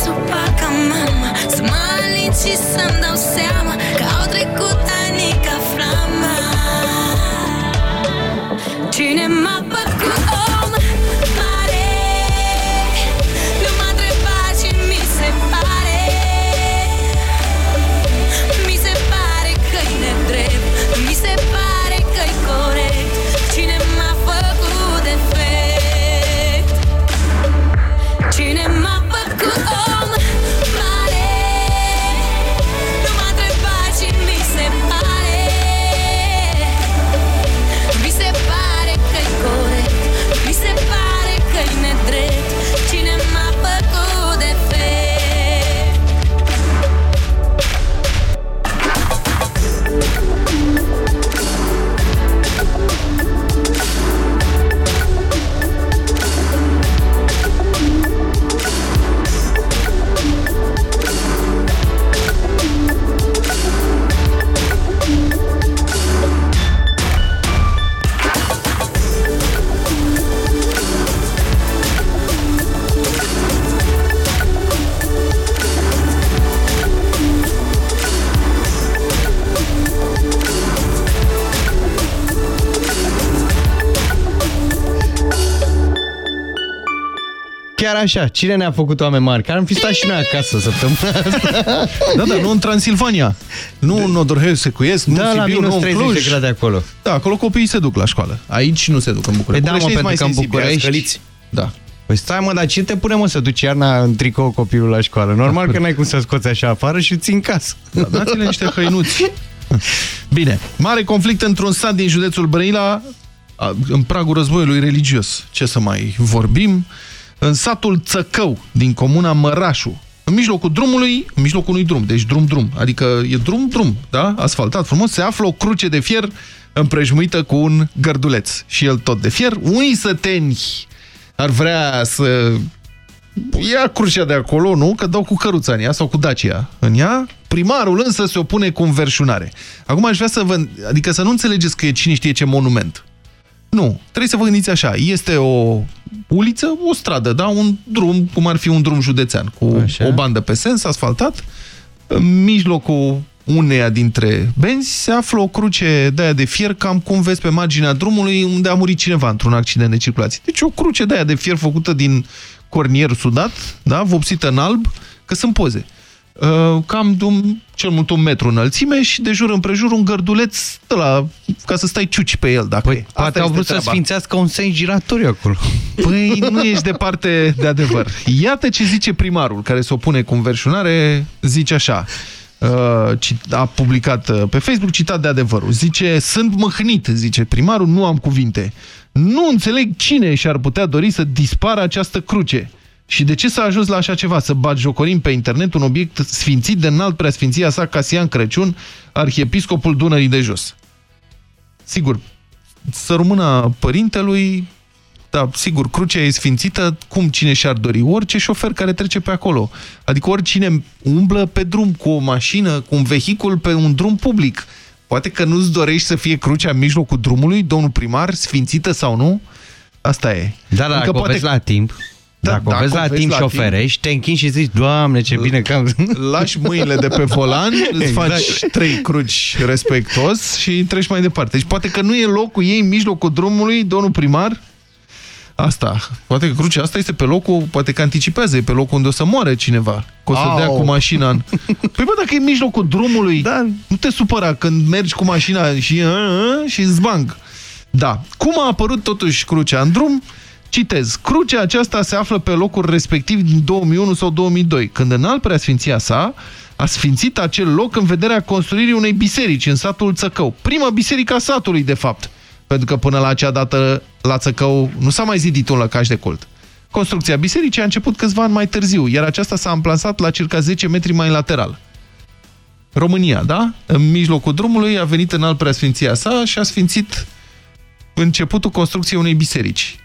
încălzești supa ca mama. Să mă alin și să-mi dau seama chiar așa, cine ne-a făcut oameni mari? Care am fi stat și noi acasă săptămâna asta. Da, da, nu în Transilvania. Nu în Odorheiu Secuiesc, nu Da, în la Sibiu, minus nu în 30 Cluj. de grade acolo. Da, acolo copiii se duc la școală. Aici nu se duc în București. Păi da, mă, București pentru că în București... București... Da. Păi stai mă, dar ce te pune mă să duci iarna în tricou copilul la școală? Normal că n-ai cum să scoți așa afară și îl ții în casă. Da, dați-le niște hăinuți. Bine, mare conflict într-un sat din județul Brăila, a, în pragul războiului religios. Ce să mai vorbim? În satul Țăcău, din comuna Mărașu, în mijlocul drumului, în mijlocul unui drum, deci drum-drum, adică e drum-drum, da? Asfaltat frumos, se află o cruce de fier împrejmuită cu un gărduleț și el tot de fier. Unii săteni ar vrea să ia crucea de acolo, nu? Că dau cu căruța în ea sau cu Dacia în ea. Primarul însă se opune cu înverșunare. Acum aș vrea să vă... Adică să nu înțelegeți că e cine știe ce monument. Nu. Trebuie să vă gândiți așa. Este o uliță, o stradă, da? Un drum, cum ar fi un drum județean, cu așa. o bandă pe sens, asfaltat. În mijlocul uneia dintre benzi se află o cruce de aia de fier, cam cum vezi pe marginea drumului unde a murit cineva într-un accident de circulație. Deci o cruce de aia de fier făcută din cornier sudat, da, vopsită în alb, că sunt poze. Uh, cam de un, cel mult un metru înălțime și de jur împrejur un gărduleț de la, ca să stai ciuci pe el. Dacă păi, Poate au vrut să sfințească un sens giratoriu acolo. Păi nu ești departe de adevăr. Iată ce zice primarul, care se opune cu înverșunare, zice așa. Uh, a publicat uh, pe Facebook citat de adevărul. Zice, sunt măhnit, zice primarul, nu am cuvinte. Nu înțeleg cine și-ar putea dori să dispară această cruce. Și de ce s-a ajuns la așa ceva? Să batjocorim pe internet un obiect sfințit de înalt preasfinția sa Casian Crăciun, arhiepiscopul Dunării de Jos. Sigur, să rămână părintelui, da, sigur, crucea e sfințită, cum cine și-ar dori? Orice șofer care trece pe acolo. Adică oricine umblă pe drum cu o mașină, cu un vehicul pe un drum public. Poate că nu-ți dorești să fie crucea în mijlocul drumului, domnul primar, sfințită sau nu? Asta e. Da, dar dacă poate... o vezi la timp, da, dacă, dacă o vezi la timp și oferești, te închini și zici, Doamne, ce bine că am... Lași mâinile de pe volan, îți exact. faci trei cruci respectos și treci mai departe. Deci poate că nu e locul ei în mijlocul drumului, domnul primar, Asta. Poate că crucea asta este pe locul, poate că anticipează, e pe locul unde o să moare cineva. Că o să Au. dea cu mașina în... Păi bă, dacă e în mijlocul drumului, da. nu te supăra când mergi cu mașina și, și zbang. Da. Cum a apărut totuși crucea în drum? Citez. Crucea aceasta se află pe locul respectiv din 2001 sau 2002, când în alt preasfinția sa a sfințit acel loc în vederea construirii unei biserici în satul Țăcău. Prima biserică a satului, de fapt pentru că până la acea dată la Țăcău nu s-a mai zidit un lăcaș de cult. Construcția bisericii a început câțiva ani mai târziu, iar aceasta s-a amplasat la circa 10 metri mai lateral. România, da? În mijlocul drumului a venit în alt preasfinția sa și a sfințit începutul construcției unei biserici.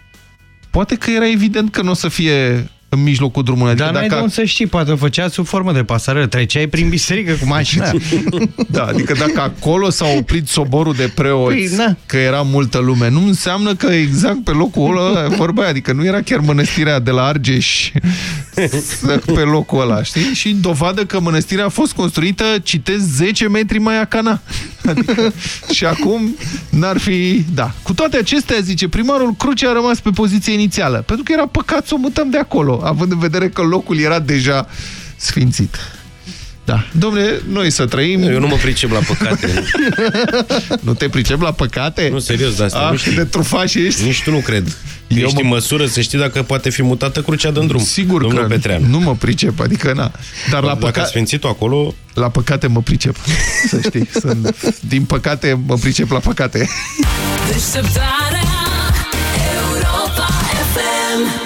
Poate că era evident că nu o să fie în mijlocul drumului. Dar adică n-ai dacă... de să știi, poate o făcea sub formă de pasarelă, treceai prin biserică cu mașina. da, adică dacă acolo s-a oprit soborul de preoți, Păi, na. că era multă lume, nu înseamnă că exact pe locul ăla, vorba aia, adică nu era chiar mănăstirea de la Argeș pe locul ăla, știi? Și dovadă că mănăstirea a fost construită, citez, 10 metri mai acana. Adică, și acum n-ar fi... Da. Cu toate acestea, zice primarul, crucea a rămas pe poziție inițială, pentru că era păcat să o mutăm de acolo, având în vedere că locul era deja sfințit. Da. Domnule, noi să trăim... Eu nu mă pricep la păcate. nu te pricep la păcate? Nu, serios, dar asta Ah, nu știu. de trufaș ești? Nici tu nu cred. Eu Ești mă- în măsură să știi dacă poate fi mutată crucea de drum. Sigur Domnul că Petreanu. nu mă pricep, adică na. Dar la Dacă a păcate... sfințit-o acolo... La păcate mă pricep, să știi. Sunt, din păcate mă pricep la păcate. Deșteptarea Europa FM Soul sisters,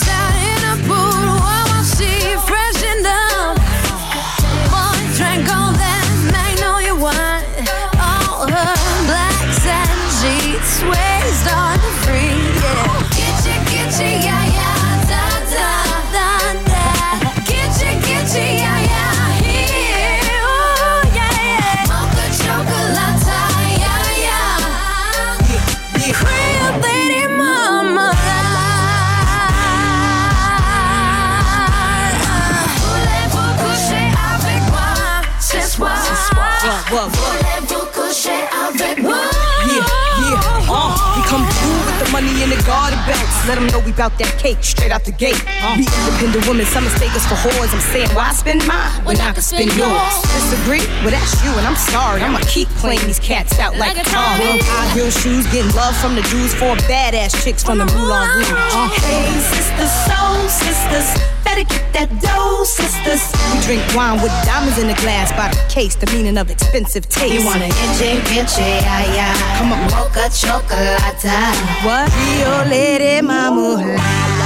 inside Let them know we bout that cake straight out the gate. Be independent women, some mistake us for whores. I'm saying, why spend mine when I can spend yours? Disagree? Well, that's you, and I'm sorry. I'ma keep playing these cats out like a car. High heel shoes, getting love from the Jews, four badass chicks from the Moulin Rouge. Uh, Hey, sisters, soul sisters, better get that dough, sisters. we drink wine with diamonds in the glass by the case, the meaning of expensive taste. You want an inche, inche. Come on, Mocha chocolate. What? Rio Lady Mama.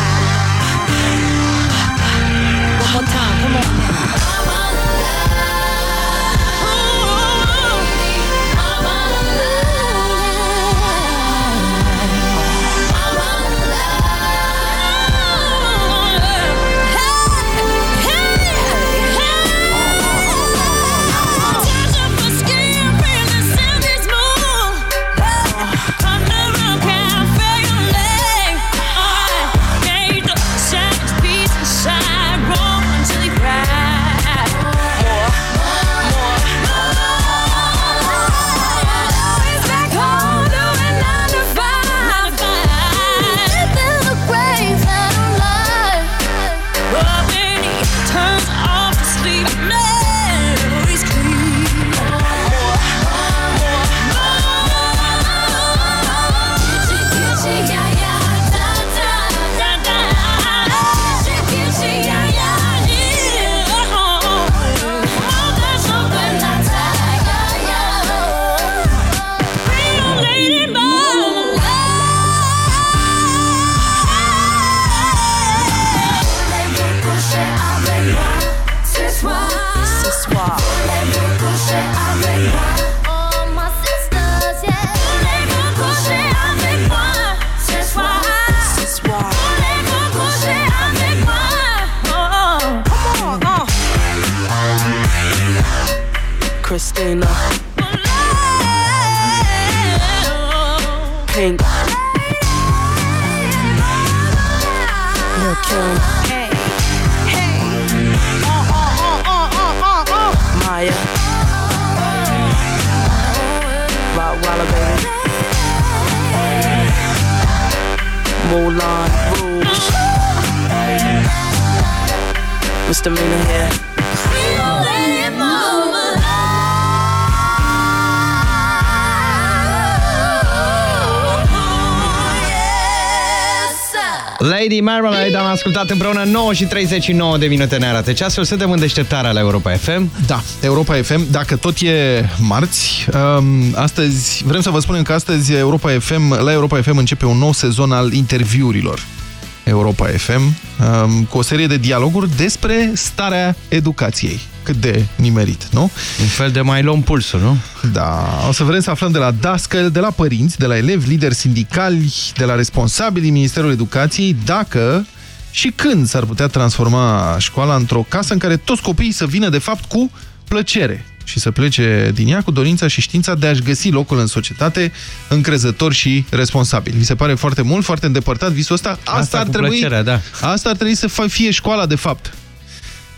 Misdemeanor here. Lady Marmalade am ascultat împreună 9 și 39 de minute ne arată ceasul. Suntem în deșteptarea la Europa FM. Da, Europa FM, dacă tot e marți, um, astăzi, vrem să vă spunem că astăzi Europa FM, la Europa FM începe un nou sezon al interviurilor. Europa FM, um, cu o serie de dialoguri despre starea educației. Cât de nimerit, nu? Un fel de mai luăm pulsul, nu? Da, o să vrem să aflăm de la dascăl, de la părinți, de la elevi, lideri sindicali, de la responsabili din Ministerul Educației, dacă și când s-ar putea transforma școala într-o casă în care toți copiii să vină, de fapt, cu plăcere și să plece din ea cu dorința și știința de a-și găsi locul în societate încrezător și responsabil. Vi se pare foarte mult, foarte îndepărtat visul ăsta? Asta, Asta ar cu trebui, plăcerea, da. Asta ar trebui să fie școala, de fapt.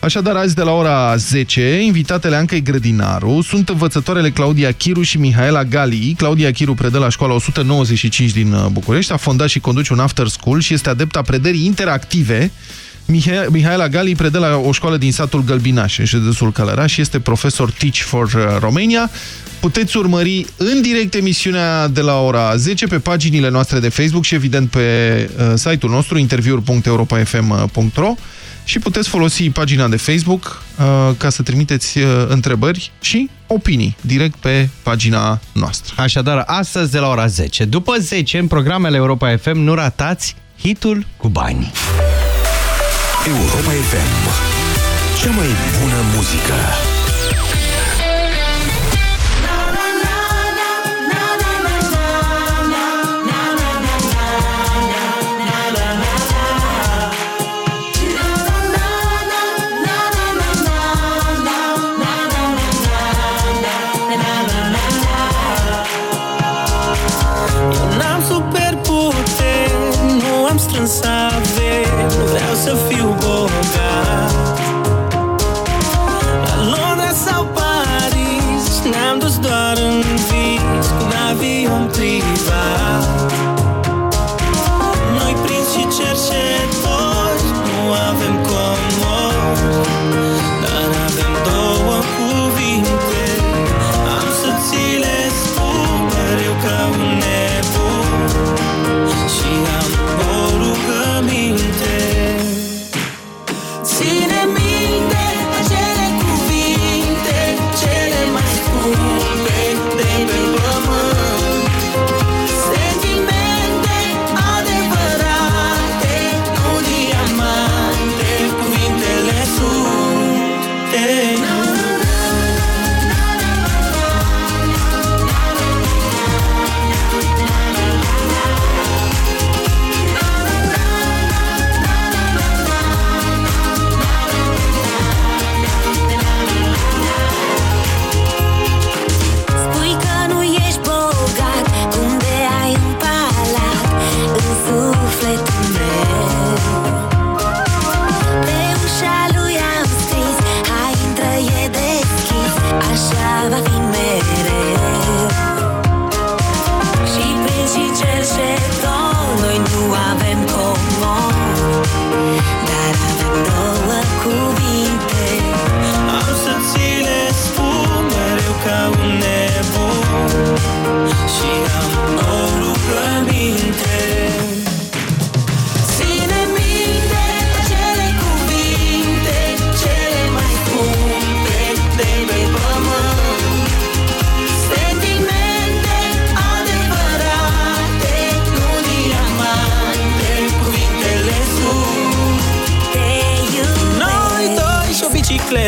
Așadar, azi de la ora 10, invitatele Ancăi Grădinaru sunt învățătoarele Claudia Chiru și Mihaela Gali. Claudia Chiru predă la școala 195 din uh, București, a fondat și conduce un after school și este adepta predării interactive. Miha Mihaela Gali predă la o școală din satul Gălbinaș, în județul Călăraș, și este profesor Teach for uh, Romania. Puteți urmări în direct emisiunea de la ora 10 pe paginile noastre de Facebook și evident pe uh, site-ul nostru interviuri.europafm.ro și puteți folosi pagina de Facebook uh, ca să trimiteți uh, întrebări și opinii direct pe pagina noastră. Așadar, astăzi de la ora 10. După 10, în programele Europa FM, nu ratați hitul cu bani. Europa FM. Cea mai bună muzică. Eu n-am superputeri, nu am strâns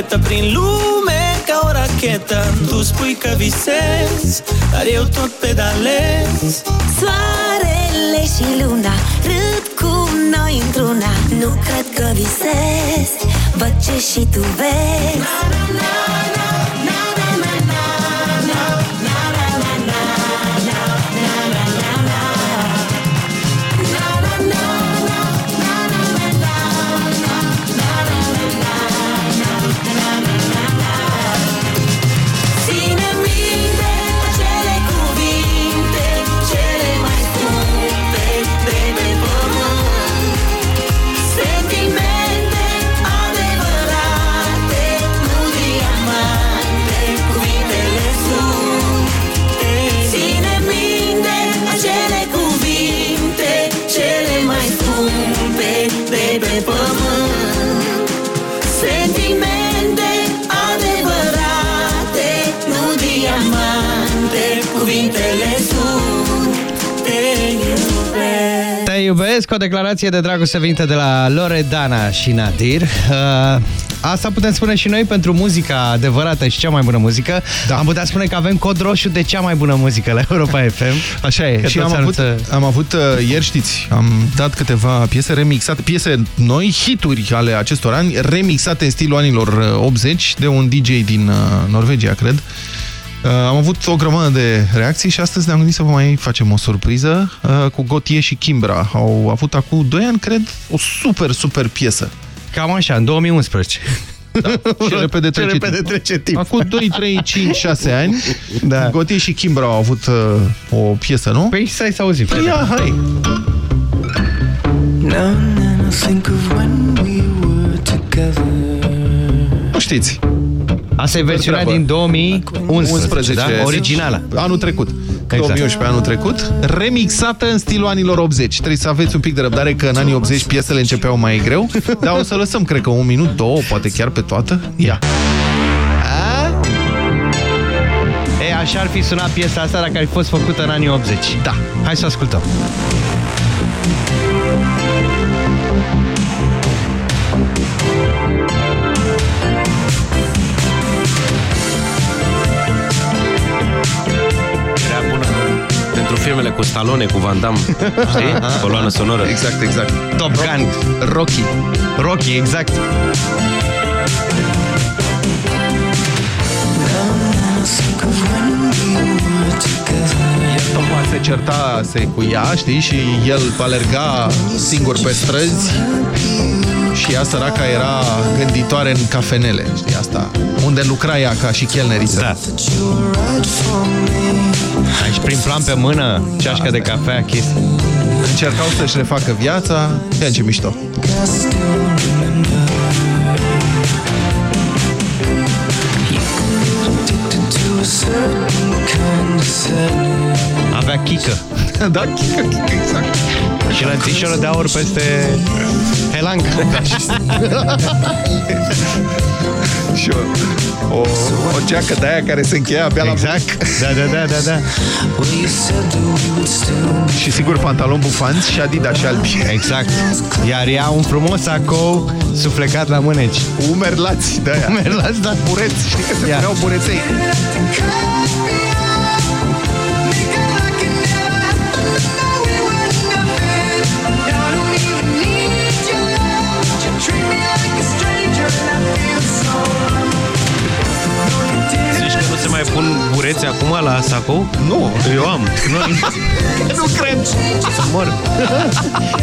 bicicletă prin lume ca o rachetă. Tu spui că visezi, dar eu tot pedalez. Soarele și luna râd cu noi într-una. Nu cred că visez, văd ce și tu vezi. Ține iubesc Te iubesc, o declarație de dragoste venită de la Loredana și Nadir. Uh, asta putem spune și noi pentru muzica adevărată și cea mai bună muzică. Da. Am putea spune că avem cod roșu de cea mai bună muzică la Europa FM. Așa e. Că și toți am avut, anunță- am avut uh, ieri, știți, am dat câteva piese remixate, piese noi, hituri ale acestor ani, remixate în stilul anilor uh, 80 de un DJ din uh, Norvegia, cred. Uh, am avut o grămadă de reacții și astăzi ne-am gândit să vă mai facem o surpriză uh, cu Gotie și Kimbra. Au avut acum 2 ani, cred, o super, super piesă. Cam așa, în 2011. Da, și repede trece, repede timpul. trece timp. Acum 2, 3, 5, 6 ani, Da. Gotie și Kimbra au avut uh, o piesă, nu? Păi stai să auzim. Păi ia, hai! Now and then I think of when we were together Nu știți. Asta e versiunea Treabă. din 2011, da? Originală. Anul trecut. Exact. 2011 anul trecut, remixată în stilul anilor 80. Trebuie să aveți un pic de răbdare că în anii 80 piesele începeau mai greu, dar o să lăsăm, cred că un minut, două, poate chiar pe toată. Ia. E, așa ar fi sunat piesa asta dacă ar fi fost făcută în anii 80. Da. Hai să ascultăm. Cu Stallone, cu Van Damme. Știi? Coloană sonoră. Exact, exact. Top Gun. Rocky. Rocky, exact. El tocmai se certa se cu ea, știi, și el alerga singur pe străzi și ea săraca era gânditoare în cafenele, știi, asta, unde lucra ea ca și chelneriță. Da. Aici prin plan pe mână, ceașca de cafea, kiss. Încercau să-și refacă viața, ia ce mișto. Avea chică. da, chică, chică, exact. Și lănțișoră de aur peste helang. Da, și... și o, o, o geacă de aia care se încheia abia exact. la Da, da, da, da, da. Și sigur pantaloni bufanți și Adidas și albi. Exact. Iar ea un frumos sacou suflecat la mâneci. Umerlați de aia. Umerlați, da. Bureți, știi că se Ia. puneau bureței. Pun burețe acum la sacou? Nu. Eu am. Nu, nu cred. Să mor.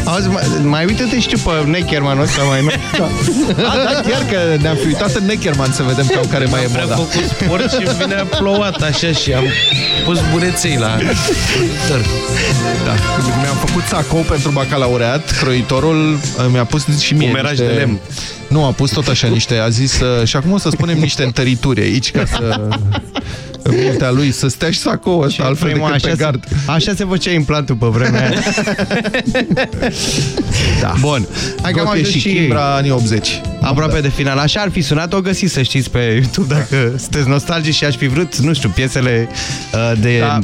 Auzi, mai, mai uite-te și tu pe Neckermanul ăsta mai nou. A, da, chiar că ne-am fi uitat în Neckerman să vedem cam care mai e Am moda. făcut sport și vine a plouat așa și am pus bureței la Da. Mi-am făcut sacou pentru bacalaureat. Croitorul uh, mi-a pus și mie Umeraj niște... de lemn. Nu, a pus tot așa niște... A zis... Uh, și acum o să spunem niște întărituri aici ca să... În mintea lui să stea și sacou ăsta, altfel Prima, decât așa, pe gard. se, așa se făcea implantul pe vremea aia. Da. Bun. Hai că am Gote ajuns și și Chimbra anii 80. Aproape de final. Așa ar fi sunat, o găsiți să știți pe YouTube dacă sunteți nostalgici și aș fi vrut, nu știu, piesele uh, de... Da.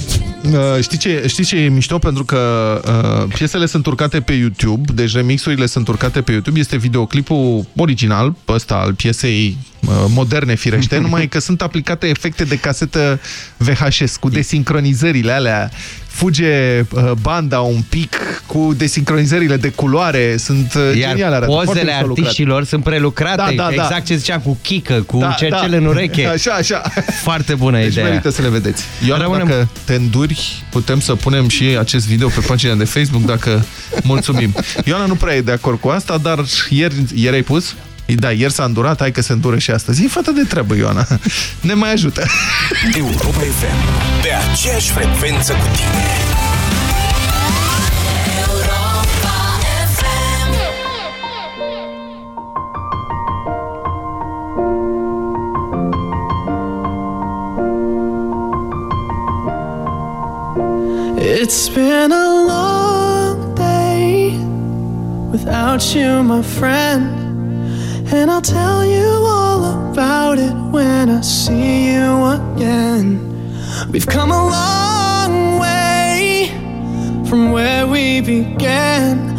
Uh, știi, ce, știi ce e mișto? Pentru că uh, piesele sunt urcate pe YouTube, deci remixurile sunt urcate pe YouTube. Este videoclipul original, ăsta al piesei uh, moderne, firește, numai că sunt aplicate efecte de casetă VHS cu desincronizările alea. Fuge uh, banda un pic cu desincronizările de culoare. Sunt uh, Iar geniale. arată, foarte pozele mișto lucrat. artiștilor sunt prelucrate, Da, da, da. exact ce ziceam, cu chică, cu Da, cercele da. în ureche. Așa, așa. Foarte bună Deci ideea. merită să le vedeți. Ioana, Rămânem- dacă te înduri, putem să punem și acest video pe pagina de Facebook, dacă mulțumim. Ioana nu prea e de acord cu asta, dar ieri, ieri ai pus? Da, ieri s-a îndurat, hai că se îndură și astăzi. E fata de treabă, Ioana. Ne mai ajută. Europa FM. Pe aceeași frecvență cu tine. It's been a long day without you, my friend. And I'll tell you all about it when I see you again. We've come a long way from where we began.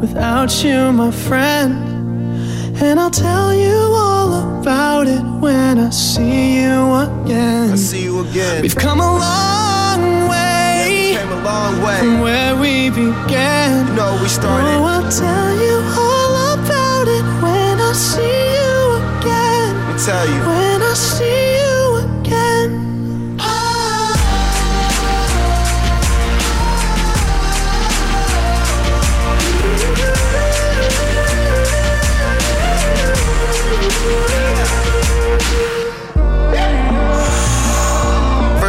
without you, my friend. And I'll tell you all about it when I see you again. I see you again. We've come a long way Came a long way. from where we began. You know we started. Oh, I'll tell you all about it when I see you again. Me tell you. When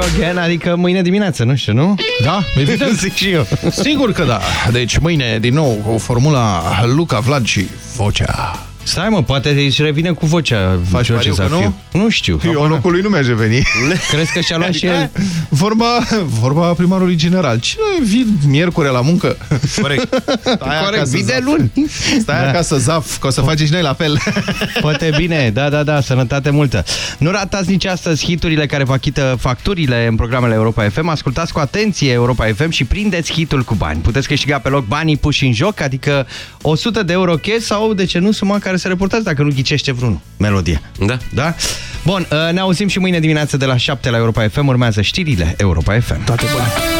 you again, adică mâine dimineață, nu știu, nu? Da, evident. Zic și eu. Sigur că da. Deci mâine, din nou, cu formula Luca Vlad și vocea. Stai mă, poate își revine cu vocea Faci George pariu că Zafiu. Nu știu. Eu în locul lui nu mi-aș reveni. Crezi că și-a luat și el? Vorba, vorba primarului general. Cine vin miercuri la muncă? Corect. Stai Corect, acasă, vine zaf. luni. Stai Da. acasă, zaf, că o să facem și noi la fel. Poate bine, da, da, da, sănătate multă. Nu ratați nici astăzi hiturile care vă achită facturile în programele Europa FM. Ascultați cu atenție Europa FM și prindeți hitul cu bani. Puteți câștiga pe loc banii puși în joc, adică 100 de euro cash sau, de ce nu, suma care se reportați dacă nu ghicește vreunul. Melodie. Da. Da? Bun, uh, ne auzim și mâine dimineață de la 7 la Europa FM. Urmează știrile Europa FM. Toate bune.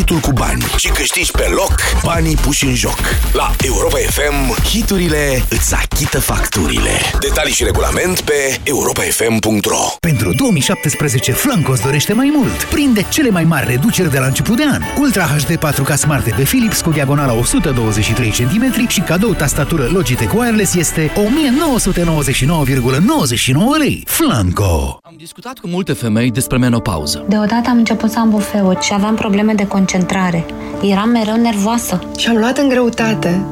hitul cu bani și câștigi pe loc banii puși în joc. La Europa FM, hiturile îți achită facturile. Detalii și regulament pe europafm.ro Pentru 2017, Flanco îți dorește mai mult. Prinde cele mai mari reduceri de la început de an. Ultra HD 4K Smart TV Philips cu diagonala 123 cm și cadou tastatură Logitech Wireless este 1999,99 lei. Flanco! Am discutat cu multe femei despre menopauză. Deodată am început să am bufeuri și aveam probleme de concentrare. Eram mereu nervoasă. Și am luat în greutate.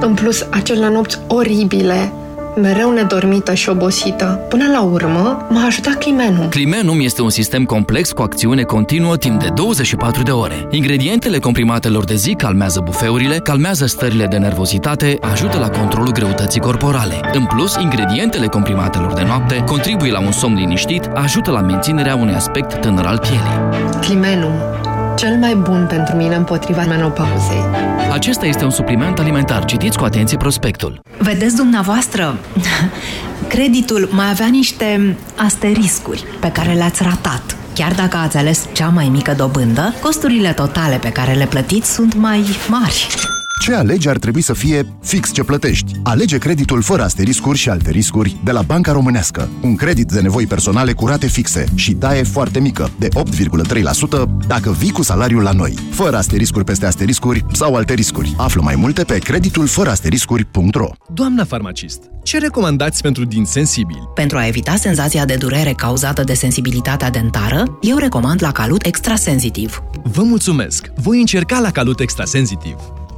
În plus, acele nopți oribile, mereu nedormită și obosită. Până la urmă, m-a ajutat Climenum. Climenum este un sistem complex cu acțiune continuă timp de 24 de ore. Ingredientele comprimatelor de zi calmează bufeurile, calmează stările de nervozitate, ajută la controlul greutății corporale. În plus, ingredientele comprimatelor de noapte contribuie la un somn liniștit, ajută la menținerea unui aspect tânăr al pielii. Climenum, cel mai bun pentru mine împotriva menopauzei. Acesta este un supliment alimentar. Citiți cu atenție prospectul. Vedeți dumneavoastră, creditul mai avea niște asteriscuri pe care le-ați ratat. Chiar dacă ați ales cea mai mică dobândă, costurile totale pe care le plătiți sunt mai mari. Ce alegi ar trebui să fie fix ce plătești. Alege creditul fără asteriscuri și alte riscuri de la Banca Românească. Un credit de nevoi personale cu rate fixe și taie foarte mică, de 8,3% dacă vii cu salariul la noi. Fără asteriscuri peste asteriscuri sau alte riscuri. Află mai multe pe creditul fără asteriscuri.ro Doamna farmacist, ce recomandați pentru din sensibili? Pentru a evita senzația de durere cauzată de sensibilitatea dentară, eu recomand la Calut Extrasensitiv. Vă mulțumesc! Voi încerca la Calut Extrasensitiv.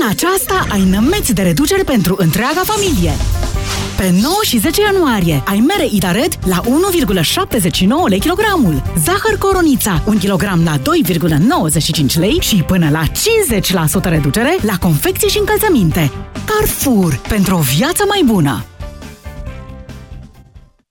Iarna aceasta ai nămeți de reducere pentru întreaga familie. Pe 9 și 10 ianuarie ai mere Itared la 1,79 lei kilogramul, zahăr coronița 1 kg la 2,95 lei și până la 50% reducere la confecții și încălțăminte. Carrefour, pentru o viață mai bună!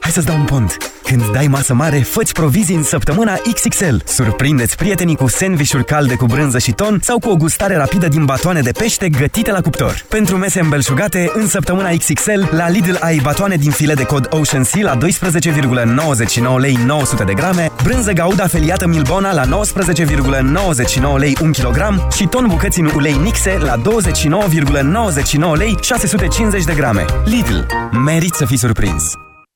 Hai să-ți dau un pont! Când dai masă mare, fă provizii în săptămâna XXL. Surprindeți prietenii cu sandvișuri calde cu brânză și ton sau cu o gustare rapidă din batoane de pește gătite la cuptor. Pentru mese îmbelșugate, în săptămâna XXL, la Lidl ai batoane din file de cod Ocean Sea la 12,99 lei 900 de grame, brânză gauda feliată Milbona la 19,99 lei 1 kg și ton bucăți în ulei Nixe la 29,99 lei 650 de grame. Lidl. Merit să fii surprins!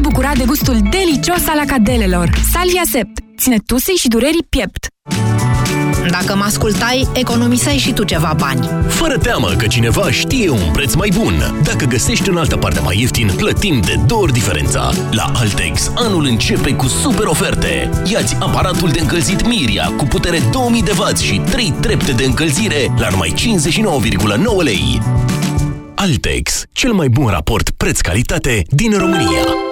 bucura de gustul delicios al acadelelor. Salvia Sept. Ține tusei și durerii piept. Dacă mă ascultai, economiseai și tu ceva bani. Fără teamă că cineva știe un preț mai bun. Dacă găsești în altă parte mai ieftin, plătim de două ori diferența. La Altex, anul începe cu super oferte. Iați aparatul de încălzit Miria cu putere 2000 de W și 3 trepte de încălzire la numai 59,9 lei. Altex, cel mai bun raport preț-calitate din România.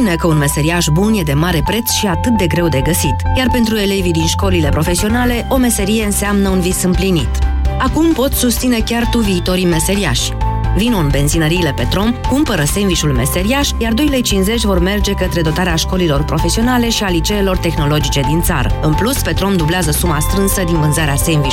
Bine că un meseriaș bun e de mare preț și atât de greu de găsit, iar pentru elevii din școlile profesionale, o meserie înseamnă un vis împlinit. Acum poți susține chiar tu viitorii meseriași. Vino în benzinăriile Petrom, cumpără sandvișul meseriaș, iar 2,50 lei vor merge către dotarea școlilor profesionale și a liceelor tehnologice din țară. În plus, Petrom dublează suma strânsă din vânzarea sandvișului